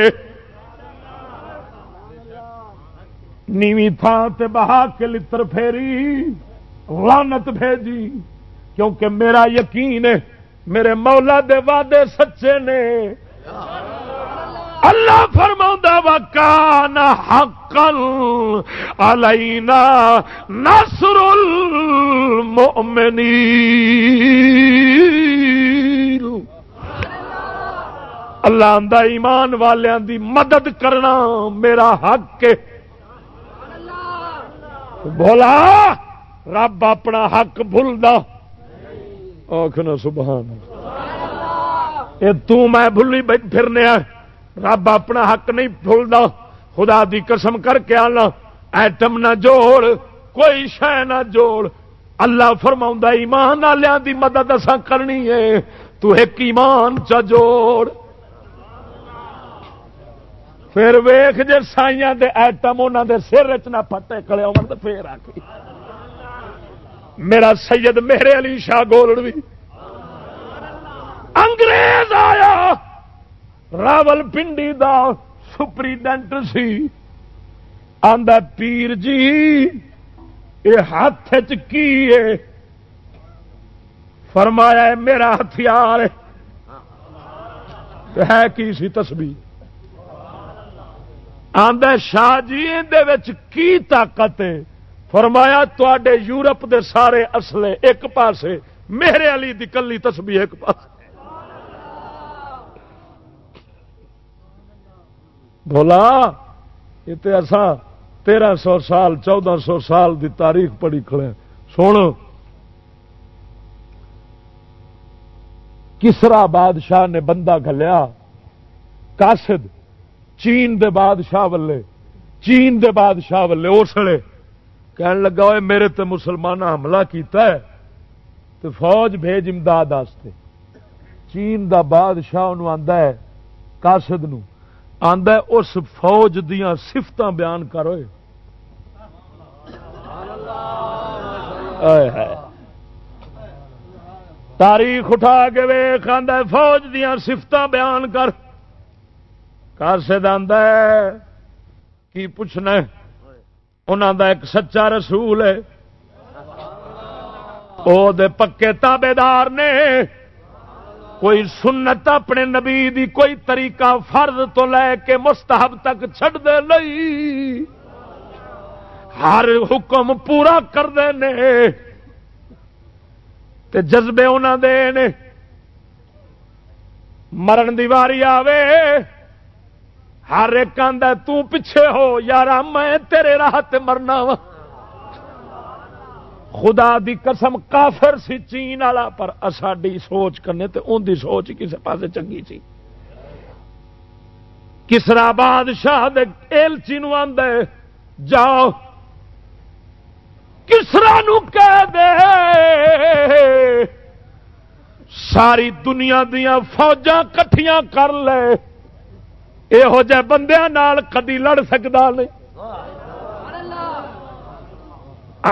نیوی تھان تے بہا کے لتر پھیری لانت بھیجی۔ کیونکہ میرا یقین ہے، میرے مولا دے وعدے سچے نے۔ اللہ فرما وکان حقل علینا نصر المؤمنین اللہ آدھا ایمان والوں دی مدد کرنا میرا حق ہے۔ بولا، رب اپنا حق بھولتا آخنا سبحان یہ تو میں بھولی پھرنے آ رب اپنا حق نہیں بھولتا خدا دی قسم کر کے آنا، ایٹم نہ جوڑ، کوئی شہ نہ جوڑ۔ اللہ فرما ایمان والوں دی مدد اصا کرنی ہے، تو ایک ایمان چ جوڑ۔ پھر ویخ جے سائیاں دے ایٹم انہوں دے سر چ نہ پٹے کلے ہو پھر آ کے۔ میرا سید میرے علی شاہ گولڑ بھی انگریز آیا۔ راول پنڈی دا سپریڈنٹ سی۔ پیر جی یہ ہاتھ چی فرمایا میرا ہتھیار۔ ہے کی سی تسبیح؟ آدھا شاہ جی کی طاقت ہے؟ فرمایا تے یورپ دے سارے اصلے ایک پاسے، میرے علی دی کلی تسبیح ایک پاس بولا یہ تو ایسا تیرہ سو سال، چودہ سو سال دی تاریخ پڑی کھڑے سن کسرا بادشاہ نے بندہ گلیا کاسد چین دے بادشاہ ولے، چین دے بادشاہ ولے اسلے کہن لگا ہوئے میرے تے مسلمان حملہ کیتا ہے تو فوج بھیج امداد آستے۔ چین دا بادشاہ انہوں آندا ہے کاسد نو۔ آندا ہے، اس فوج دیاں صفتاں بیان کروئے تاریخ اٹھا کے ویخ آدھا فوج دیا سفت بیان کر۔ کاسد آدھا کی پوچھنا انہوں دا ایک سچا رسول ہے۔ او دے پکے تابے دار نے۔ کوئی سنت اپنے نبی دی کوئی طریقہ فرض تو لے کے مستحب تک چھڑ دے لئی۔ ہر حکم پورا کرتے ہیں جذبے انہوں دے نے۔ مرن دی واری آوے۔ ہر ایک آدھا تچھے ہو یار میں تیرے راہ مرنا وا۔ خدا دی قسم کافر سی چین والا، پر ساڈی سوچ کرنے تے ان دی سوچ کسی پاس چنگی سی۔ کسرا بادشاہ ایلچی نو آدھے جاؤ۔ کسرا کہہ دے۔ ساری دنیا دیا فوجاں کٹھیاں کر لے۔ یہو جہ بندے کدی لڑ سکتا نہیں۔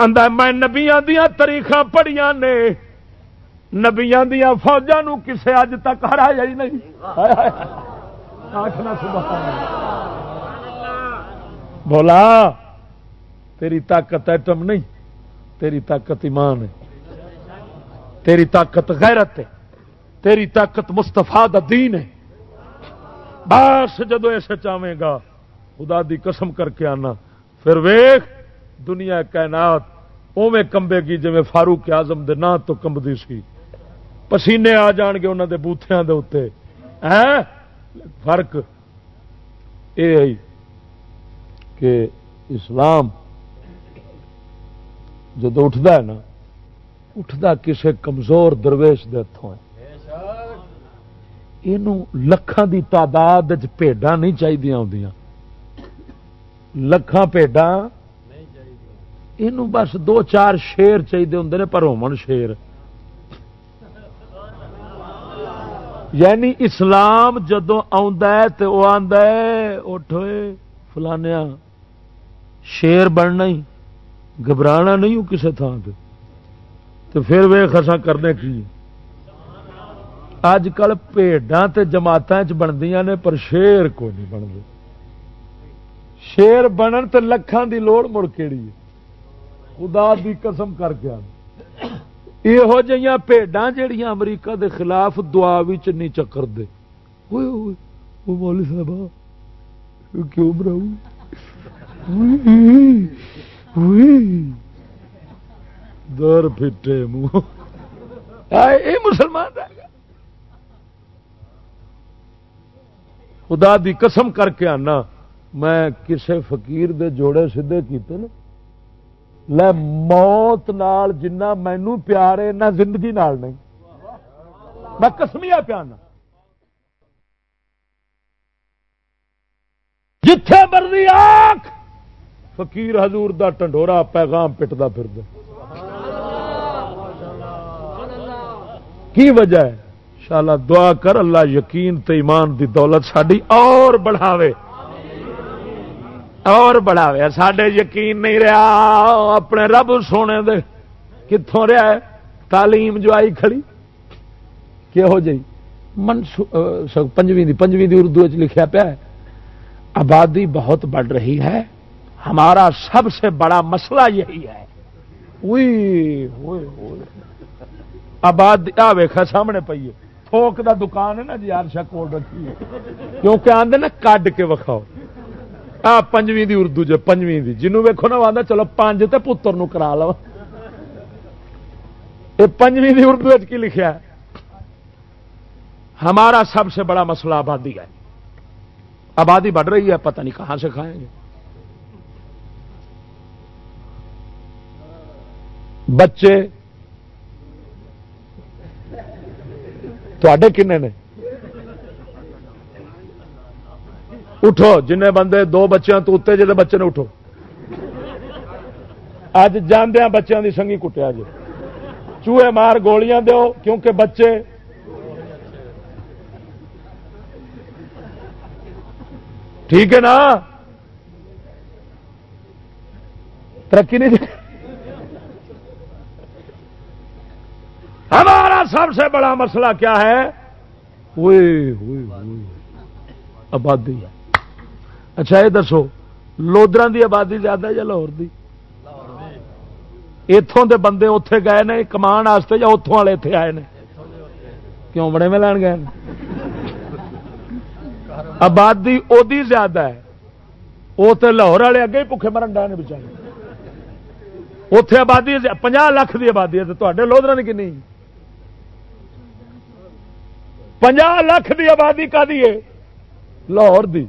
آدھا میں نبیا دیا تاریخ پڑھیا نے۔ نبیا دیا فوجا کسے اج تک ہرایا ہی نہیں۔ بولا تیری طاقت ایٹم نہیں، تیری طاقت ایمان ہے۔ تیری طاقت غیرت ہے۔ تیری طاقت مستفا دین ہے۔ بس جدو ایسے چاہے گا، خدا دی قسم کر کے آنا۔ پھر ویخ دنیا کائنات اوے کمبے گی جی فاروق آزم دے نا تو کمبتی سی۔ پسینے آ جان گے انہوں دے بوتھیاں دے اتنے فرق یہ کہ اسلام جدو اٹھتا ہے نا اٹھتا کسے کمزور درویش دے ہاتھوں یہ لکھان دی تعداد پیڈا نہیں چاہیے لکھان پیڈا یہ بس دو چار شیر چاہیے ہوں پر ہومن شیر۔ یعنی اسلام جدو آٹھوئے فلانیا شیر بننا ہی، گھبرانا نہیں ہوں کسی تھان سے تو پھر وے خسا کرنے کی۔ اج کل پیڈا جماعت بندیاں نے، پر شیر کو نہیں بنتے شیر بنن تو لکھان دی لوڑ مڑ کیڑی ہے۔ خدا دی قسم کر کے یہو جہاں پیڈا جہیا امریکہ دے خلاف دعا بھی نہیں چکر دے۔ ہوئے ہوئے وہ مولوی صاحب کیوں براؤ در پھٹے منہ۔ یہ مسلمان رہ گیا خدا دی قسم کر کے آنا، میں کسے فقیر دے جوڑے سیدے کیتے نا لے موت نال جنہ مینو پیارے نہ زندگی نال نہیں میں کسمیا پیانا جتھے مرضی آخ فقیر حضور دا ٹنڈورا پیغام پٹتا پھر کی وجہ ہے شالا دعا کر اللہ یقین تے ایمان دی دولت ساری اور بڑھاوے اور بڑھاوے۔ سڈے یقین نہیں رہا۔ اپنے رب سونے دے کتوں رہا ہے؟ تعلیم جو آئی کھڑی۔ کہ جی پنجویں پنجویں اردو لکھا پیا ہے۔ آبادی بہت بڑھ رہی ہے۔ ہمارا سب سے بڑا مسئلہ یہی ہے۔ آبادی آ ویخا سامنے پیے تھوک دا دکان ہے نا جی آرشا کول رکھی ہے۔ کیونکہ آدھے نا، کڈ کے وکھاؤ۔ آ پنجویں دی اردو جو پنجویں دی جنوں ویکو نا آدھا چلو پانچ تے پتر نو کرا لو یہ پنجویں دی اردو کی لکھا ہے ہمارا سب سے بڑا مسئلہ آبادی ہے آبادی بڑھ رہی ہے پتہ نہیں کہاں سے کھائیں گے بچے تھے کنے نے اٹھو جن بندے دو بچوں تو اتنے جی بچے نے اٹھو۔ اج جاندیا بچوں کی سنگھی کٹیا جی۔ چوہے مار گولیاں دو کیونکہ بچے ٹھیک ہے نا؟ ترقی نہیں ہمارا سب سے بڑا مسئلہ کیا ہے؟ آبادی۔ اچھا یہ دسو لودرا دی آبادی زیادہ یا لاہور دی؟ اتوں دے بندے اتے گئے نے کمان واسطے یا اتوں والے اتے آئے نے؟ کیوں، بڑے میں لین گئے؟ آبادی ادی زیادہ ہے وہ تو لاہور والے اگے ہی بکے مرن ڈے بچارے اتے آبادی پناہ لاکھ کی آبادی ہے تو لودرا کی کنی پنجا لاکھ دی آبادی کا لاہور دی۔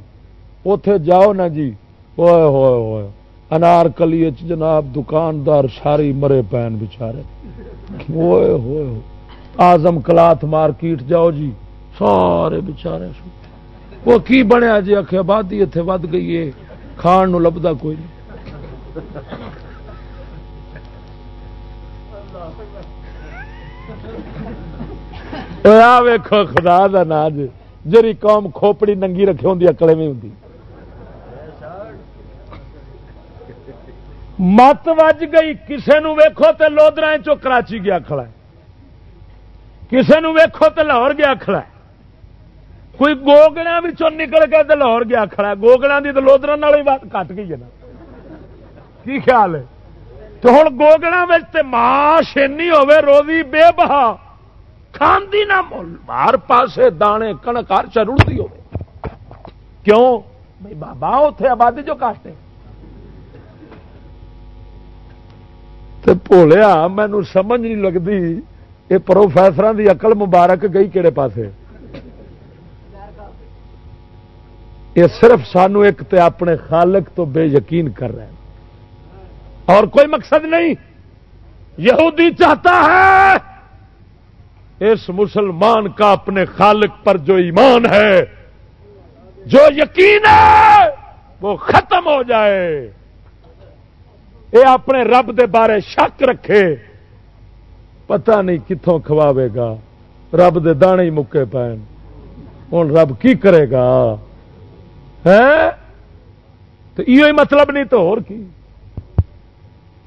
اتے جاؤ نا جی۔ ہوئے ہوئے ہوئے۔ انار کلی جناب دکاندار ساری مرے پین بچارے۔ ہوئے ہوئے۔ آزم کلات مارکیٹ جاؤ جی۔ سارے بچارے۔ وہ کی بنیا جی؟ آخ آبادی اتنے ود گئی ہے کھان لبدا کوئی نہیں۔ ویکو خدا دا ناج جی قوم کھوپڑی ننگی رکھے ہوں اکڑے میں ہوں مت وج گئی کسے نو ویکھو تے لودرا چو کراچی گیا کھڑا ہے کسے نو ویکھو تے لاہور گیا کھڑا ہے کوئی گوگڑا بھی نکل کے تے لاہور گیا کھڑا ہے گوگڑا دی تو لودرا نال بات کٹ گئی ہے نا کی خیال ہے تو ہوں گوگڑا ماش اینی ہوے روزی بے بہا کھاندی نہ مل ہر پاسے دانے کنک ہر چرڑتی ہو کیوں بھائی بابا اتے آبادی جو کاٹے بھولیا مینو سمجھ نہیں لگتی یہ پروفیسر دی اقل مبارک گئی کہڑے پاسے؟ یہ صرف سانو ایک تے اپنے خالق تو بے یقین کر رہے ہیں۔ اور کوئی مقصد نہیں۔ یہودی چاہتا ہے اس مسلمان کا اپنے خالق پر جو ایمان ہے، جو یقین ہے، وہ ختم ہو جائے۔ یہ اپنے رب دے بارے شک رکھے، پتہ نہیں کتوں کھواوے گا۔ رب دے دانے ہی مکے پین ہوں رب کی کرے گا؟ تو یہ مطلب نہیں تو اور کی؟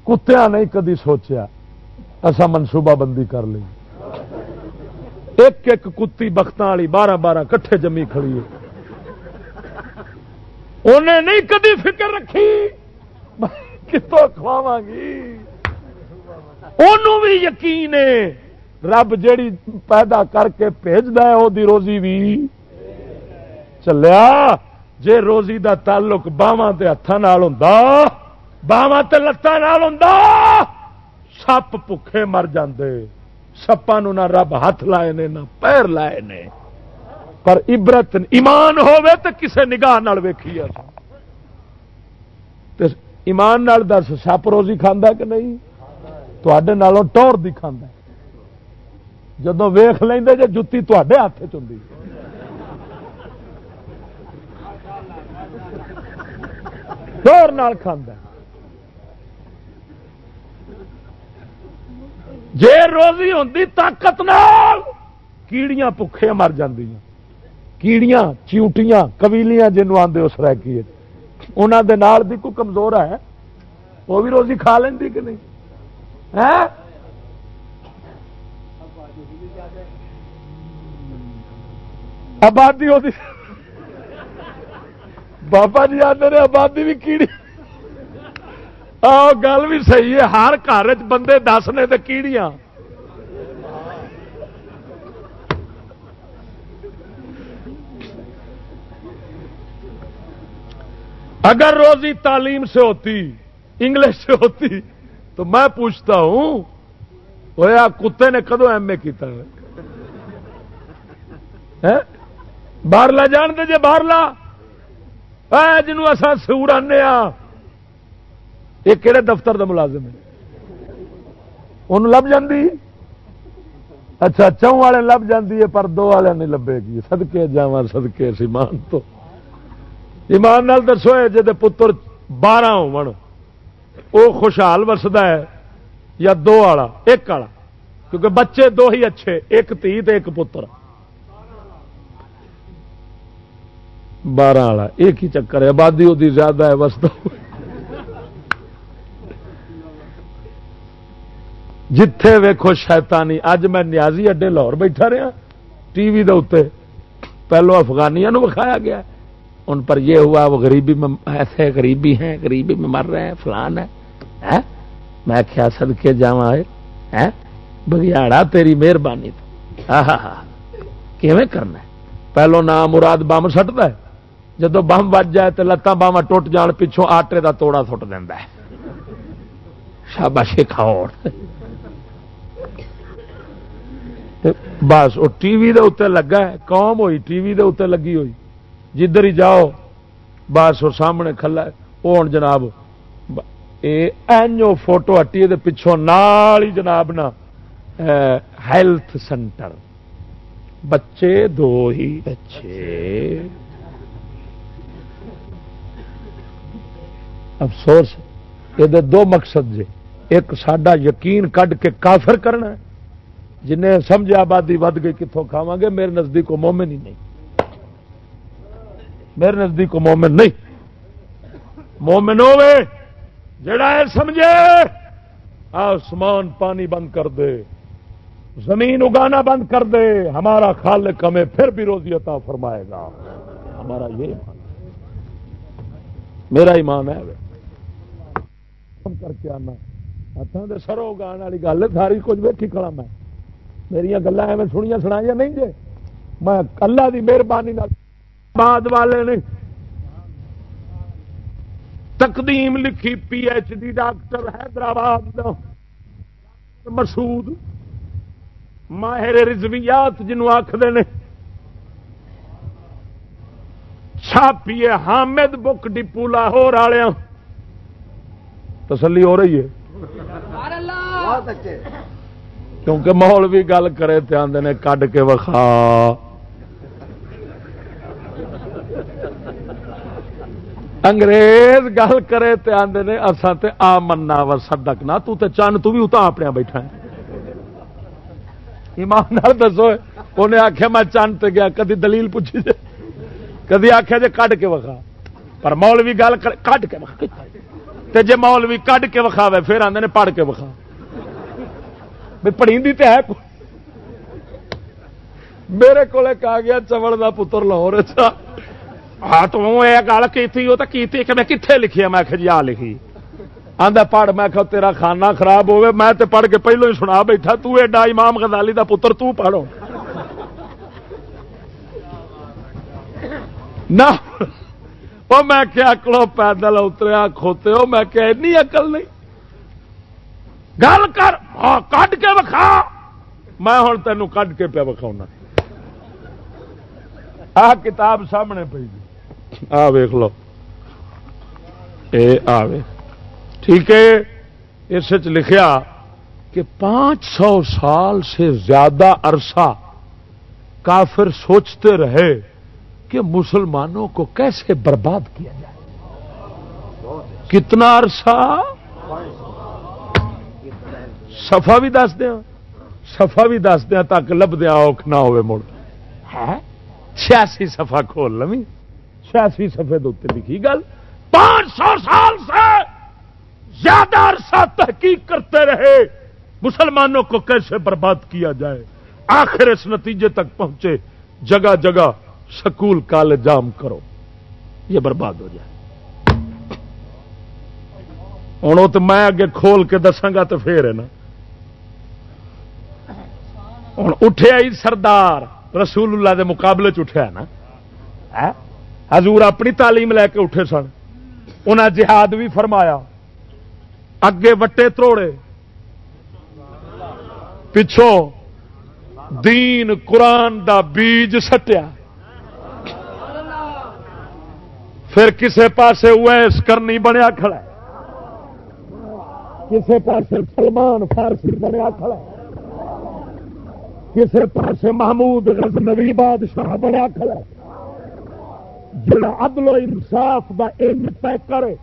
کتیا نہیں کدی سوچیا۔ ایسا منصوبہ بندی کر لی۔ ایک ایک کتی بخت والی بارہ بارہ کٹھے جمی کھڑی ہے۔ انہیں نہیں کدی فکر رکھی۔ کتوں کھواوا گی بھی یقین ہے رب جیڑی پیدا کر کے بھیجتا ہے وہ روزی بھی چلیا جے روزی دا تعلق باواں ہاتھوں ہوں باواں لتان ہوں سپ بکھے مر جاندے سپا نہ رب ہاتھ لائے نے نہ پیر لائے نے پر عبرت ایمان ہوے تو کسے نگاہ ویکھی ایمان نال دس، سپ روزی کھانا کہ نہیں؟ تے ٹور دی کھانا جدو ویخ لیں جی جتی تے ہاتھ چی ٹور کھانا جے روزی ہوتی طاقت نال کیڑیاں پکھے مر کیڑیاں، چیوٹیاں، قبیلیاں جنوب آدھے اس ریکی انہوں دے نال بھی کوئی کمزور ہے؟ وہ بھی روزی کھا لینی کہ نہیں؟ آبادی وہ بابا جی آتے آبادی بھی کیڑی آ گل بھی صحیح ہے، ہر گھر بندے دس نے تو کیڑیاں۔ اگر روزی تعلیم سے ہوتی، انگلش سے ہوتی، تو میں پوچھتا ہوں کتے نے کدو ایم اے کیا باہر لا جان دے جے باہر لا۔ اصا سور آنے یہ کہڑے دفتر کا ملازم ہے ان لب جاندی؟ اچھا چون والے لب جاندی ہے، پر دو والے نہیں لبے گی۔ سدکے جا سدکے سیمان تو۔ ایمان نال دسو جی پتر بارہ ہو خوشحال وسدا ہے یا دو والا ایک والا کیونکہ بچے دو ہی اچھے، ایک تھی ایک پتر۔ بارہ والا ایک ہی چکر ہے، آبادی وہ زیادہ ہے وسط جتھے ویکو شیطانی اج میں نیازی اڈے لاہور بیٹھا رہا، ٹی وی دے پہلو افغانیاں وکھایا گیا ان پر یہ ہوا، وہ غریبی میں ایسے غریبی ہیں، غریبی میں مر رہے ہیں، فلان ہے میں کیا سد کے جا بگیاڑا تیری مہربانی تو۔ کیویں کرنا ہے؟ پہلو نام مراد بم سٹتا ہے۔ جب بم بج جائے تو لتان باوا ٹوٹ جان پچھوں آٹے دا توڑا سٹ دینا ہے۔ شاباش کھاؤ بس وہ ٹی وی دے اتنے لگا ہے، قوم ہوئی، ٹی وی دے اتنے لگی ہوئی۔ جدھر ہی جاؤ بس وہ سامنے کھلا وہ ہوں جناب اینو فوٹو ہٹی پچھوں نال ہی جناب نا ہیلتھ سینٹر بچے دو ہی۔ بچے۔ افسوس یہ دو مقصد جے۔ ایک سڈا یقین کڈ کے کافر کرنا جنہیں سمجھ آبادی ود گئی کتوں کھاوا گے میرے نزدیک مومن ہی نہیں۔ میرے نزدیک مومن نہیں۔ مومن ہوے جڑا ہے سمجھے۔ آسمان پانی بند کر دے۔ زمین اگانا بند کر دے۔ ہمارا خالق ہمیں پھر بھی روزی عطا فرمائے گا۔ ہمارا یہ ایمان میرا ایمان ہے۔ کر کے آنا۔ ہاتھوں کے سرو اگان والی گل، ساری کچھ ویکھی کھڑا میں۔ میرا گلیں ایویں سنیا سنایا نہیں جے۔ میں اللہ کی مہربانی بعد والے نے تقدیم لکھی P H D doctor Hyderabad Masood ماہر رضویات جنوں آخر نے چھاپیے حامد بک ڈپو لاہور والے تسلی ہو رہی ہے۔ کیونکہ ماحول بھی گل کرے آدھے کڈ کے وکھا۔ انگریز گل کرے تے آدھے نے اصا تے آ منا و سدک نہ، تو تے چند تو بھی اتنا اپنے بیٹھا ہے۔ ایمان دسو انہیں آخیا میں چند تے گیا، کدی دلیل پوچھی جے کدی آخیا جی کڈ کے وکھا۔ پر مولوی گل کڈ کے وکھا تے جے مولوی کڈ کے وکھاوے، پھر آدھے نے پڑھ کے وکھا۔ بھی پڑھی تے ہے۔ میرے کو آ گیا چوڑ کا پتر لاہور اچھا ہاں تو یہ گل کی وہ تو کی کہ میں کتنے لکھی ہے میں جی آ لکھی آدھا پڑھ میں کہ تیرا کھانا خراب ہوے میں تے پڑھ کے پہلو ہی سنا بیٹھا تو ایڈا امام غزالی دا پتر تو پڑھو نہ وہ میں کیا اکلو پیدل اتریا کھوتے ہو میں کہ اینی اکل نہیں گل کر کٹ کے وکھا میں ہوں تینوں کٹ کے پیا وکھاؤ آ کتاب سامنے پی آ ویخ لو۔ اے آوے۔ ٹھیک ہے، اس لکھیا کہ پانچ سو سال سے زیادہ عرصہ کافر سوچتے رہے کہ مسلمانوں کو کیسے برباد کیا جائے۔ کتنا عرصہ؟ سفا بھی دس دیا سفا بھی دس دیا تک لب دیا اوکھ نہ ہوئے مڑ۔ ہاں، چھیاسی سفا کھول لو چھیاسی سفے دے لکھی گل۔ پانچ سو سال سے زیادہ عرصہ تحقیق کرتے رہے۔ مسلمانوں کو کیسے برباد کیا جائے؟ آخر اس نتیجے تک پہنچے۔ جگہ جگہ سکول کالج جام کرو۔ یہ برباد ہو جائے۔ ہوں تو میں اگے کھول کے دساگا تو پھر ہے نا۔ ہوں اٹھیا ہی سردار۔ رسول اللہ دے مقابلے چٹھیا نا۔ ہاں؟ حضور اپنی تعلیم لے کے اٹھے سن۔ انہیں جہاد بھی فرمایا۔ اگے وٹے تروڑے۔ پچھوں دین قرآن دا بیج سٹیا۔ پھر کسے پاسے ویس کرنی بنیا کھڑا کسے پاسے سلمان فارسی بنیا کھڑا کسے پاسے محمود غزنوی بادشاہ بنیا کھڑا جڑا عدل و انصاف دا علم طے کرے۔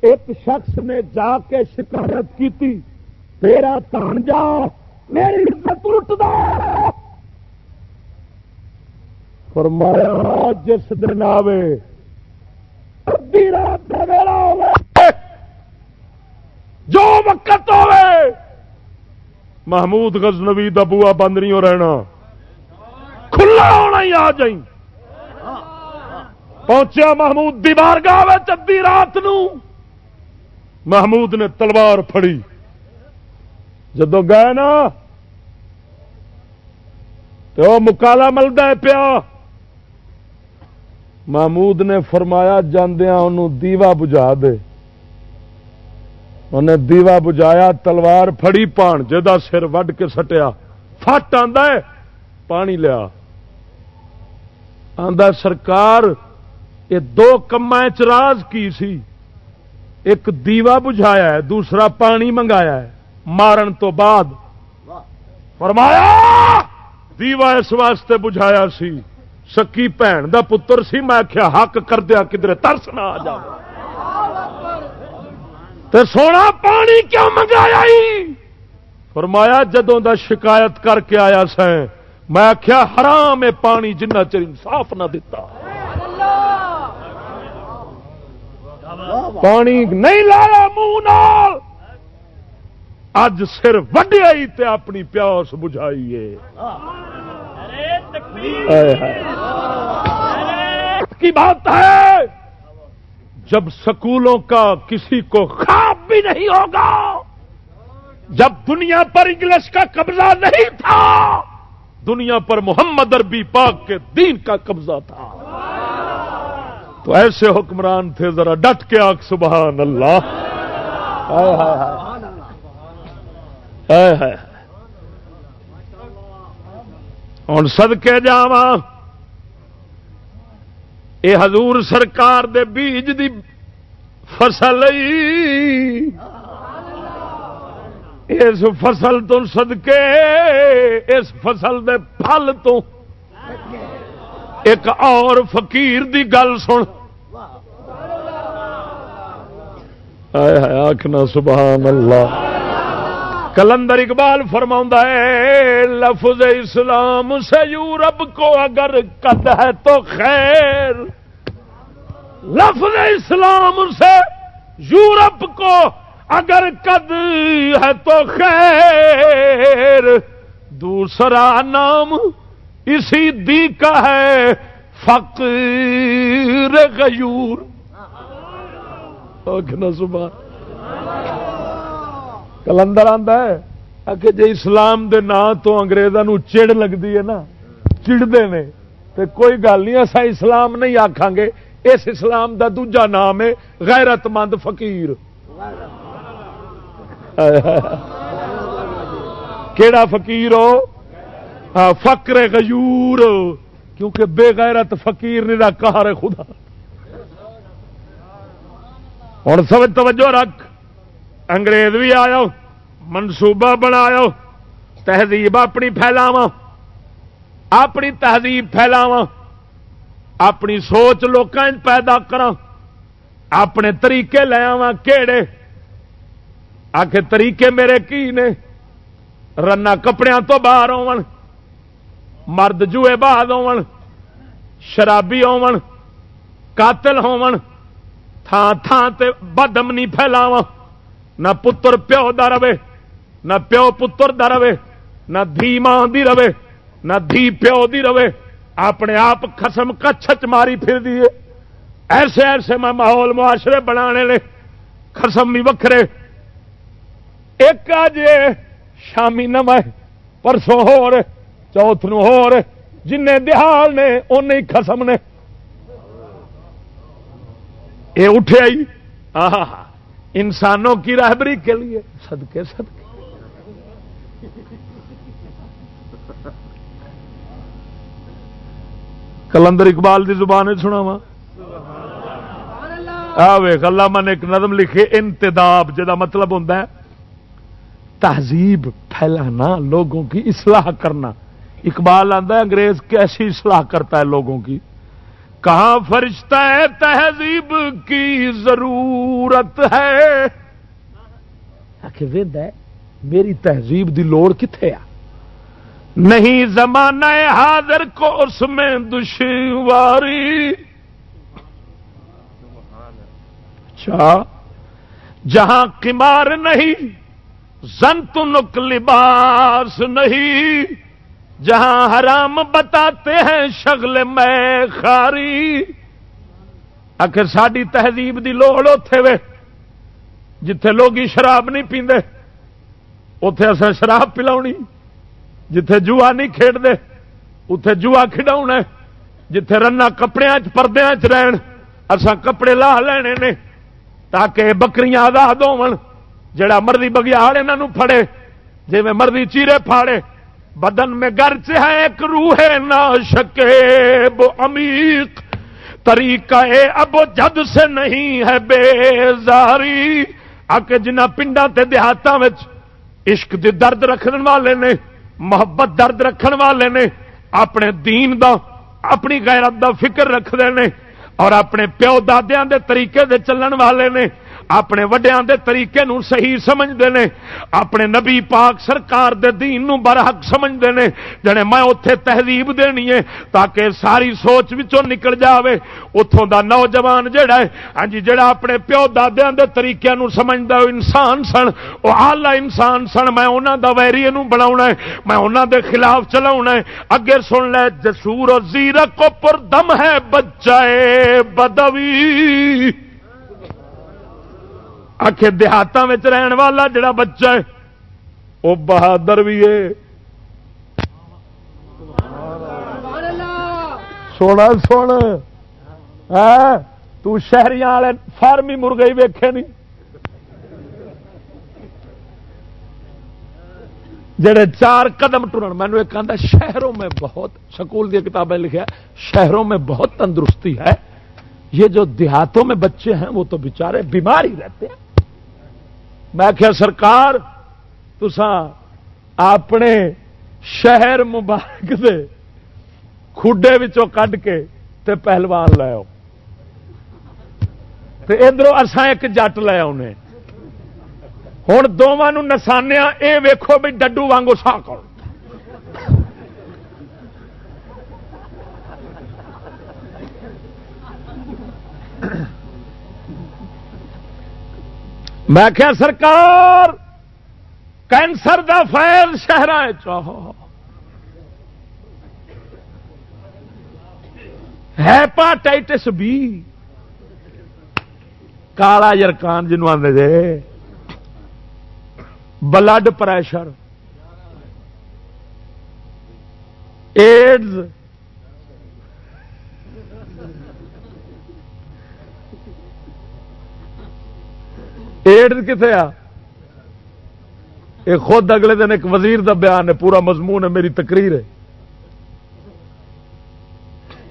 ایک شخص نے جا کے شکایت کی تھی، تیرا تان جا، میری عزت لٹ فرمایا، جس دن آوے ادی رات کا ویلا جو وقت ہوے محمود غزنوی دا بوا بند نہیں ہو رہنا۔ کھلا ہونا ہی آ جائیں۔ پہنچیا محمود دی بارگاہ چدی رات نو۔ محمود نے تلوار پھڑی۔ جدو گئے نا تو مکالا ملتا ہے پیا۔ محمود نے فرمایا جاندیا انہوں دیوا بجھا دے۔ انہیں دیوا بجھایا، تلوار فڑی پان جا سر وڈ کے سٹیا۔ فٹ آ پانی لیا۔ آدھا سرکار یہ دو کما چراز کی سی؟ ایک دیوا بجھایا ہے، دوسرا پانی منگایا ہے۔ مارن تو بعد۔ فرمایا، دیوا اس واسطے بجھایا سی، سکی بھن دا پتر سی۔ میں آخیا حق کر دیا کدھر ترس نہ آ جا تے سونا، پانی کیوں منگایا فرمایا، جدوں دا شکایت کر کے آیا سیں میں آخیا حرام ہے پانی جنہ چر انصاف نہ دتا۔ پانی نہیں لایا منہ اج سر وڈیا تے اپنی پیاس بجھائی کی بات ہے؟ جب سکولوں کا کسی کو خواب بھی نہیں ہوگا، جب دنیا پر انگلش کا قبضہ نہیں تھا، دنیا پر محمد اربی پاک کے دین کا قبضہ تھا۔ تو ایسے حکمران تھے ذرا ڈٹ کے آگ سبحان اللہ۔ ہوں سدکے جا یہ حضور سرکار دے بیج دی فصل اس فصل تو سدکے اس فصل دے پھل تو ایک اور فقیر دی گل سن۔ آخنا سبحان اللہ کلندر اقبال فرما ہے، لفظ اسلام سے یورپ کو اگر قد ہے تو خیر۔ لفظ اسلام سے یورپ کو اگر قد ہے تو خیر۔ دوسرا نام اسی دی کا ہے فقیر غیور۔ صبح کلندر آتا ہے۔ کہ جی اسلام دے نا تو اگریزوں چڑ لگتی ہے نا چڑتے ہیں تو کوئی گل نہیں اصا اسلام نہیں آخان گے۔ اس اسلام دا دوجا نام ہے غیرت مند فقیر۔ کیڑا فقیر ہو؟ فکر غیور، کیونکہ بے غیرت فقیر نہیں کہار خدا۔ ہوں سمجھ توجہ رکھ، انگریز بھی آیا، منصوبہ بنایا، تہذیب اپنی پھیلاو اپنی تہذیب پھیلاو اپنی سوچ لوگ پیدا کرا اپنے طریقے لے آوا کہڑے آخ طریقے میرے کی نے؟ رنا کپڑے تو باہر ہو مرد جوئے باز ہو شرابی قاتل ہون تھان تھان تے بدمنی پھیلاو نہ پتر پیو دا رہے، نہ پیو پتر دا رہے، نہ دھی ماں دی رہے، نہ دھی پیو دی رہے۔ اپنے آپ خسم کچھ ماری پھر دیے ایسے ایسے میں ماحول معاشرے بنا خسم بھی وکھرے۔ ایک آج شامی نم پرسوں ہو رہے۔ چوتھ نو ہو جن دہال نے ان خسم نے۔ یہ اٹھے آئی۔ انسانوں کی رہبری کے لیے صدقے صدقے۔ کلندر اقبال دی زبان سنا وا ویخ اللہ من ایک نظم لکھے انتداب جا مطلب ہوتا ہے تہذیب پھیلانا، لوگوں کی اصلاح کرنا۔ اقبال آتا ہے، انگریز کیسی اصلاح کرتا ہے لوگوں کی؟ کہاں فرشتہ ہے، تہذیب کی ضرورت ہے؟ میری تہذیب دی لوڑ کتنے آ؟ نہیں زمانہ حاضر کو اس میں دشواری۔ اچھا جہاں کمار نہیں، زنت نک لباس نہیں۔ جہاں حرام بتاتے ہیں شگل میں خاری۔ آخر ساری تہذیب دی لوڑ اتے وے، جتھے لوگ شراب نہیں پیندے اتے اصل شراب پلا جتھے جوا نہیں کھیڈتے اتے جوا کھڈا جتھے رنا کپڑے پردے رہن اسان کپڑے لا لینے نے، تاکہ بکریاں آزاد ہو جڑا مرضی بگیاڑ یہاں پھڑے جی میں مرضی چیرے پھاڑے بدن میں گرچ ہے ایک روح نہ شکے وہ امیق طریقہ اب جد سے نہیں ہے بےزاری آ کے جنہ پنڈا تے دیہاتوں عشق دی درد رکھنے والے نے، محبت درد رکھن والے نے، اپنے دین دا، اپنی غیرت دا فکر رکھتے ہیں اور اپنے پیو دادیا دے طریقے دے چلن والے نے۔ اپنے وڈیا دے طریقے نو صحیح سمجھتے ہیں اپنے نبی پاک سرکار دے دین نو برحق سمجھتے ہیں جڑے میں اتے تہذیب دینی ہے تاکہ ساری سوچ وچوں نکل جاوے۔ اتوں دا نوجوان جڑا ہے ہاں جی جڑا اپنے پیو دادیا دے طریقے نو سمجھتا وہ انسان سن وہ آلہ انسان سن۔ میں انہوں دا ویری نو بنا ہے، میں انہوں دے خلاف چلا ہے۔ اگے سن لے، جسور و زیرک کو پر دم ہے بچہ بدوی۔ آخ دیہاتوں میں رہن والا جڑا بچہ ہے وہ بہادر بھی ہے۔ سونا سونا۔ تہریاں والے فارمی مرغے ویکھے نہیں۔ جڑے چار قدم ٹرن مینو ایک آدھا شہروں میں بہت، سکول دی کتابیں لکھا شہروں میں بہت تندرستی ہے۔ یہ جو دیہاتوں میں بچے ہیں، وہ تو بےچارے بیمار ہی رہتے ہیں۔ میں کیا سرکار تسا اپنے شہر مبارک دے کھڈے کڈ کے تے پہلوان لاؤ ادھر اسان ایک جٹ لیا انہیں ہوں دونوں نسانیا یہ ویکو بھی ڈڈو وانگو سا کر میں کیا سرکار، کینسر دا فیل شہر ہیپاٹائٹس بی۔ کالا یرکان جنوب آدھے دے۔ Blood pressure. ایڈز۔ ایڈ کتنے آ؟ یہ خود اگلے دن ایک وزیر دا بیان ہے، پورا مضمون ہے، میری تقریر ہے۔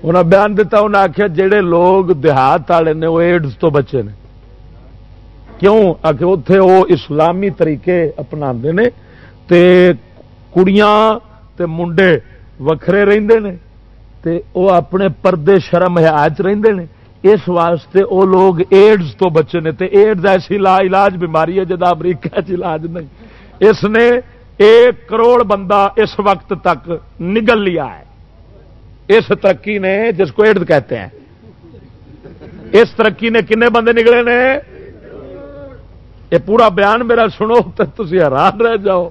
انہیں بیان دیتا انہیں آخیا جہے لوگ دیہات والے نے، وہ ایڈز تو بچے نے۔ کیوں؟ آ کے اتے وہ اسلامی طریقے اپنا نے تے کڑیاں تے منڈے وکھرے رہندے نے تے وہ اپنے پردے شرم حیات رہندے نے۔ اس واسطے وہ لوگ ایڈز تو بچے نے تے ایڈز ایسی لا علاج بیماری ہے جدا امریکہ علاج نہیں۔ اس نے ایک کروڑ بندہ اس وقت تک نگل لیا ہے۔ اس ترقی نے جس کو ایڈز کہتے ہیں۔ اس ترقی نے کنے بندے نکلے نے؟ یہ پورا بیان میرا سنو تو تھی حیران رہ جاؤ۔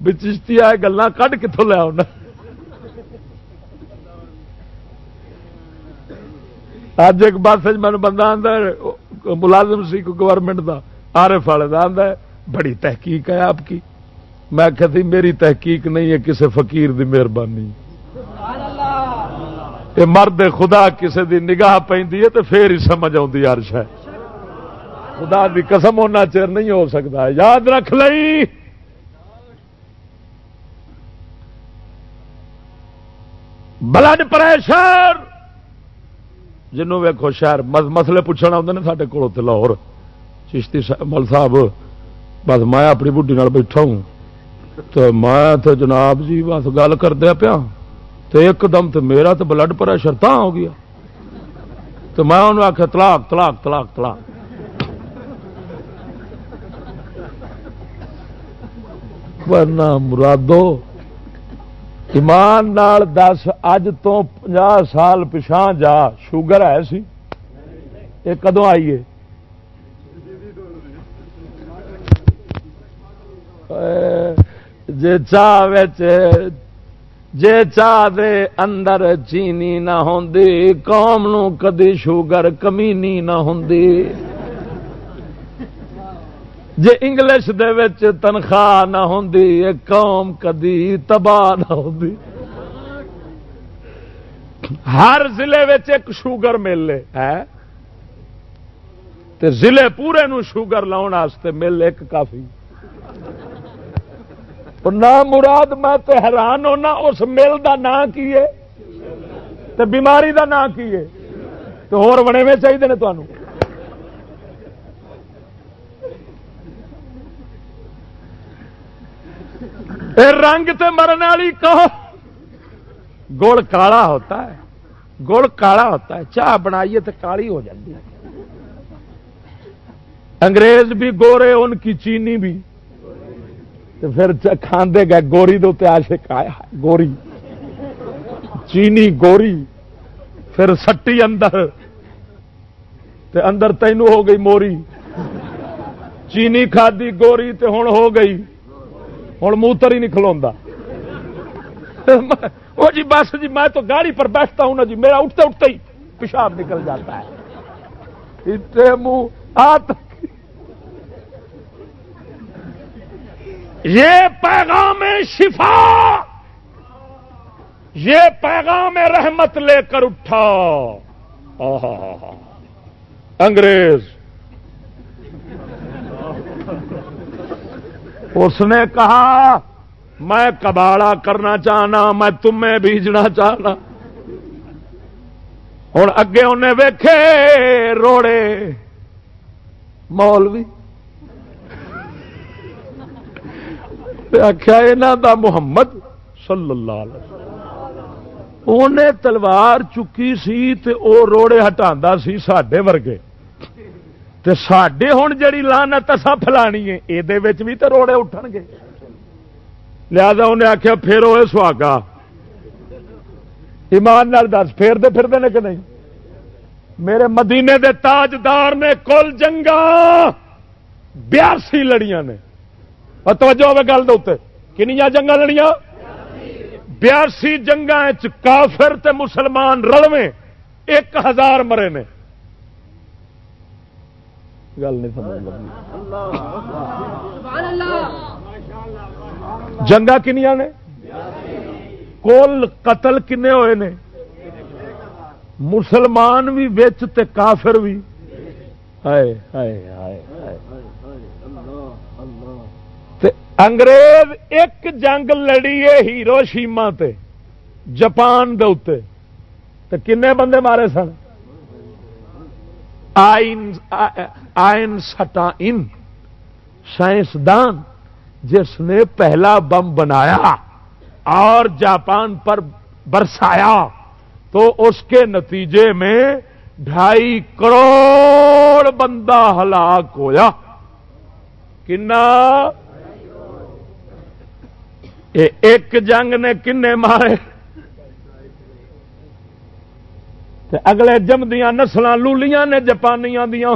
بھی چشتی آئے گلیں کھ کتوں لیا اج ایک بس جی مجھے بندہ آتا ملازم سی گورنمنٹ کا آر ایف والے کا آتا ہے، بڑی تحقیق ہے آپ کی۔ میں کہتی میری تحقیق نہیں ہے کسی فقیر دی مہربانی۔ مرد خدا کسی دی نگاہ پہ تو پھر ہی سمجھ آتی ہر شاید خدا دی قسم ہونا چر نہیں ہو سکتا۔ یاد رکھ لئی۔ Blood pressure. جنوں ویکو شہر مسلے پوچھنا آتے ہیں سارے کول لاہور۔ چشتی مل صاحب، بس میں اپنی بڈی بیٹھا ہوں۔ تو میں تو جناب جی بس گل کردیا پیا۔ تو ایک دم تو میرا تو بلڈ پریشر تا ہو گیا۔ تو میں انہوں آخیا تلاک تلاک تلاک تلاک مرادو ایمان نال دس، اج تو پنجا سال پچھا جا، شوگر ہے سی؟ یہ کدو آئیے جے چاہ جے چاہ دے اندر چینی نہ ہوندی، قوم نو کدی شوگر کمینی نہ ہوندی۔ جے انگلش دے وچ تنخواہ نہ ہوندی قوم کدی تباہ نہ ہوندی۔ ہر ضلع ایک شوگر مل ہے تے ضلع پورے نو شوگر لاؤن واسطے مل ایک کافی۔ نہ مراد میں تے حیران ہونا، اس مل دا نام کی ہے؟ تے بیماری دا نام کی ہے؟ تو ہور بنے میں چاہیے نے تمہوں رنگ تے مرن والی کہو۔ گڑ کالا ہوتا ہے۔ گڑ کالا ہوتا ہے۔ چاہ بنائیے تو کالی ہو جاتی ہے۔ انگریز بھی گورے، ان کی چینی بھی۔ پھر کھاندے گئے، گوری دے آشے آیا گوری۔ چینی، گوری۔ پھر سٹی اندر۔ تے اندر تینوں ہو گئی موری۔ چینی کھادی، گوری تے ہوں ہو گئی۔ ہوں موتر ہی نہیں کھلوا وہ جی بس جی میں تو گاڑی پر بیٹھتا ہوں نا جی میرا اٹھتے اٹھتے ہی پیشاب نکل جاتا ہے۔ منہ یہ پیغام شفا، یہ پیغام رحمت لے کر اٹھا۔ انگریز۔ اس نے کہا، میں کباڑا کرنا چاہنا، میں تمہیں بیجنا چاہنا. ہوں اگے انہیں ویکھے، روڑے مولوی. آخیا یہاں دا محمد صلی اللہ علیہ انہیں تلوار چکی سی تے او روڑے ہٹا سی سڈے ورگے۔ تے ساڈے ہوں جڑی لانت اصا فلانی ہے یہ بھی تو روڑے اٹھن گے۔ لہذا انہیں آخیا پھر وہ سواگا ایمان نال دس پھیرتے پھرتے ہیں کہ نہیں؟ میرے مدینے دے تاجدار نے کل جنگا بیاسی لڑیاں نے۔ توجہ ہوے گل دے کنیا جنگا لڑیاں؟ بیاسی جنگا کافر تے مسلمان رلویں، ایک ہزار مرے نے۔ گل نہیں سمجھ جنگا کنیا نے؟ کول قتل کنے ہوئے نے؟ مسلمان بھی بچ تے کافر بھی۔ انگریز ایک جنگ لڑی ہے ہیرو شیما تے جپان دے کنے بندے مارے سن؟ آئن سٹا ان، سائنسدان جس نے پہلا بم بنایا اور جاپان پر برسایا، تو اس کے نتیجے میں ڈھائی کروڑ بندہ ہلاک ہویا۔ کنا؟ ایک جنگ نے کنے مارے؟ تے اگلے جمدیاں نسل لولیاں نے جپانیاں دیاں۔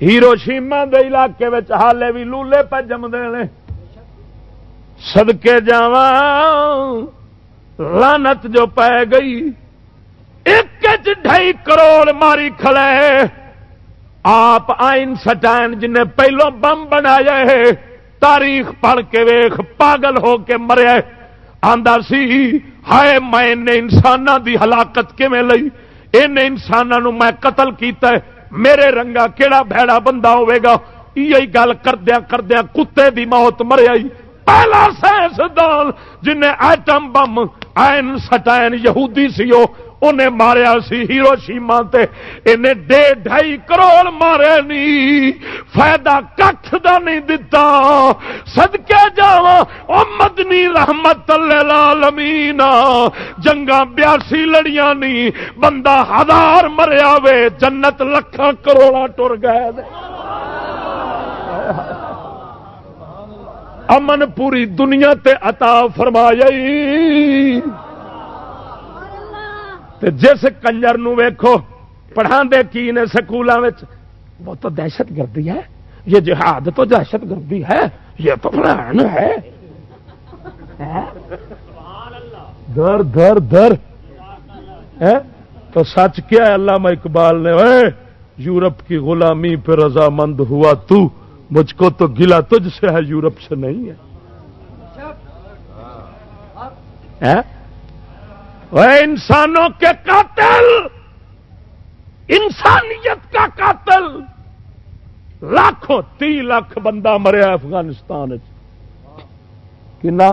ہیرو شیما دے علاقے حالے بھی لولے پہ جمدے نے۔ سدکے جا لانت جو پی گئی۔ ایک ڈھائی کروڑ ماری کھڑے آپ آئن سٹائن جن پہلو بم بنایا ہے تاریخ پڑھ کے ویخ پاگل ہو کے مریا آندا سی ہائے میں انسان دی ہلاکت کیویں لئی؟ ان انسانوں میں قتل کیتا ہے۔ میرے رنگا کیڑا بھڑا بندہ ہوئے گا یہی گل کردیا کردیا کتے دی موت مریا پہلا سائنسدان جن ایٹم بم آئن سٹائن یہودی سی انہیں ماریا سی ہیرو شیما انہیں ڈے ڈھائی کروڑ مارے نہیں فائدہ کھ دا نہیں دتا۔ سدکے جا مدنی رحمت العالمین جنگا بیاسی لڑیاں نہیں بندہ ہزار مریا وے، جنت لکھاں کروڑا ٹر گئے امن پوری دنیا تے عطا فرمایا جس کنجر ویکھو پڑھا دے کی نے سکولوں وہ تو دہشت گردی ہے یہ جہاد تو دہشت گردی ہے یہ تو فلان ہے در در در تو سچ کیا ہے اللہ اقبال نے یورپ کی غلامی پہ رضامند ہوا تو مجھ کو تو گلا تجھ سے ہے یورپ سے نہیں ہے انسانوں کے قاتل! انسانیت کا قاتل! لاکھوں تی لاکھ بندہ مریا افغانستان کنا؟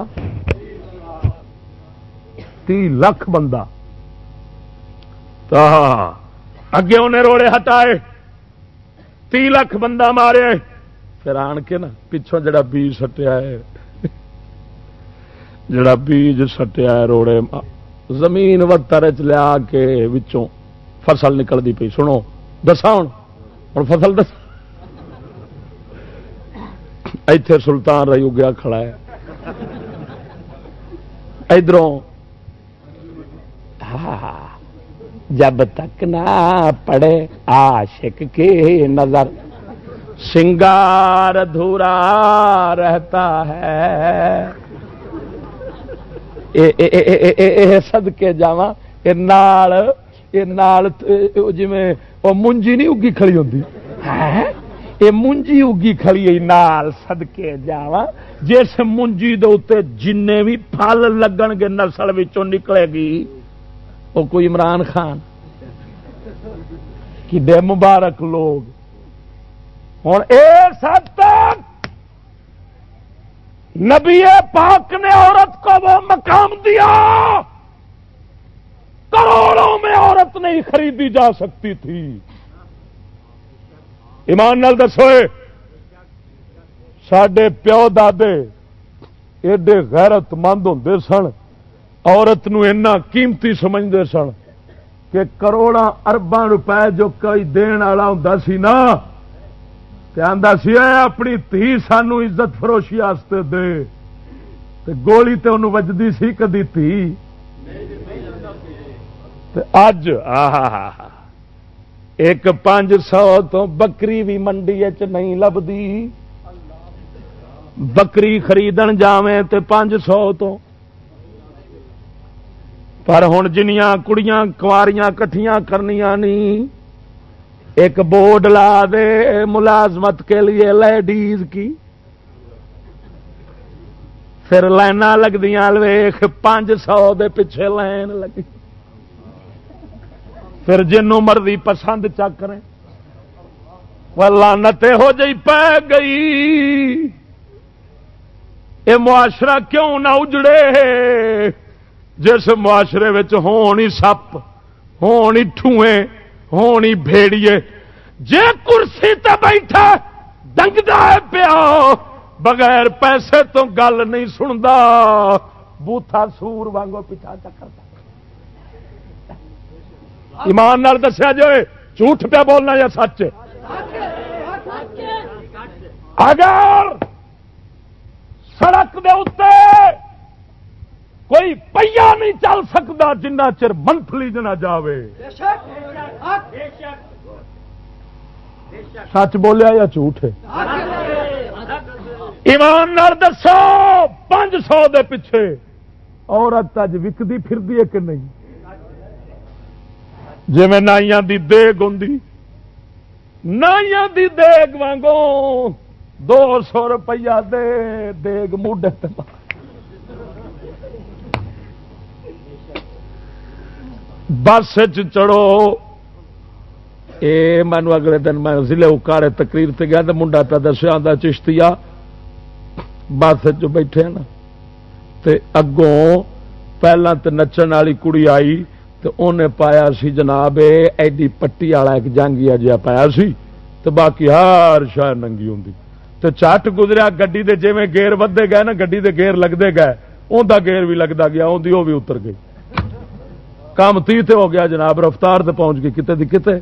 تی لاکھ بندہ۔ اگے انہیں روڑے ہٹائے۔ تی لاکھ بندہ مارے۔ پھر آن کے نا، پچھوں جڑا بیج سٹیا ہے۔ جڑا بیج سٹیا ہے، روڑے زمین وتر چ لیا کے وچوں فصل نکلتی پی سنو دسا ہوں ہوں فصل دس۔ ایتھے سلطان رہی گیا کھڑا ہے۔ ادھر ہاں، جب تک نہ پڑے عاشق کی نظر، سنگار ادھورا رہتا ہے۔ سد کے جا جی منجی نہیں اگی کھڑی ہوتی یہ منجی اگی کھڑی نال سد کے جا جس منجی دے جن بھی پل لگن گے نسل نکلے گی وہ کوئی عمران خان کہ مبارک لوگ ہوں اس حد تک نبی پاک نے عورت کو وہ مقام دیا۔ کروڑوں میں عورت نہیں خریدی جا سکتی تھی۔ ایمان نال دسو سڈے پیو دے ایڈے غیرت مند ہوں سن، عورت نو قیمتی سمجھتے سن کہ کروڑا ارباں روپے جو کوئی دن والا ہوں سی نا سی اپنی تھی سانو عزت فروشی دے. گولی تو انہوں وجدی سی کدی تھی؟ اج ایک پانچ سو تو بکری بھی منڈی چ نہیں لبھی بکری خریدن جاویں تے پانچ سو تو۔ پر ہوں جنیاں کڑیاں، کواریاں کٹھیاں کرنیاں نہیں ایک بورڈ لا دے ملازمت کے لیے لیڈیز کی۔ پھر لائن لگتی ویخ پانچ سو دے پیچھے لائن لگی۔ پھر جنوں مرضی پسند چک رہے لانت ہو جی پی گئی۔ یہ معاشرہ کیوں نہ اجڑے؟ جس معاشرے ہونی سپ، ہونی ٹھوئیں۔ ہونی بھیڑیے۔ جے کرسی تے بیٹھا ڈنگتا ہے پیا بغیر پیسے تو گل نہیں سنتا بوتھا سور وانگو پیچھا چکر ایمان نال دسیا جو جھوٹ پہ بولنا یا سچ؟ اگر سڑک دے اتنے کوئی پہیا نہیں چل سکتا جنہ چر منتھلی جنا جاوے۔ سچ بولیا یا جھوٹ ہے؟ ایماندار دسو، پانچ سو دے پیچھے۔ عورت اج وکتی پھر ہے کہ نہیں؟ جی میں نائیا دی دیگ ہوں نائیا دی دیگ وانگو دو سو روپیہ دے دیگ موڈے بس چڑھو۔ یہ مینو اگلے دن میں ضلع اکاڑے تقریر سے گیا تو منڈا پہ دسیا آتا چشتی بس چ بیٹھے نا۔ تے اگوں پہلے تو نچن والی کڑی آئی تو انہیں پایا سی جناب ایڈی پٹی والا ایک جانگیا جہا پایا سی۔ تو باقی ہر شاید ننگی ہوں تو چٹ گزریا گی جی گیر ودے گئے نا گی گیر لگتے گئے۔ انہ گیر بھی لگتا گیا اندی وہ بھی اتر گئی۔ کام تی ہو گیا جناب رفتار تے پہنچ گئی کتے دی کتے۔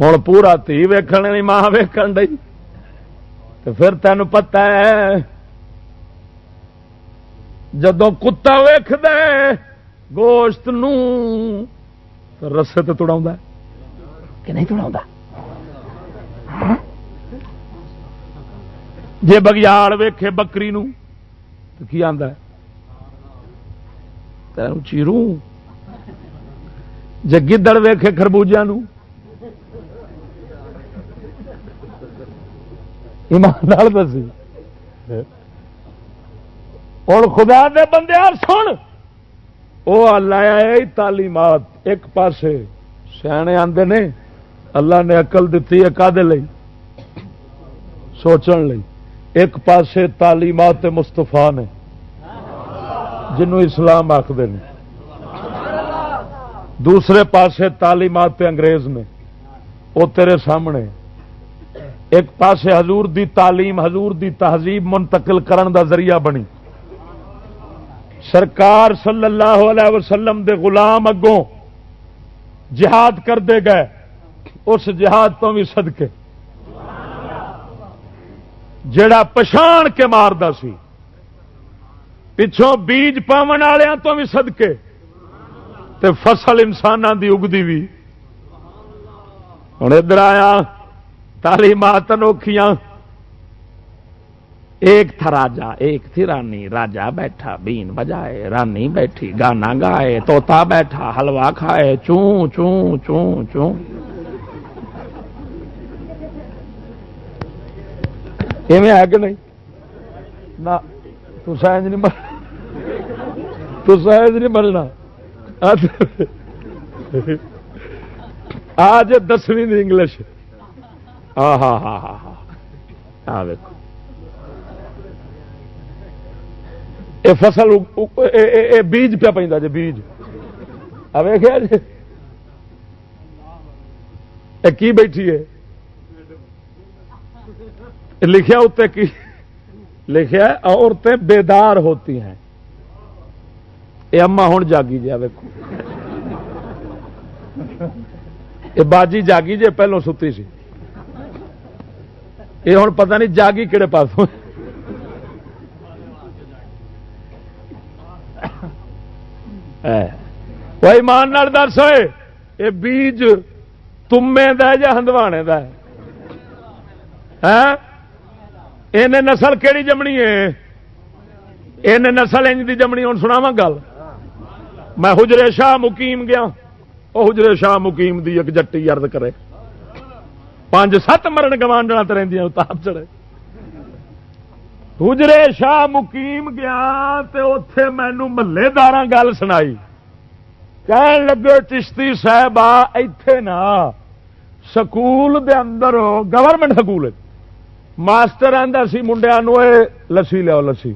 ہوں پورا تھی ویکن ماں ویکن ڈی تو پھر تین پتا ہے جدو کتا ویخ گوشت نو رسے تو تڑا کہ نہیں تڑا جی بگیاڑ ویخے بکری نو تو کی آدھا تین چیروں جی گدڑ ویخے خربوجہ نو ایمان دسی ہوں خدا دے بندے سن وہ لایا تعلیمات ایک پاسے سیانے آتے نے اللہ نے اقل دیتی ہے کدے سوچن لئی ایک پاسے تعلیمات مستفا نے جنوں اسلام آخر دوسرے پاسے تعلیمات انگریز نے۔ وہ تیرے سامنے۔ ایک پاسے حضور دی تعلیم، حضور دی تہذیب منتقل کرن دا ذریعہ بنی۔ سرکار صلی اللہ علیہ وسلم دے غلام اگوں جہاد کر دے گئے۔ اس جہاد تو بھی صدقے۔ جڑا پچھان کے ماردا سی۔ پچھوں بیج پاون والوں تو بھی صدقے۔ تے فصل انسانوں دی اگتی بھی ہوں ادھر آیا تعلیمات انوکھیاں ایک تھا راجا، ایک تھی رانی۔ راجا بیٹھا، بین بجائے، رانی بیٹھی، گانا گائے توتا بیٹھا حلوا کھائے، چوں چوں چوں چوں۔ ایویں ہے کہ نہیں؟ نہ، تو سائنس نہیں تو سائنس نہیں مرنا۔ آج دسویں انگلش۔ ہاں ہاں ہاں ہاں۔ ہاں دیکھو یہ فصل بیج پیا پہ جی بیج۔ ویخیا جی کی بیٹھی ہے؟ لکھیا اتنے کی؟ لکھیا عورتیں بیدار ہوتی ہیں۔ یہ اما ہوں جاگی جی ویکو یہ باجی جاگی جی پہلو ستی سی یہ ہوں پتہ نہیں جاگی کہڑے پاسوں کوئی مان دس ہوئے یہ بیج تمے یا ہندوانے کا نسل کہڑی جمنی ہے یہ نسل انج کی جمنی ہوں سناوا گل میں حجرے شاہ مقیم گیا وہ حجرے شاہ مقیم دی ایک جٹی ارد کرے۔ پانچ سات مرن گوانڈنا تو اتاب چڑے حجرے شاہ مقیم گیا اتے مینو محلے دار گل سنائی۔ کہن لگے، چشتی صاحب اتے نا، سکول دے اندر گورنمنٹ سکول ماسٹر آتا سی منڈیا لسی لیا لسی۔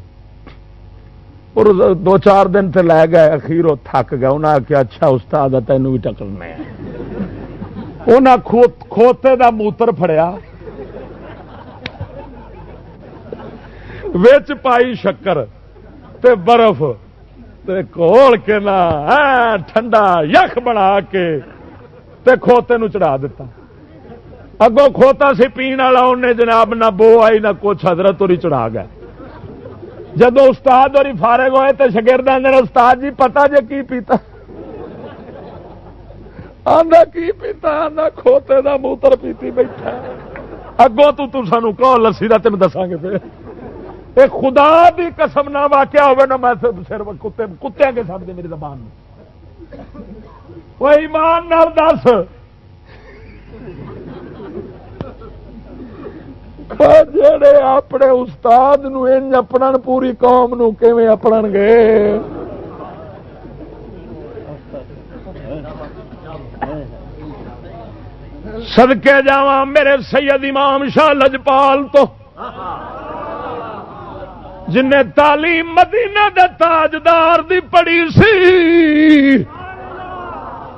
اور دو چار دن تے لے گئے، اخیر وہ تھک گیا انہیں آخیا اچھا استاد، تینوں بھی ٹکرنا انہیں کھوتے دا موتر فڑیا وچ پائی شکر تے برف تے کھول کے نا ٹھنڈا یخ بنا کے تے کھوتے نو چڑھا دیتا اگوں کھوتا سی پین والا، انہیں جناب نہ بو آئی نہ کچھ، حضرت اور چڑھا گیا جب استاد اور فارغ ہوئے تو شگرد آدھے استاد جی پتا جی کی پیتا؟ آدھا کی پیتا؟ آدھا کھوتے دا موتر پیتی بیٹھا۔ اگوں تو تو سانو کہو، لسی کا تین دساں گے پھر۔ اے خدا دی قسم، نہ واقعہ ہوئے نا میں سر کتے کتے کے سامنے میری زبان میں وہ ایمان نال دس۔ جڑے اپنے استاد اپنا پوری قوم نو گے؟ سدکے جا میرے سید امام شاہ لجپال تو۔ جن تعلیم مدینہ دے تاجدار دی پڑی سی۔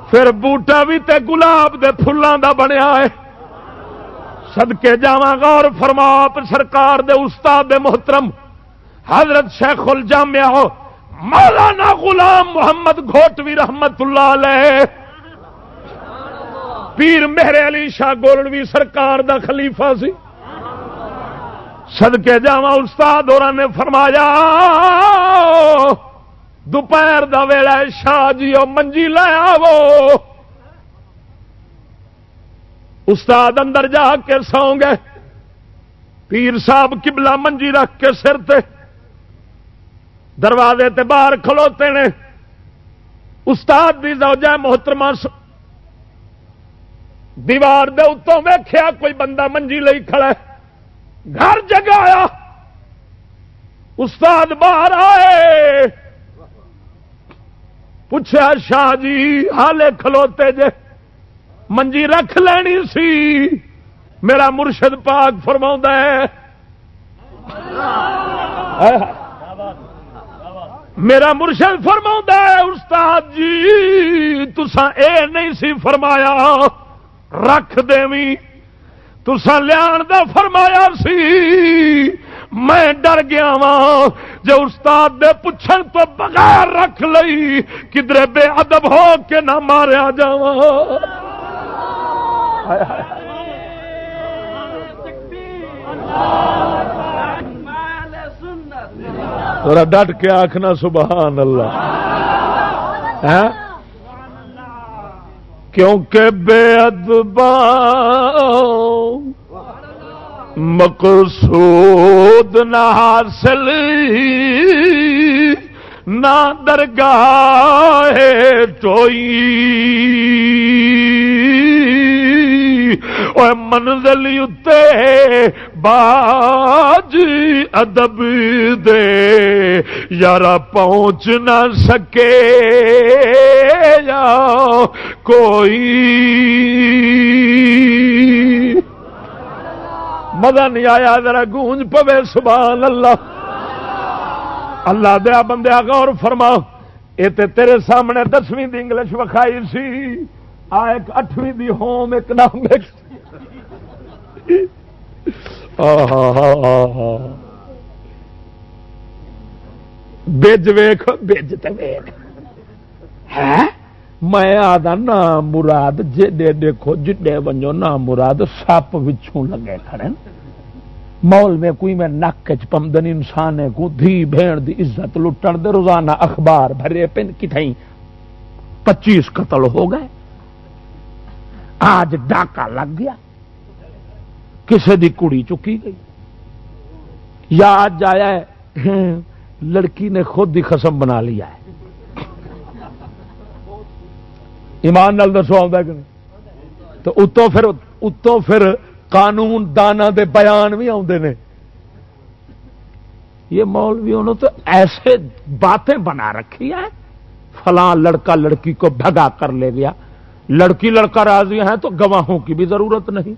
پھر بوٹا بھی تے گلاب دے پھلوں دا بنیا ہے۔ سدکے جا غور فرما سرکار دے استاد محترم، حضرت شیخ الجامع مولانا غلام محمد گھوٹوی رحمت اللہ علیہ، پیر مہر علی شاہ گولڑوی سرکار دا خلیفہ سی۔ سدکے جا استاد اور نے فرمایا، دوپہر دا ویلا شاہ جی منجی لایا وہ استاد اندر جا کے سو گئے پیر صاحب کبلا منجی رکھ کے سر تے۔ دروازے تے باہر کھلوتے نے۔ استاد دی زوجہ محترمہ دیوار دے اتوں ویخیا کوئی بندہ منجی لئی کھڑا ہے۔ گھر جگایا استاد باہر آئے۔ پوچھا شاہ جی حالے کھلوتے جے۔ منجی رکھ لینی سی۔ میرا مرشد پاک فرما ہے۔ میرا مرشد فرما ہے، استاد جی تسا اے نہیں سی فرمایا۔ رکھ دیں تسا لیا دا فرمایا سی۔ میں ڈر گیا وا جو استاد دے پوچھن تو بغیر رکھ لئی کدھر بے ادب ہو کے نہ ماریا جا ڈٹ کے آخنا سبحان اللہ۔ ہاں؟ کیونکہ بے ادبا مقصود نہ حاصل نہ درگاہ ٹوئی منزل اتے باج ادب دے۔ یار پہنچ نہ سکے یا کوئی۔ مزہ نہیں آیا، ذرا گونج پوے، سبحان اللہ۔ اللہ دیا بندیا غور فرما، یہ تیرے سامنے دسویں انگلش وکھائی سی۔ ایک اٹھویں دی ہوم اکنامکس بج ویخ بج تو ویخ میں آدھا نام مراد، جے دیکھو، جڈے بنو نام مراد، سپ بچھوں لگے کھڑے۔ مول میں کوئی میں نک چ پمدن انسان ہے کو دھی بھین دی عزت لٹن دے روزانہ اخبار بھرے پن کتیں پچیس قتل ہو گئے۔ آج ڈاکا لگ گیا۔ کسی دی کڑی چکی گئی۔ یا آج آیا ہے، لڑکی نے خود ہی خسم بنا لیا ہے۔ ایمان نال دسو آ تو اتوں پھر اتوں پھر قانون دانا دے بیان بھی آتے ہیں یہ مولوی انہوں تو ایسے باتیں بنا رکھی ہے فلاں لڑکا لڑکی کو بھگا کر لے گیا۔ لڑکی لڑکا راضی ہیں تو گواہوں کی بھی ضرورت نہیں۔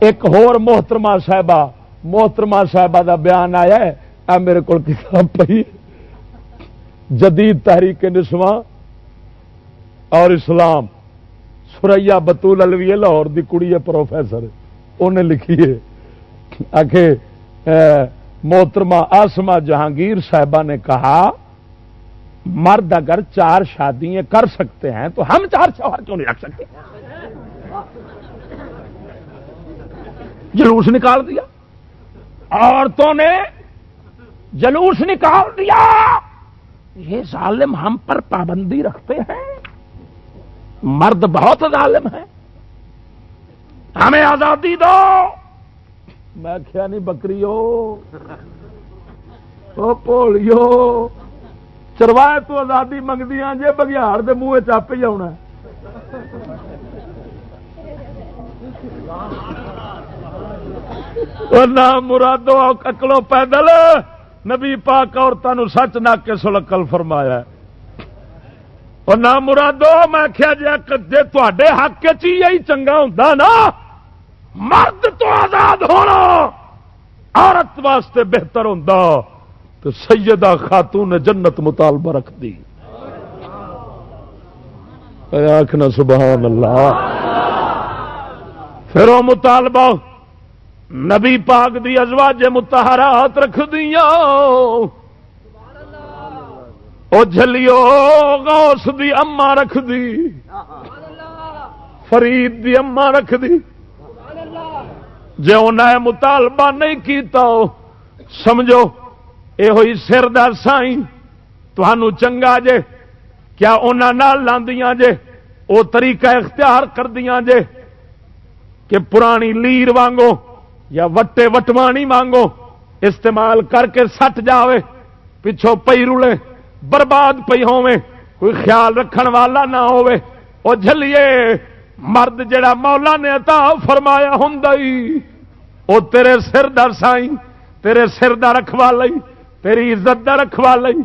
ایک اور محترمہ صاحبہ محترمہ صاحبہ کا بیان آیا ہے۔ میرے کو کتاب پہ جدید تحریک نسواں اور اسلام۔ سوریا بتول الوی لاہور دی کڑی ہے، پروفیسر انہیں لکھی ہے آخر محترمہ آسما جہانگیر صاحبہ نے کہا، مرد اگر چار شادیاں کر سکتے ہیں تو ہم چار شوہر کیوں نہیں رکھ سکتے؟ جلوس نکال دیا۔ عورتوں نے جلوس نکال دیا۔ یہ ظالم ہم پر پابندی رکھتے ہیں۔ مرد بہت ظالم ہے۔ ہمیں آزادی دو۔ میں کیا نہیں بکری ہو پولیو۔ چروائے تو آزادی منگدی جی بگیاڑ کے منہ چپ ہی آنا نہ مرادو اکلو پیدل۔ نبی پاک عورتوں سچ نہ کے سلکل فرمایا اور نہ مرادو، میں کیا جی جی تے حق چی چنگا ہوں نا، مرد تو آزاد ہونا عورت واسطے بہتر ہوں تو سیدہ خاتون نے جنت مطالبہ رکھ دی۔ آخنا سبحان اللہ۔ پھر وہ مطالبہ نبی پاک دی ازواج متحرات رکھ دیا وہ جلیو غوث دی اما رکھ دی۔ فرید دی اما رکھ دی۔ جی انہیں مطالبہ نہیں کیتا سمجھو یہ ہوئی سر در سائی تمہوں چنگا جے، کیا انہوں لاندیاں جے؟ او طریقہ اختیار کر دیا جے، کہ پرانی لیر وانگو یا وٹے وٹوانی مانگو استعمال کر کے سٹ جاوے پچھوں پی رولے۔ برباد پی کوئی خیال رکھن والا نہ او جھلیے، مرد جڑا مولا نے عطا فرمایا ہوں او تیرے سر در سائی تیرے سر دا رکھوا لئی، تیری عزت دا رکھوا لئی۔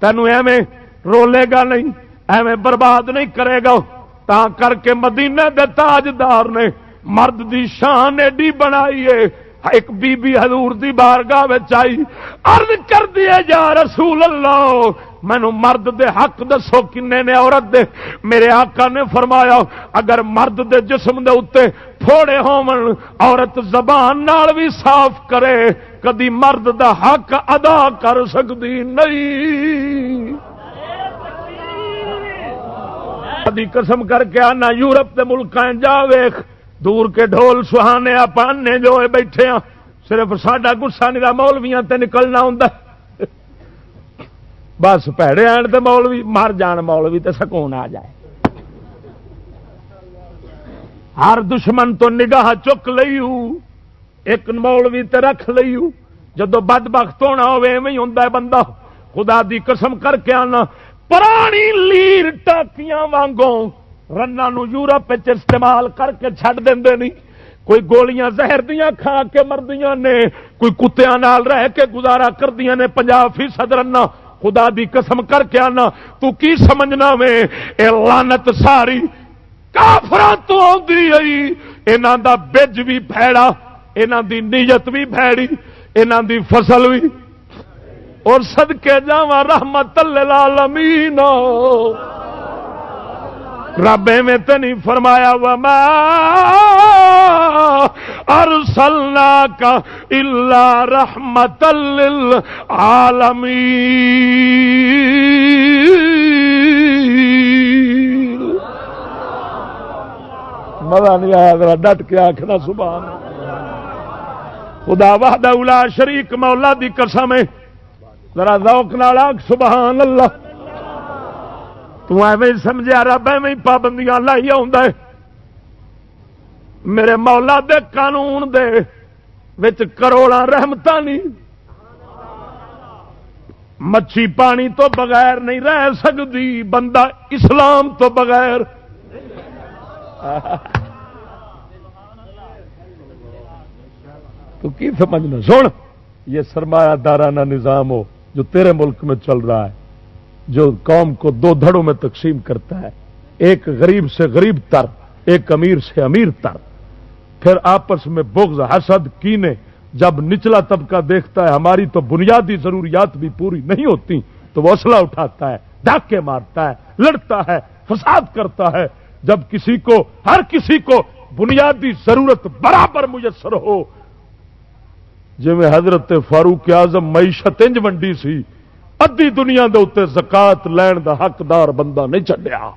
تینوں ایویں رولے گا نہیں، ایویں برباد نہیں کرے گا۔ تا کر کے مدینے دے تاجدار نے مرد دی شان ایڈی بنائی ہے۔ ایک بی بی حضور دی بارگاہ آئی، عرض کر دیے جا رسول اللہ مینو مرد دے حق دسو کنے نے عورت دے؟ میرے آقا نے فرمایا، اگر مرد دے جسم دے اتنے تھوڑے ہون عورت زبان نال بھی صاف کرے، کدی مرد دا حق ادا کر سکتی نہیں۔ قسم کر کے آنا، یورپ کے ملک جا ویخ دور کے ڈھول سہانے پانے جو بیٹھے ہیں صرف ساڈا گسا نہیں مولویا تے نکلنا ہوں بس پیڑے آن تے مولوی مر جان مولوی تے سکون آ جائے ہر دشمن تو نگاہ چک لیو ایک مولوی تے رکھ لیو جدو بد بخت ہونا ہوں بندہ خدا دی قسم کر کے آنا پرانی لیر ٹاکیاں وانگوں رنا یورپ استعمال کر کے چڈ دیں نہیں کوئی گولیاں زہر دیا کھا کے مردیاں نے کوئی کتیا رہ کے گزارا کردیا نے پنجاب فیصد رنا خدا دی قسم کر کے آنا، تو کی سمجھنا وے؟ اے لانت ساری کافران تو آئی۔ یہاں دا بج بھی بھڑا یہاں دی نیت بھی بھڑی یہاں دی فصل بھی۔ اور سدکے جا رحمت اللہ رب میں تو نہیں فرمایا، وما ارسلنا کا اللہ رحمت عالمی مزہ نہیں آیا، ذرا ڈٹ کے آخنا سبحان خدا وحدہ اولا شریک، مولا دی قسم ہے۔ ذرا ذوق نال سبحان اللہ۔ تمہیں سمجھا رب ایویں پابندیاں لائی آ میرے مولا دے قانون دے وچ کروڑا رحمت نہیں مچھی پانی تو بغیر نہیں رہ سکتی بندہ اسلام تو بغیر۔ تو کی سمجھنا؟ سن، یہ سرمایہ دارانہ نظام ہو جو تیرے ملک میں چل رہا ہے۔ جو قوم کو دو دھڑوں میں تقسیم کرتا ہے، ایک غریب سے غریب تر، ایک امیر سے امیر تر۔ پھر آپس میں بغض، حسد، کینے، جب نچلا طبقہ دیکھتا ہے، ہماری تو بنیادی ضروریات بھی پوری نہیں ہوتی، تو وہ اسلحہ اٹھاتا ہے ڈاکے مارتا ہے، لڑتا ہے، فساد کرتا ہے۔ جب کسی کو، ہر کسی کو بنیادی ضرورت برابر میسر ہو۔ جی میں حضرت فاروق اعظم معیشت انج منڈی سی۔ ادی دنیا دے اتنے زکات لین دا حقدار بندہ نہیں چڈیا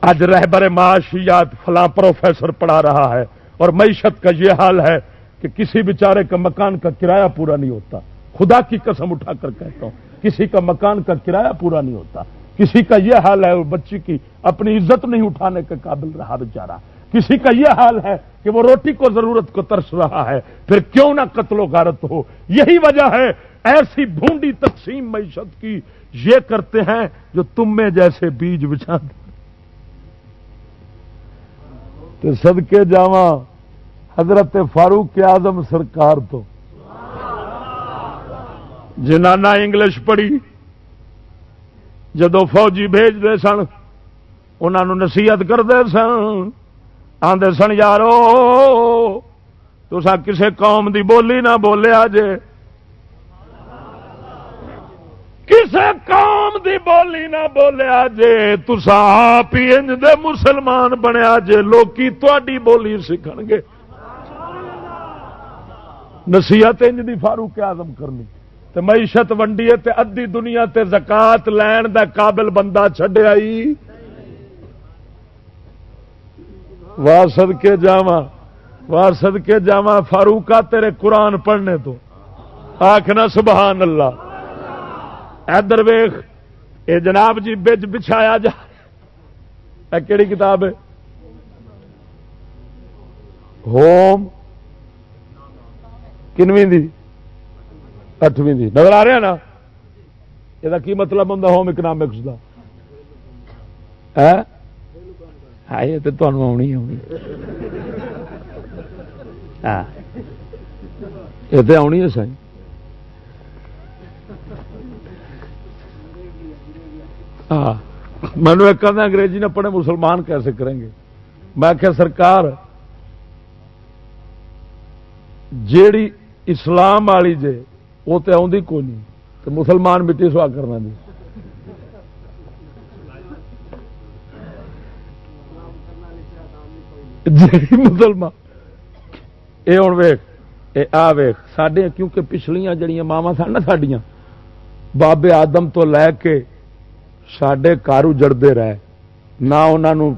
اج رہبر معاشیات فلاں پروفیسر پڑھا رہا ہے اور معیشت کا یہ حال ہے کہ کسی بیچارے کا مکان کا کرایہ پورا نہیں ہوتا۔ خدا کی قسم اٹھا کر کہتا ہوں، کسی کا مکان کا کرایہ پورا نہیں ہوتا۔ کسی کا یہ حال ہے بچی کی اپنی عزت نہیں اٹھانے کے قابل رہا بیچارہ۔ کسی کا یہ حال ہے کہ وہ روٹی کو ضرورت کو ترس رہا ہے، پھر کیوں نہ قتل و غارت ہو؟ یہی وجہ ہے ایسی بھونڈی تقسیم معیشت کی یہ کرتے ہیں جو تم میں جیسے بیج بچھا تو سدکے جاوا حضرت فاروق آزم سرکار تو۔ جنانا انگلش پڑھی، جدو فوجی بھیجتے سن انہوں نصیحت کرتے سن۔ آدھے سن یارو تو کسے قوم دی بولی نہ بولیا جے۔ کسے قوم دی بولی نہ بولیا جے تسا آپ ہی انج دے مسلمان بنیا جے، لوکی تھی بولی سیکھ گے۔ نصیحت انج دی فاروق آزم کرنی۔ تے معیشت ونڈی تے ادھی دنیا تے زکات لین دا قابل بندہ چڈیا وارسد کے جاوا وارسد کے جاوا فاروقہ تیرے قرآن پڑھنے تو۔ آخنا سبحان اللہ۔ ادھر ویخ اے جناب جی بچ بچھایا جا۔ کہڑی کتاب ہے؟ ہوم کنویں دی، اٹھویں دی۔ نظر آ رہا نا؟ یہ کی مطلب ہوں ہوم اکنامکس کا یہ تو تمہیں آنی آنی یہ تو آنی ہے سائی ہاں مینو ایک انگریزی نہ پڑھے مسلمان کیسے کریں گے میں کہ سرکار جیڑی اسلام والی جے وہ تو آدھی کوئی نہیں تو مسلمان مٹی سوا کرنا جی جی مسلمان یہ ہوں ویخ آ ویخ سڈے کیونکہ پچھلیاں جڑیاں ماوا سن نا سڈیا بابے آدم تو لے کے سڈے کار اجڑتے رہے نہ انہوں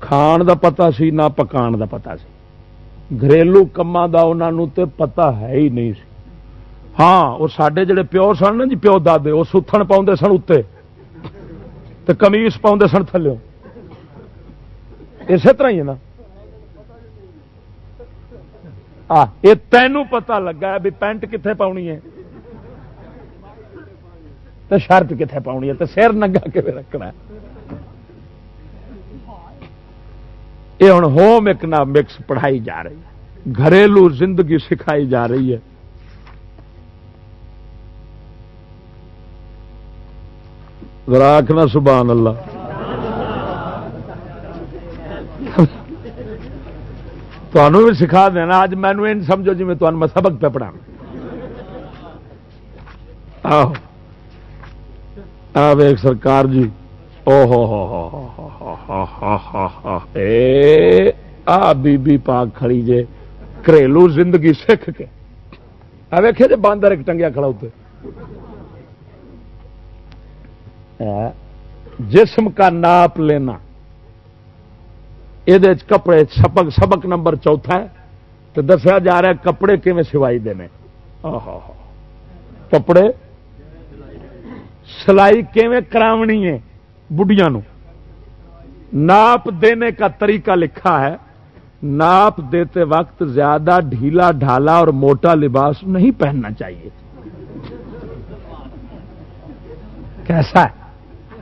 کھان دا پتا سی نہ پکان دا پتا سی گھریلو کما دا انہوں تے پتا ہے ہی نہیں سی ہاں وہ سڈے جڑے پیو سن نا جی پیو دے وہ ستھن پاؤں سن اتنے کمیس پاؤں سن تھلو اسی طرح ہی ہے نا۔ یہ تینوں پتا لگا ہے بھی پینٹ کتنے پاؤنی ہے۔ تو شرٹ کتنے پاؤنی ہے تو سر نگا کے رکھنا یہ ہوں ہوم اکنامکس پڑھائی جا رہی ہے۔ گھریلو زندگی سکھائی جا رہی ہے۔ آخنا سبحان اللہ۔ تمہوں بھی سکھا دینا اج مینو یہ سمجھو جی میں تمہیں میں سبق پہ پڑھا ایک سرکار جی او ہو ہو آ بی بی پاک کھڑی جے گھریلو زندگی سکھ کے آ ویکھے جی باندر ایک ٹنگیا کھڑا ہوتے جسم کا ناپ لینا یہ کپڑے سبق سبق نمبر چوتھا ہے تو دسیا جا رہا ہے کپڑے کیون سوائی دینے کپڑے سلائی کیون کراونی ہے بڑھیا ناپ دینے کا طریقہ لکھا ہے ناپ دیتے وقت زیادہ ڈھیلا ڈھالا اور موٹا لباس نہیں پہننا چاہیے کیسا ہے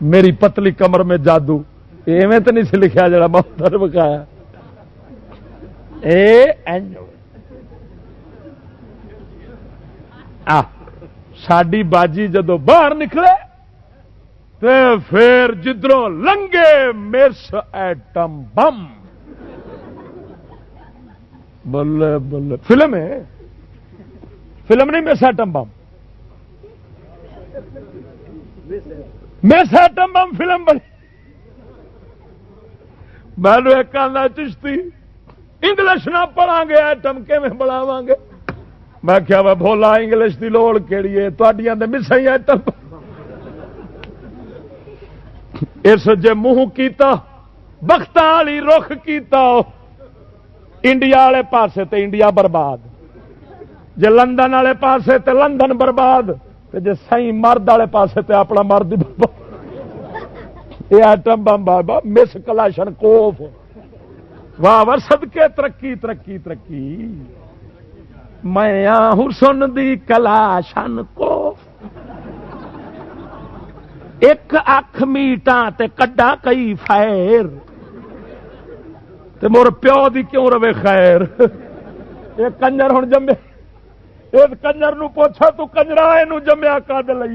میری پتلی کمر میں جادو ایویں تو نہیں سی لکھا جا محتر بکایا ساڈی باجی جدو باہر نکلے تو پھر جدروں لنگے مس ایٹم بم۔ بلے بلے۔ فلم ہے۔ فلم نہیں، Miss Atom Bomb. Miss Atom Bomb film بنی۔ میں ایک آنا چشتی۔ انگلش نہ پڑھا گے ایٹم بناو گے میں کیا میں بولا انگلش کی لوڑ کہڑی ہے؟ مسا ہی ایٹم اس جے منہ کیتا، بخت والی رخ کیتا۔ انڈیا والے پاسے تے انڈیا برباد۔ جے لندن والے پاسے تے لندن برباد۔ جی سی مرد والے پاسے تے اپنا مرد برباد۔ یہ ایٹم بم بابا مس کلاشن کوف۔ واہ واہ سد کے ترقی ترقی ترقی۔ میں حسن دی کلاشن کو ایک اکھ میٹا تے کڈا کئی فیر۔ تے مور پیو دی کیوں روے خیر؟ یہ کنجر ہوں جمے اس کنجر نو پوچھا تو کنجرا یہ جمیا کد لی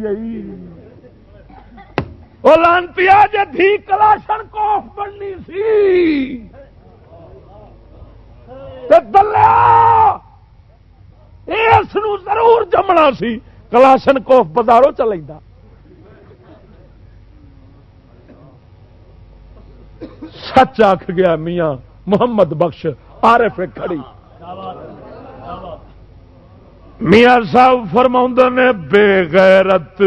وہ لانتی جی تھی کلاشن کوف بننی سی۔ دلیا، اس ضرور جمنا سی۔ کلاشن کوف بازاروں چل سچ آخ گیا میاں، محمد بخش آرف کھڑی۔ میاں صاحب فرما نے، بے غیرت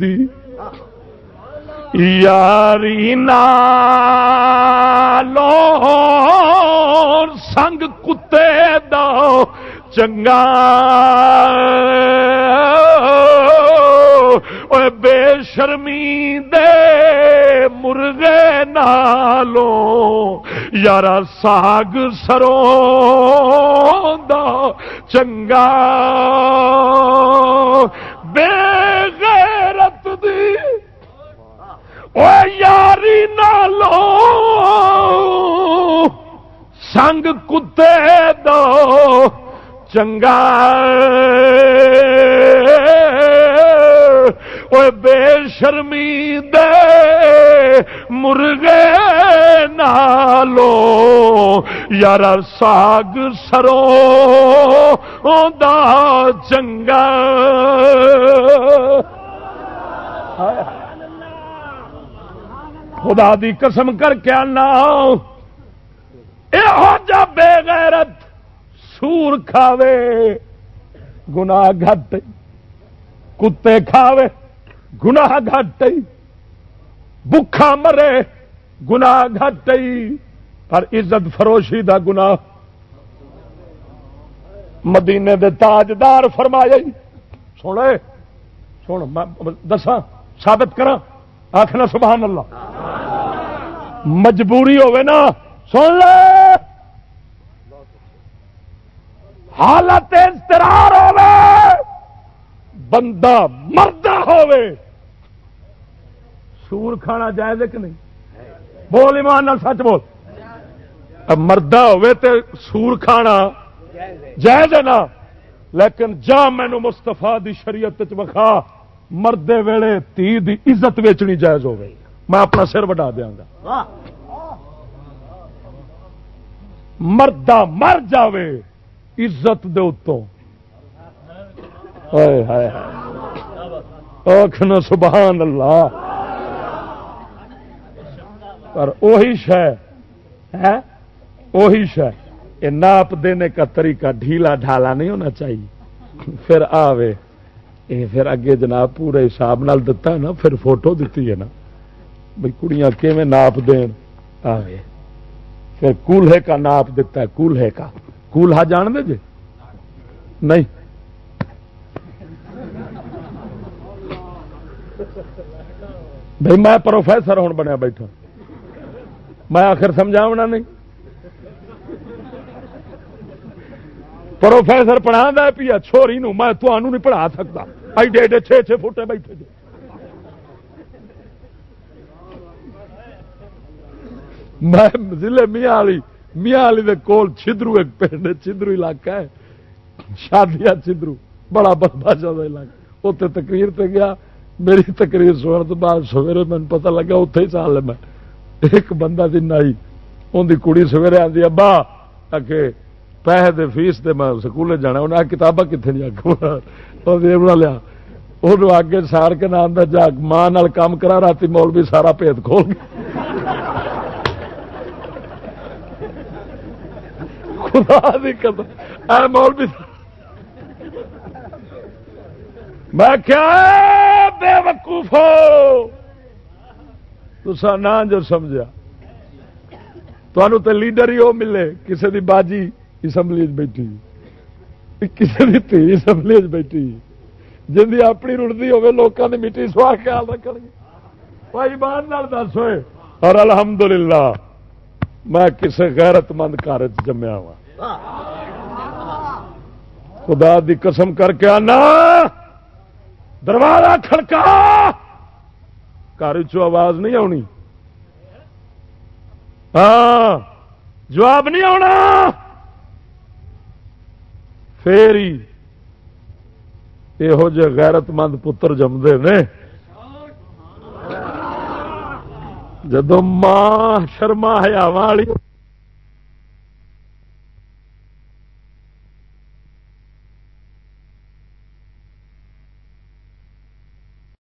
دی۔ یاری نالو سنگ کتے دو چنگا بے شرمی دے مرغے نالو یار ساگ سرو چنگا بے او یاری نالو سنگ کتے دو چنگا بے شرمی دے مرغے نالو یار ساگ سرو دا چنگا خدا دی قسم کر کے آنا۔ یہ بے غیرت سور کھاوے، گناہ گھٹ، کتے کھاوے، گناہ گھٹ بکھا مرے، گناہ گھٹ۔ پر عزت فروشی دا گناہ۔ مدینے دے تاجدار فرمایا سونے سن دسا ثابت کرا آخنا سبحان اللہ۔ مجبوری ہوے نا، سن لے۔ حالت استرار ہوے بندہ مردہ ہوے سور کھانا جائز کہ نہیں؟ بول ایمان نال سچ بول۔ مردہ ہوے تے سور کھانا جائز ہے نا۔ لیکن جا مینو مستفا دی شریعت وکھا، مردے ویلے تی دی عزت ویچنی جائز ہو گئی میں اپنا سر وڈا دیا گا۔ مردہ مر جاوے عزت دے اتوں سبحان اللہ۔ پر وہی شہ وہی شہ یہ ناپ دینے کا طریقہ ڈھیلا ڈھالا نہیں ہونا چاہیے۔ پھر آوے یہ پھر اگے جناب پورے حساب نال دتا ہے نا پھر فوٹو دیتی ہے نا۔ بھائی کڑیاں کیویں ناپ دین؟ آوے۔ پھر کولہے کا ناپ دیتا ہے کولہے کا۔ کولہا جان دے جے نہیں۔ بھائی میں پروفیسر ہوں بنیا بیٹھا۔ میں آخر سمجھاونا نہیں۔ پروفیسر پڑھا پیا چھوری نو میں تمہوں نہیں پڑھا سکتا۔ ایڈے ایڈے چھ چھ فٹے بیٹھے جی۔ میں ضلع میاں والی میاں والی دے کول چھدرو ایک پنڈ چھدرو علاقہ ہے۔ شادیا چھدرو، بڑا بدماشا علاقہ اتنے تقریر تے گیا، میری تقریر سننے تو بعد سویرے مجھے پتا لگا اتے ہی چال میں۔ ایک بندہ دن آئی ان کی کڑی سویرے آتی ابا آ کے پیسے دے فیس دے میں سکول جانا انہیں کتاباں کتنے نہیں بنا لیا۔ وہ اگے سار کے نام دا جا ماں کام کرا رات مول بھی سارا بھید کھول گیا۔ خدا دی قدر۔ مول بھی میں کیا بے وقوف ہو۔ تو نہ جو سمجھا تو لیڈر ہی وہ ملے کسی دی باجی اسمبلی بیٹھی۔ کسی دی تھی اسمبلی بیٹھی۔ جن کی اپنی رڑتی ہوے لوگوں کی مٹی سوا خیال رکھ بھائی بان دس ہوئے۔ اور الحمدللہ۔ میں کسی غیرت مند گھر جمیا وا خدا دی قسم کر کے آنا۔ دروازہ کھڑکا۔ گھر چ آواز نہیں آنی۔ ہاں جواب نہیں آنا۔ پھر یہو جہ غیرت مند پتر جمدے نے۔ جدو ماں شرما ہیا والی